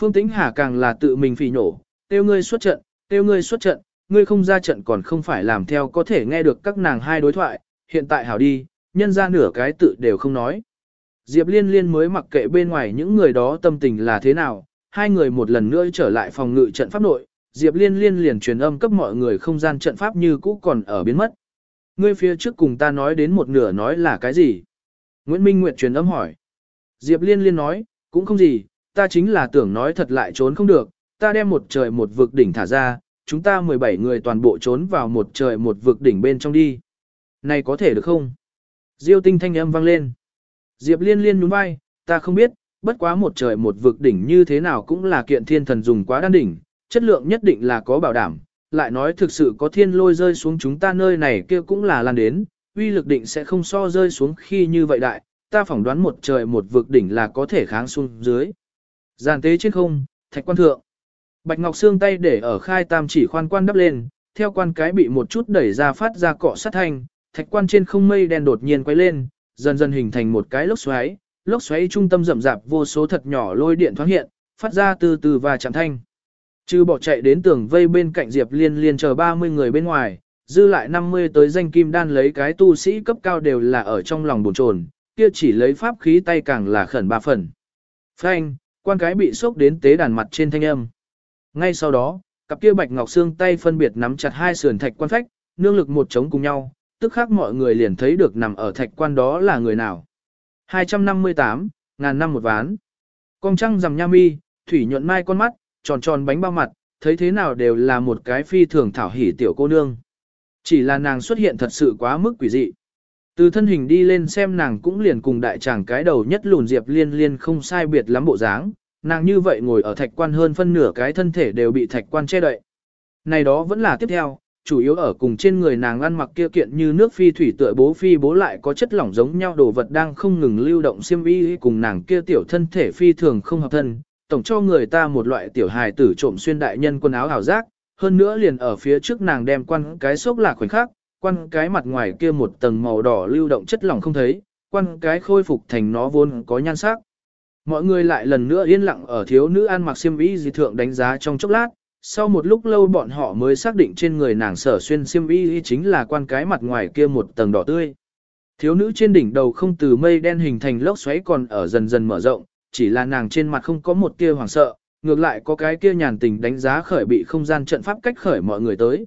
Phương Tĩnh Hà càng là tự mình phỉ nổ, tiêu ngươi xuất trận, tiêu ngươi xuất trận, ngươi không ra trận còn không phải làm theo có thể nghe được các nàng hai đối thoại, hiện tại hảo đi, nhân ra nửa cái tự đều không nói. Diệp Liên Liên mới mặc kệ bên ngoài những người đó tâm tình là thế nào, hai người một lần nữa trở lại phòng ngự trận pháp nội, Diệp Liên Liên liền truyền âm cấp mọi người không gian trận pháp như cũ còn ở biến mất. Ngươi phía trước cùng ta nói đến một nửa nói là cái gì? Nguyễn Minh Nguyệt truyền âm hỏi. Diệp Liên Liên nói, cũng không gì, ta chính là tưởng nói thật lại trốn không được, ta đem một trời một vực đỉnh thả ra, chúng ta 17 người toàn bộ trốn vào một trời một vực đỉnh bên trong đi. Này có thể được không? Diêu tinh thanh âm vang lên. Diệp liên liên nhún vai, ta không biết, bất quá một trời một vực đỉnh như thế nào cũng là kiện thiên thần dùng quá đan đỉnh, chất lượng nhất định là có bảo đảm, lại nói thực sự có thiên lôi rơi xuống chúng ta nơi này kia cũng là lan đến, uy lực định sẽ không so rơi xuống khi như vậy đại, ta phỏng đoán một trời một vực đỉnh là có thể kháng xuống dưới. Giàn tế trên không, thạch quan thượng. Bạch Ngọc Sương tay để ở khai tam chỉ khoan quan đắp lên, theo quan cái bị một chút đẩy ra phát ra cọ sát thanh, thạch quan trên không mây đen đột nhiên quay lên, dần dần hình thành một cái lốc xoáy, lốc xoáy trung tâm rậm rạp vô số thật nhỏ lôi điện thoáng hiện, phát ra từ từ và chạm thanh. Trừ bỏ chạy đến tường vây bên cạnh Diệp Liên Liên chờ 30 người bên ngoài, dư lại 50 tới danh kim đan lấy cái tu sĩ cấp cao đều là ở trong lòng bồn chồn, kia chỉ lấy pháp khí tay càng là khẩn ba phần. Phanh, quan cái bị sốc đến tế đàn mặt trên thanh âm. Ngay sau đó, cặp kia bạch ngọc xương tay phân biệt nắm chặt hai sườn thạch quan phách, nương lực một chống cùng nhau, tức khác mọi người liền thấy được nằm ở thạch quan đó là người nào. 258, ngàn năm một ván. Con trăng rằm nha mi, thủy nhuận mai con mắt, tròn tròn bánh bao mặt, thấy thế nào đều là một cái phi thường thảo hỉ tiểu cô nương. Chỉ là nàng xuất hiện thật sự quá mức quỷ dị. Từ thân hình đi lên xem nàng cũng liền cùng đại tràng cái đầu nhất lùn diệp liên liên không sai biệt lắm bộ dáng, nàng như vậy ngồi ở thạch quan hơn phân nửa cái thân thể đều bị thạch quan che đậy. Này đó vẫn là tiếp theo, chủ yếu ở cùng trên người nàng ăn mặc kia kiện như nước phi thủy tựa bố phi bố lại có chất lỏng giống nhau đồ vật đang không ngừng lưu động xiêm y cùng nàng kia tiểu thân thể phi thường không hợp thân, tổng cho người ta một loại tiểu hài tử trộm xuyên đại nhân quần áo hảo giác, hơn nữa liền ở phía trước nàng đem quan cái xốp lạc khoảnh khắc, quan cái mặt ngoài kia một tầng màu đỏ lưu động chất lỏng không thấy, quan cái khôi phục thành nó vốn có nhan sắc. Mọi người lại lần nữa yên lặng ở thiếu nữ ăn mặc xiêm y dị thượng đánh giá trong chốc lát, sau một lúc lâu bọn họ mới xác định trên người nàng sở xuyên xiêm y chính là quan cái mặt ngoài kia một tầng đỏ tươi. Thiếu nữ trên đỉnh đầu không từ mây đen hình thành lốc xoáy còn ở dần dần mở rộng, chỉ là nàng trên mặt không có một tia hoảng sợ, ngược lại có cái kia nhàn tình đánh giá khởi bị không gian trận pháp cách khởi mọi người tới.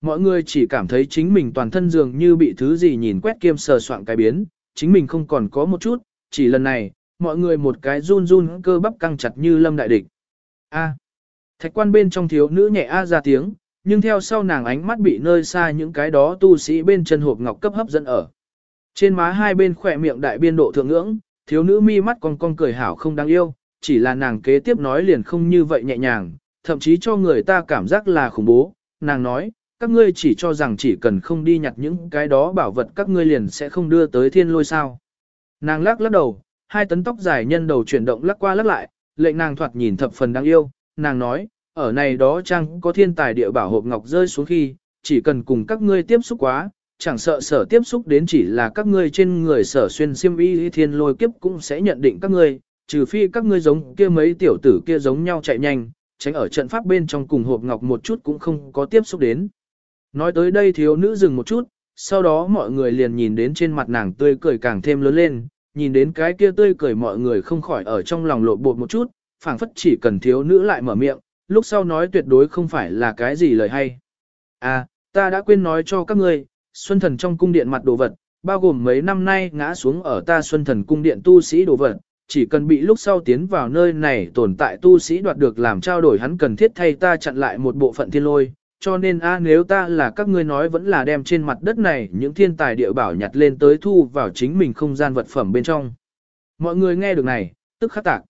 Mọi người chỉ cảm thấy chính mình toàn thân dường như bị thứ gì nhìn quét kiêm sờ soạn cái biến, chính mình không còn có một chút, chỉ lần này, mọi người một cái run run cơ bắp căng chặt như lâm đại địch. A. Thạch quan bên trong thiếu nữ nhẹ a ra tiếng, nhưng theo sau nàng ánh mắt bị nơi xa những cái đó tu sĩ bên chân hộp ngọc cấp hấp dẫn ở. Trên má hai bên khỏe miệng đại biên độ thượng ngưỡng, thiếu nữ mi mắt cong cong cười hảo không đáng yêu, chỉ là nàng kế tiếp nói liền không như vậy nhẹ nhàng, thậm chí cho người ta cảm giác là khủng bố. Nàng nói, các ngươi chỉ cho rằng chỉ cần không đi nhặt những cái đó bảo vật các ngươi liền sẽ không đưa tới thiên lôi sao. Nàng lắc lắc đầu, hai tấn tóc dài nhân đầu chuyển động lắc qua lắc lại, lệnh nàng thoạt nhìn thập phần đáng yêu, nàng nói, ở này đó chăng có thiên tài địa bảo hộp ngọc rơi xuống khi, chỉ cần cùng các ngươi tiếp xúc quá, chẳng sợ sở tiếp xúc đến chỉ là các ngươi trên người sở xuyên xiêm y thiên lôi kiếp cũng sẽ nhận định các ngươi, trừ phi các ngươi giống kia mấy tiểu tử kia giống nhau chạy nhanh, tránh ở trận pháp bên trong cùng hộp ngọc một chút cũng không có tiếp xúc đến. Nói tới đây thiếu nữ dừng một chút, sau đó mọi người liền nhìn đến trên mặt nàng tươi cười càng thêm lớn lên, nhìn đến cái kia tươi cười mọi người không khỏi ở trong lòng lộ bột một chút, phảng phất chỉ cần thiếu nữ lại mở miệng, lúc sau nói tuyệt đối không phải là cái gì lời hay. À, ta đã quên nói cho các ngươi, Xuân Thần trong cung điện mặt đồ vật, bao gồm mấy năm nay ngã xuống ở ta Xuân Thần cung điện tu sĩ đồ vật, chỉ cần bị lúc sau tiến vào nơi này tồn tại tu sĩ đoạt được làm trao đổi hắn cần thiết thay ta chặn lại một bộ phận thiên lôi, cho nên a nếu ta là các ngươi nói vẫn là đem trên mặt đất này những thiên tài địa bảo nhặt lên tới thu vào chính mình không gian vật phẩm bên trong. Mọi người nghe được này, tức khắc tạc.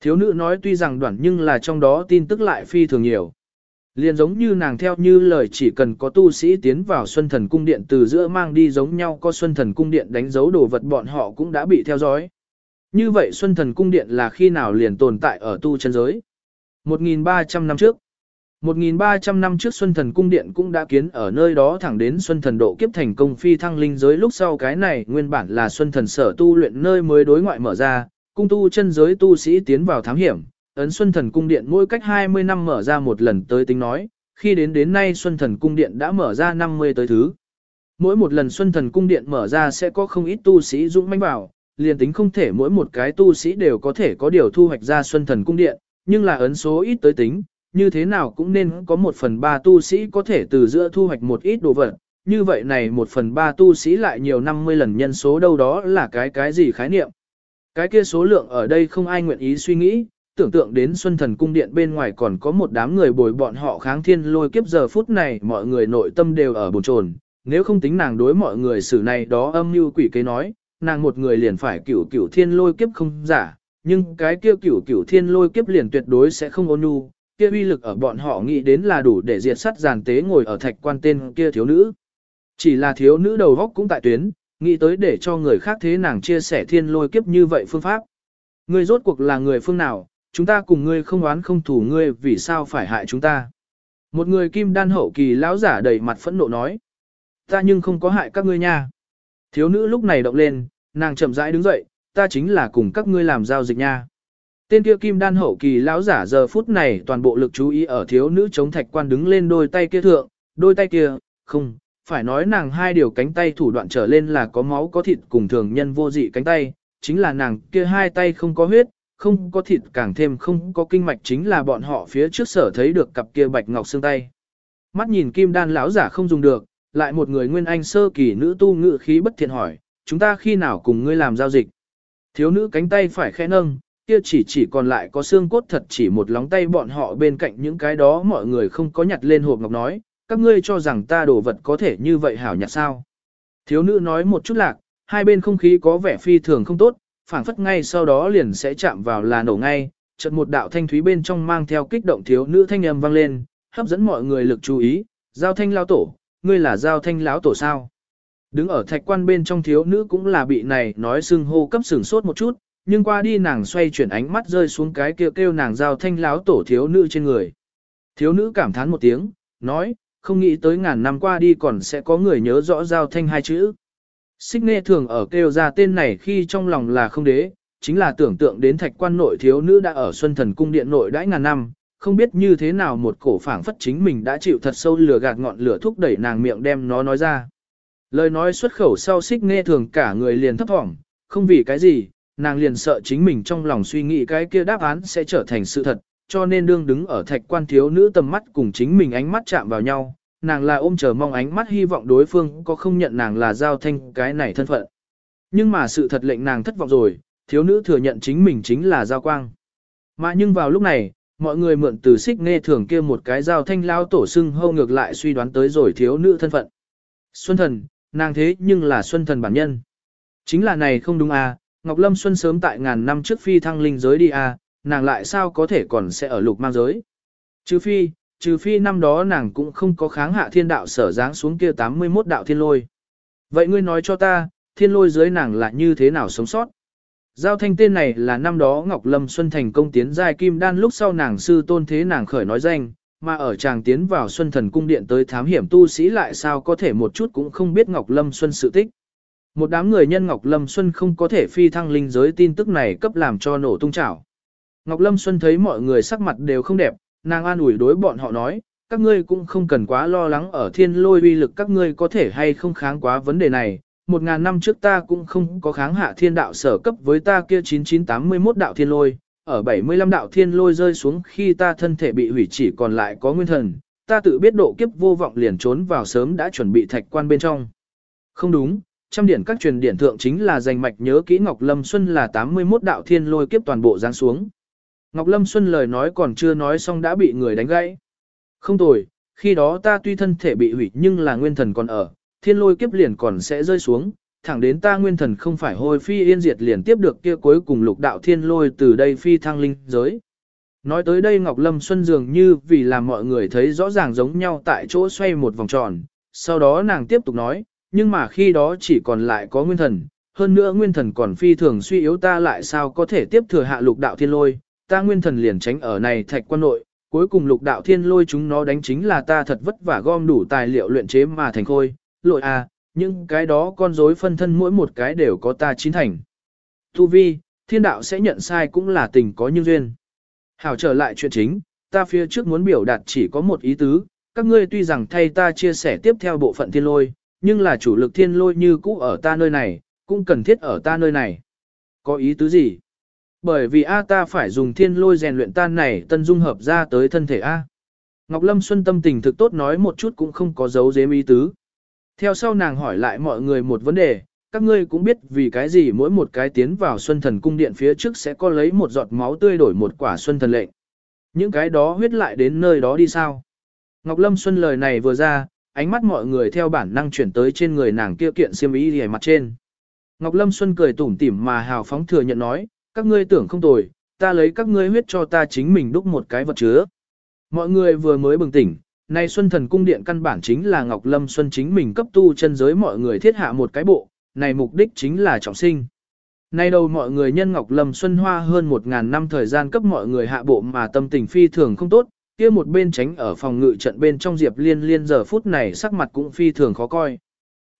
Thiếu nữ nói tuy rằng đoạn nhưng là trong đó tin tức lại phi thường nhiều. Liền giống như nàng theo như lời chỉ cần có tu sĩ tiến vào Xuân Thần Cung Điện từ giữa mang đi giống nhau có Xuân Thần Cung Điện đánh dấu đồ vật bọn họ cũng đã bị theo dõi. Như vậy Xuân Thần Cung Điện là khi nào liền tồn tại ở tu chân giới? 1.300 năm trước. 1.300 năm trước Xuân Thần Cung Điện cũng đã kiến ở nơi đó thẳng đến Xuân Thần độ kiếp thành công phi thăng linh giới lúc sau cái này nguyên bản là Xuân Thần sở tu luyện nơi mới đối ngoại mở ra, cung tu chân giới tu sĩ tiến vào thám hiểm, ấn Xuân Thần Cung Điện mỗi cách 20 năm mở ra một lần tới tính nói, khi đến đến nay Xuân Thần Cung Điện đã mở ra 50 tới thứ. Mỗi một lần Xuân Thần Cung Điện mở ra sẽ có không ít tu sĩ dũng mãnh vào, liền tính không thể mỗi một cái tu sĩ đều có thể có điều thu hoạch ra Xuân Thần Cung Điện, nhưng là ấn số ít tới tính, như thế nào cũng nên có một phần ba tu sĩ có thể từ giữa thu hoạch một ít đồ vật, như vậy này một phần ba tu sĩ lại nhiều 50 lần nhân số đâu đó là cái cái gì khái niệm. Cái kia số lượng ở đây không ai nguyện ý suy nghĩ, tưởng tượng đến Xuân Thần Cung Điện bên ngoài còn có một đám người bồi bọn họ kháng thiên lôi kiếp giờ phút này mọi người nội tâm đều ở bồn chồn. Nếu không tính nàng đối mọi người xử này đó âm mưu quỷ kế nói, nàng một người liền phải cửu cửu thiên lôi kiếp không giả, nhưng cái kia cửu cửu thiên lôi kiếp liền tuyệt đối sẽ không ôn nhu, kia uy lực ở bọn họ nghĩ đến là đủ để diệt sát giàn tế ngồi ở thạch quan tên kia thiếu nữ. Chỉ là thiếu nữ đầu góc cũng tại tuyến, nghĩ tới để cho người khác thế nàng chia sẻ thiên lôi kiếp như vậy phương pháp. Ngươi rốt cuộc là người phương nào, chúng ta cùng ngươi không oán không thủ ngươi vì sao phải hại chúng ta. Một người kim đan hậu kỳ lão giả đầy mặt phẫn nộ nói. Ta nhưng không có hại các ngươi nha. Thiếu nữ lúc này động lên, nàng chậm rãi đứng dậy, ta chính là cùng các ngươi làm giao dịch nha. Tên kia kim đan hậu kỳ lão giả giờ phút này toàn bộ lực chú ý ở thiếu nữ chống thạch quan đứng lên đôi tay kia thượng, đôi tay kia, không, phải nói nàng hai điều cánh tay thủ đoạn trở lên là có máu có thịt cùng thường nhân vô dị cánh tay, chính là nàng kia hai tay không có huyết, không có thịt càng thêm không có kinh mạch chính là bọn họ phía trước sở thấy được cặp kia bạch ngọc xương tay. Mắt nhìn kim đan lão giả không dùng được, lại một người nguyên anh sơ kỳ nữ tu ngự khí bất thiện hỏi, chúng ta khi nào cùng ngươi làm giao dịch? Thiếu nữ cánh tay phải khẽ nâng, kia chỉ chỉ còn lại có xương cốt thật chỉ một lóng tay bọn họ bên cạnh những cái đó mọi người không có nhặt lên hộp ngọc nói, các ngươi cho rằng ta đồ vật có thể như vậy hảo nhặt sao. Thiếu nữ nói một chút lạc, hai bên không khí có vẻ phi thường không tốt, phảng phất ngay sau đó liền sẽ chạm vào là nổ ngay, chợt một đạo thanh thúy bên trong mang theo kích động thiếu nữ thanh âm vang lên, hấp dẫn mọi người lực chú ý, giao thanh lao tổ, ngươi là giao thanh lão tổ sao? Đứng ở thạch quan bên trong thiếu nữ cũng là bị này nói xưng hô cấp sửng sốt một chút, nhưng qua đi nàng xoay chuyển ánh mắt rơi xuống cái kêu kêu nàng giao thanh lão tổ thiếu nữ trên người. Thiếu nữ cảm thán một tiếng, nói, không nghĩ tới ngàn năm qua đi còn sẽ có người nhớ rõ giao thanh hai chữ. Xích nghe thường ở kêu ra tên này khi trong lòng là không đế, chính là tưởng tượng đến thạch quan nội thiếu nữ đã ở xuân thần cung điện nội đãi ngàn năm, không biết như thế nào một cổ phảng phất chính mình đã chịu thật sâu lửa gạt ngọn lửa thúc đẩy nàng miệng đem nó nói ra. Lời nói xuất khẩu sau xích nghe thường cả người liền thấp thỏm, không vì cái gì, nàng liền sợ chính mình trong lòng suy nghĩ cái kia đáp án sẽ trở thành sự thật, cho nên đương đứng ở thạch quan thiếu nữ tầm mắt cùng chính mình ánh mắt chạm vào nhau, nàng là ôm chờ mong ánh mắt hy vọng đối phương có không nhận nàng là giao thanh cái này thân phận. Nhưng mà sự thật lệnh nàng thất vọng rồi, thiếu nữ thừa nhận chính mình chính là giao quang. Mà nhưng vào lúc này, mọi người mượn từ xích nghe thường kia một cái giao thanh lao tổ sưng hâu ngược lại suy đoán tới rồi thiếu nữ thân phận. Xuân thần, nàng thế nhưng là xuân thần bản nhân. Chính là này không đúng à, Ngọc Lâm Xuân sớm tại ngàn năm trước phi thăng linh giới đi à, nàng lại sao có thể còn sẽ ở lục mang giới. Trừ phi, trừ phi năm đó nàng cũng không có kháng hạ thiên đạo sở dáng xuống kia 81 đạo thiên lôi. Vậy ngươi nói cho ta, thiên lôi dưới nàng là như thế nào sống sót? Giao thanh tên này là năm đó Ngọc Lâm Xuân thành công tiến giai kim đan lúc sau nàng sư tôn thế nàng khởi nói danh, mà ở chàng tiến vào Xuân thần cung điện tới thám hiểm tu sĩ lại sao có thể một chút cũng không biết Ngọc Lâm Xuân sự tích. Một đám người nhân Ngọc Lâm Xuân không có thể phi thăng linh giới tin tức này cấp làm cho nổ tung trảo. Ngọc Lâm Xuân thấy mọi người sắc mặt đều không đẹp, nàng an ủi đối bọn họ nói, các ngươi cũng không cần quá lo lắng ở thiên lôi uy lực các ngươi có thể hay không kháng quá vấn đề này. Một ngàn năm trước ta cũng không có kháng hạ thiên đạo sở cấp với ta kia 9981 đạo thiên lôi, ở 75 đạo thiên lôi rơi xuống khi ta thân thể bị hủy chỉ còn lại có nguyên thần, ta tự biết độ kiếp vô vọng liền trốn vào sớm đã chuẩn bị thạch quan bên trong. Không đúng, trăm điển các truyền điển thượng chính là danh mạch nhớ kỹ Ngọc Lâm Xuân là 81 đạo thiên lôi kiếp toàn bộ giáng xuống. Ngọc Lâm Xuân lời nói còn chưa nói xong đã bị người đánh gãy. Không tồi, khi đó ta tuy thân thể bị hủy nhưng là nguyên thần còn ở, thiên lôi kiếp liền còn sẽ rơi xuống, thẳng đến ta nguyên thần không phải hôi phi yên diệt liền tiếp được kia cuối cùng lục đạo thiên lôi từ đây phi thăng linh giới. Nói tới đây Ngọc Lâm Xuân dường như vì làm mọi người thấy rõ ràng giống nhau tại chỗ xoay một vòng tròn, sau đó nàng tiếp tục nói, nhưng mà khi đó chỉ còn lại có nguyên thần, hơn nữa nguyên thần còn phi thường suy yếu ta lại sao có thể tiếp thừa hạ lục đạo thiên lôi, ta nguyên thần liền tránh ở này thạch quan nội, cuối cùng lục đạo thiên lôi chúng nó đánh chính là ta thật vất vả gom đủ tài liệu luyện chế mà thành khôi, lội à, nhưng cái đó con rối phân thân mỗi một cái đều có ta chín thành. Tu vi, thiên đạo sẽ nhận sai cũng là tình có như duyên. Hảo trở lại chuyện chính, ta phía trước muốn biểu đạt chỉ có một ý tứ, các ngươi tuy rằng thay ta chia sẻ tiếp theo bộ phận thiên lôi, nhưng là chủ lực thiên lôi như cũ ở ta nơi này, cũng cần thiết ở ta nơi này. Có ý tứ gì? Bởi vì A ta phải dùng thiên lôi rèn luyện tan này tân dung hợp ra tới thân thể A. Ngọc Lâm Xuân tâm tình thực tốt nói một chút cũng không có dấu dếm ý tứ. Theo sau nàng hỏi lại mọi người một vấn đề, các ngươi cũng biết vì cái gì mỗi một cái tiến vào xuân thần cung điện phía trước sẽ có lấy một giọt máu tươi đổi một quả xuân thần lệnh. Những cái đó huyết lại đến nơi đó đi sao? Ngọc Lâm Xuân lời này vừa ra, ánh mắt mọi người theo bản năng chuyển tới trên người nàng kia kiện xiêm y lìa mặt trên. Ngọc Lâm Xuân cười tủm tỉm mà hào phóng thừa nhận nói, các ngươi tưởng không tồi, ta lấy các ngươi huyết cho ta chính mình đúc một cái vật chứa. Mọi người vừa mới bừng tỉnh, nay Xuân Thần Cung Điện căn bản chính là Ngọc Lâm Xuân chính mình cấp tu chân giới mọi người thiết hạ một cái bộ, này mục đích chính là trọng sinh. Nay đầu mọi người nhân Ngọc Lâm Xuân Hoa hơn một ngàn năm thời gian cấp mọi người hạ bộ mà tâm tình phi thường không tốt, kia một bên tránh ở phòng ngự trận bên trong Diệp Liên Liên giờ phút này sắc mặt cũng phi thường khó coi.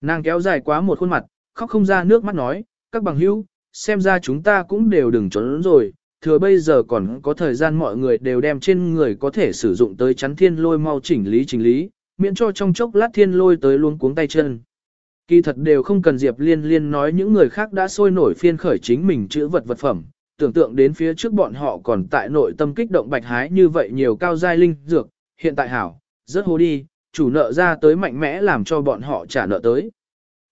Nàng kéo dài quá một khuôn mặt, khóc không ra nước mắt nói, các bằng hữu, xem ra chúng ta cũng đều đừng trốn rồi, thừa bây giờ còn có thời gian mọi người đều đem trên người có thể sử dụng tới chắn thiên lôi mau chỉnh lý chỉnh lý, miễn cho trong chốc lát thiên lôi tới luôn cuống tay chân. Kỳ thật đều không cần Diệp Liên Liên nói những người khác đã sôi nổi phiên khởi chính mình chữ vật vật phẩm, tưởng tượng đến phía trước bọn họ còn tại nội tâm kích động bạch hái như vậy nhiều cao giai linh dược, hiện tại hảo, rất hô đi, chủ nợ ra tới mạnh mẽ làm cho bọn họ trả nợ tới.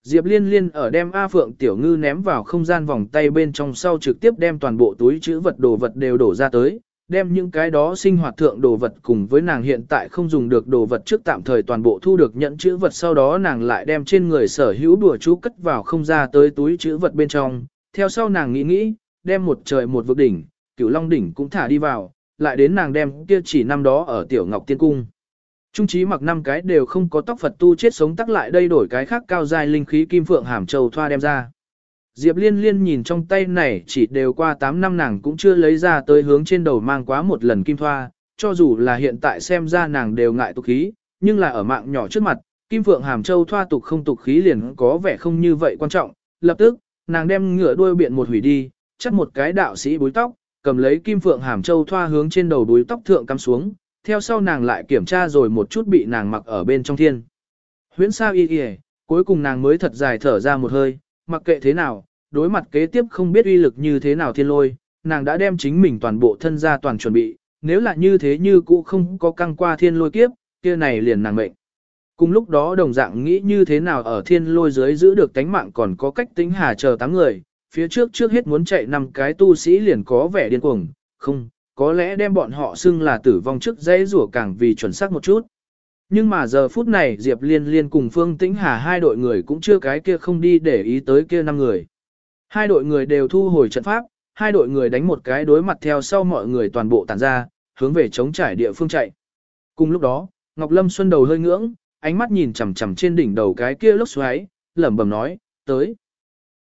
Diệp Liên Liên ở đem A Phượng Tiểu Ngư ném vào không gian vòng tay bên trong sau trực tiếp đem toàn bộ túi chữ vật đồ vật đều đổ ra tới, đem những cái đó sinh hoạt thượng đồ vật cùng với nàng hiện tại không dùng được đồ vật trước tạm thời toàn bộ thu được nhận chữ vật sau đó nàng lại đem trên người sở hữu đùa chú cất vào không ra tới túi chữ vật bên trong, theo sau nàng nghĩ nghĩ, đem một trời một vực đỉnh, cửu long đỉnh cũng thả đi vào, lại đến nàng đem kia chỉ năm đó ở tiểu ngọc tiên cung. Trung trí mặc năm cái đều không có tóc Phật tu chết sống tắc lại đây đổi cái khác cao dài linh khí kim phượng hàm châu thoa đem ra. Diệp liên liên nhìn trong tay này chỉ đều qua 8 năm nàng cũng chưa lấy ra tới hướng trên đầu mang quá một lần kim thoa, cho dù là hiện tại xem ra nàng đều ngại tục khí, nhưng là ở mạng nhỏ trước mặt, kim phượng hàm châu thoa tục không tục khí liền có vẻ không như vậy quan trọng, lập tức, nàng đem ngựa đuôi biện một hủy đi, chắc một cái đạo sĩ búi tóc, cầm lấy kim phượng hàm châu thoa hướng trên đầu búi tóc thượng cắm xuống, theo sau nàng lại kiểm tra rồi một chút bị nàng mặc ở bên trong thiên. Huyễn sao y y, cuối cùng nàng mới thật dài thở ra một hơi, mặc kệ thế nào, đối mặt kế tiếp không biết uy lực như thế nào thiên lôi, nàng đã đem chính mình toàn bộ thân ra toàn chuẩn bị, nếu là như thế như cũ không có căng qua thiên lôi kiếp, kia này liền nàng mệnh. Cùng lúc đó đồng dạng nghĩ như thế nào ở thiên lôi dưới giữ được tánh mạng còn có cách tính hà chờ tám người, phía trước trước hết muốn chạy năm cái tu sĩ liền có vẻ điên cuồng, không, có lẽ đem bọn họ xưng là tử vong trước dễ rủa càng vì chuẩn xác một chút. Nhưng mà giờ phút này Diệp Liên Liên cùng Phương Tĩnh Hà hai đội người cũng chưa cái kia không đi để ý tới kia năm người. Hai đội người đều thu hồi trận pháp, hai đội người đánh một cái đối mặt theo sau mọi người toàn bộ tản ra, hướng về chống trải địa phương chạy. Cùng lúc đó, Ngọc Lâm Xuân đầu hơi ngưỡng, ánh mắt nhìn chằm chằm trên đỉnh đầu cái kia lốc xoáy, lẩm bẩm nói, tới.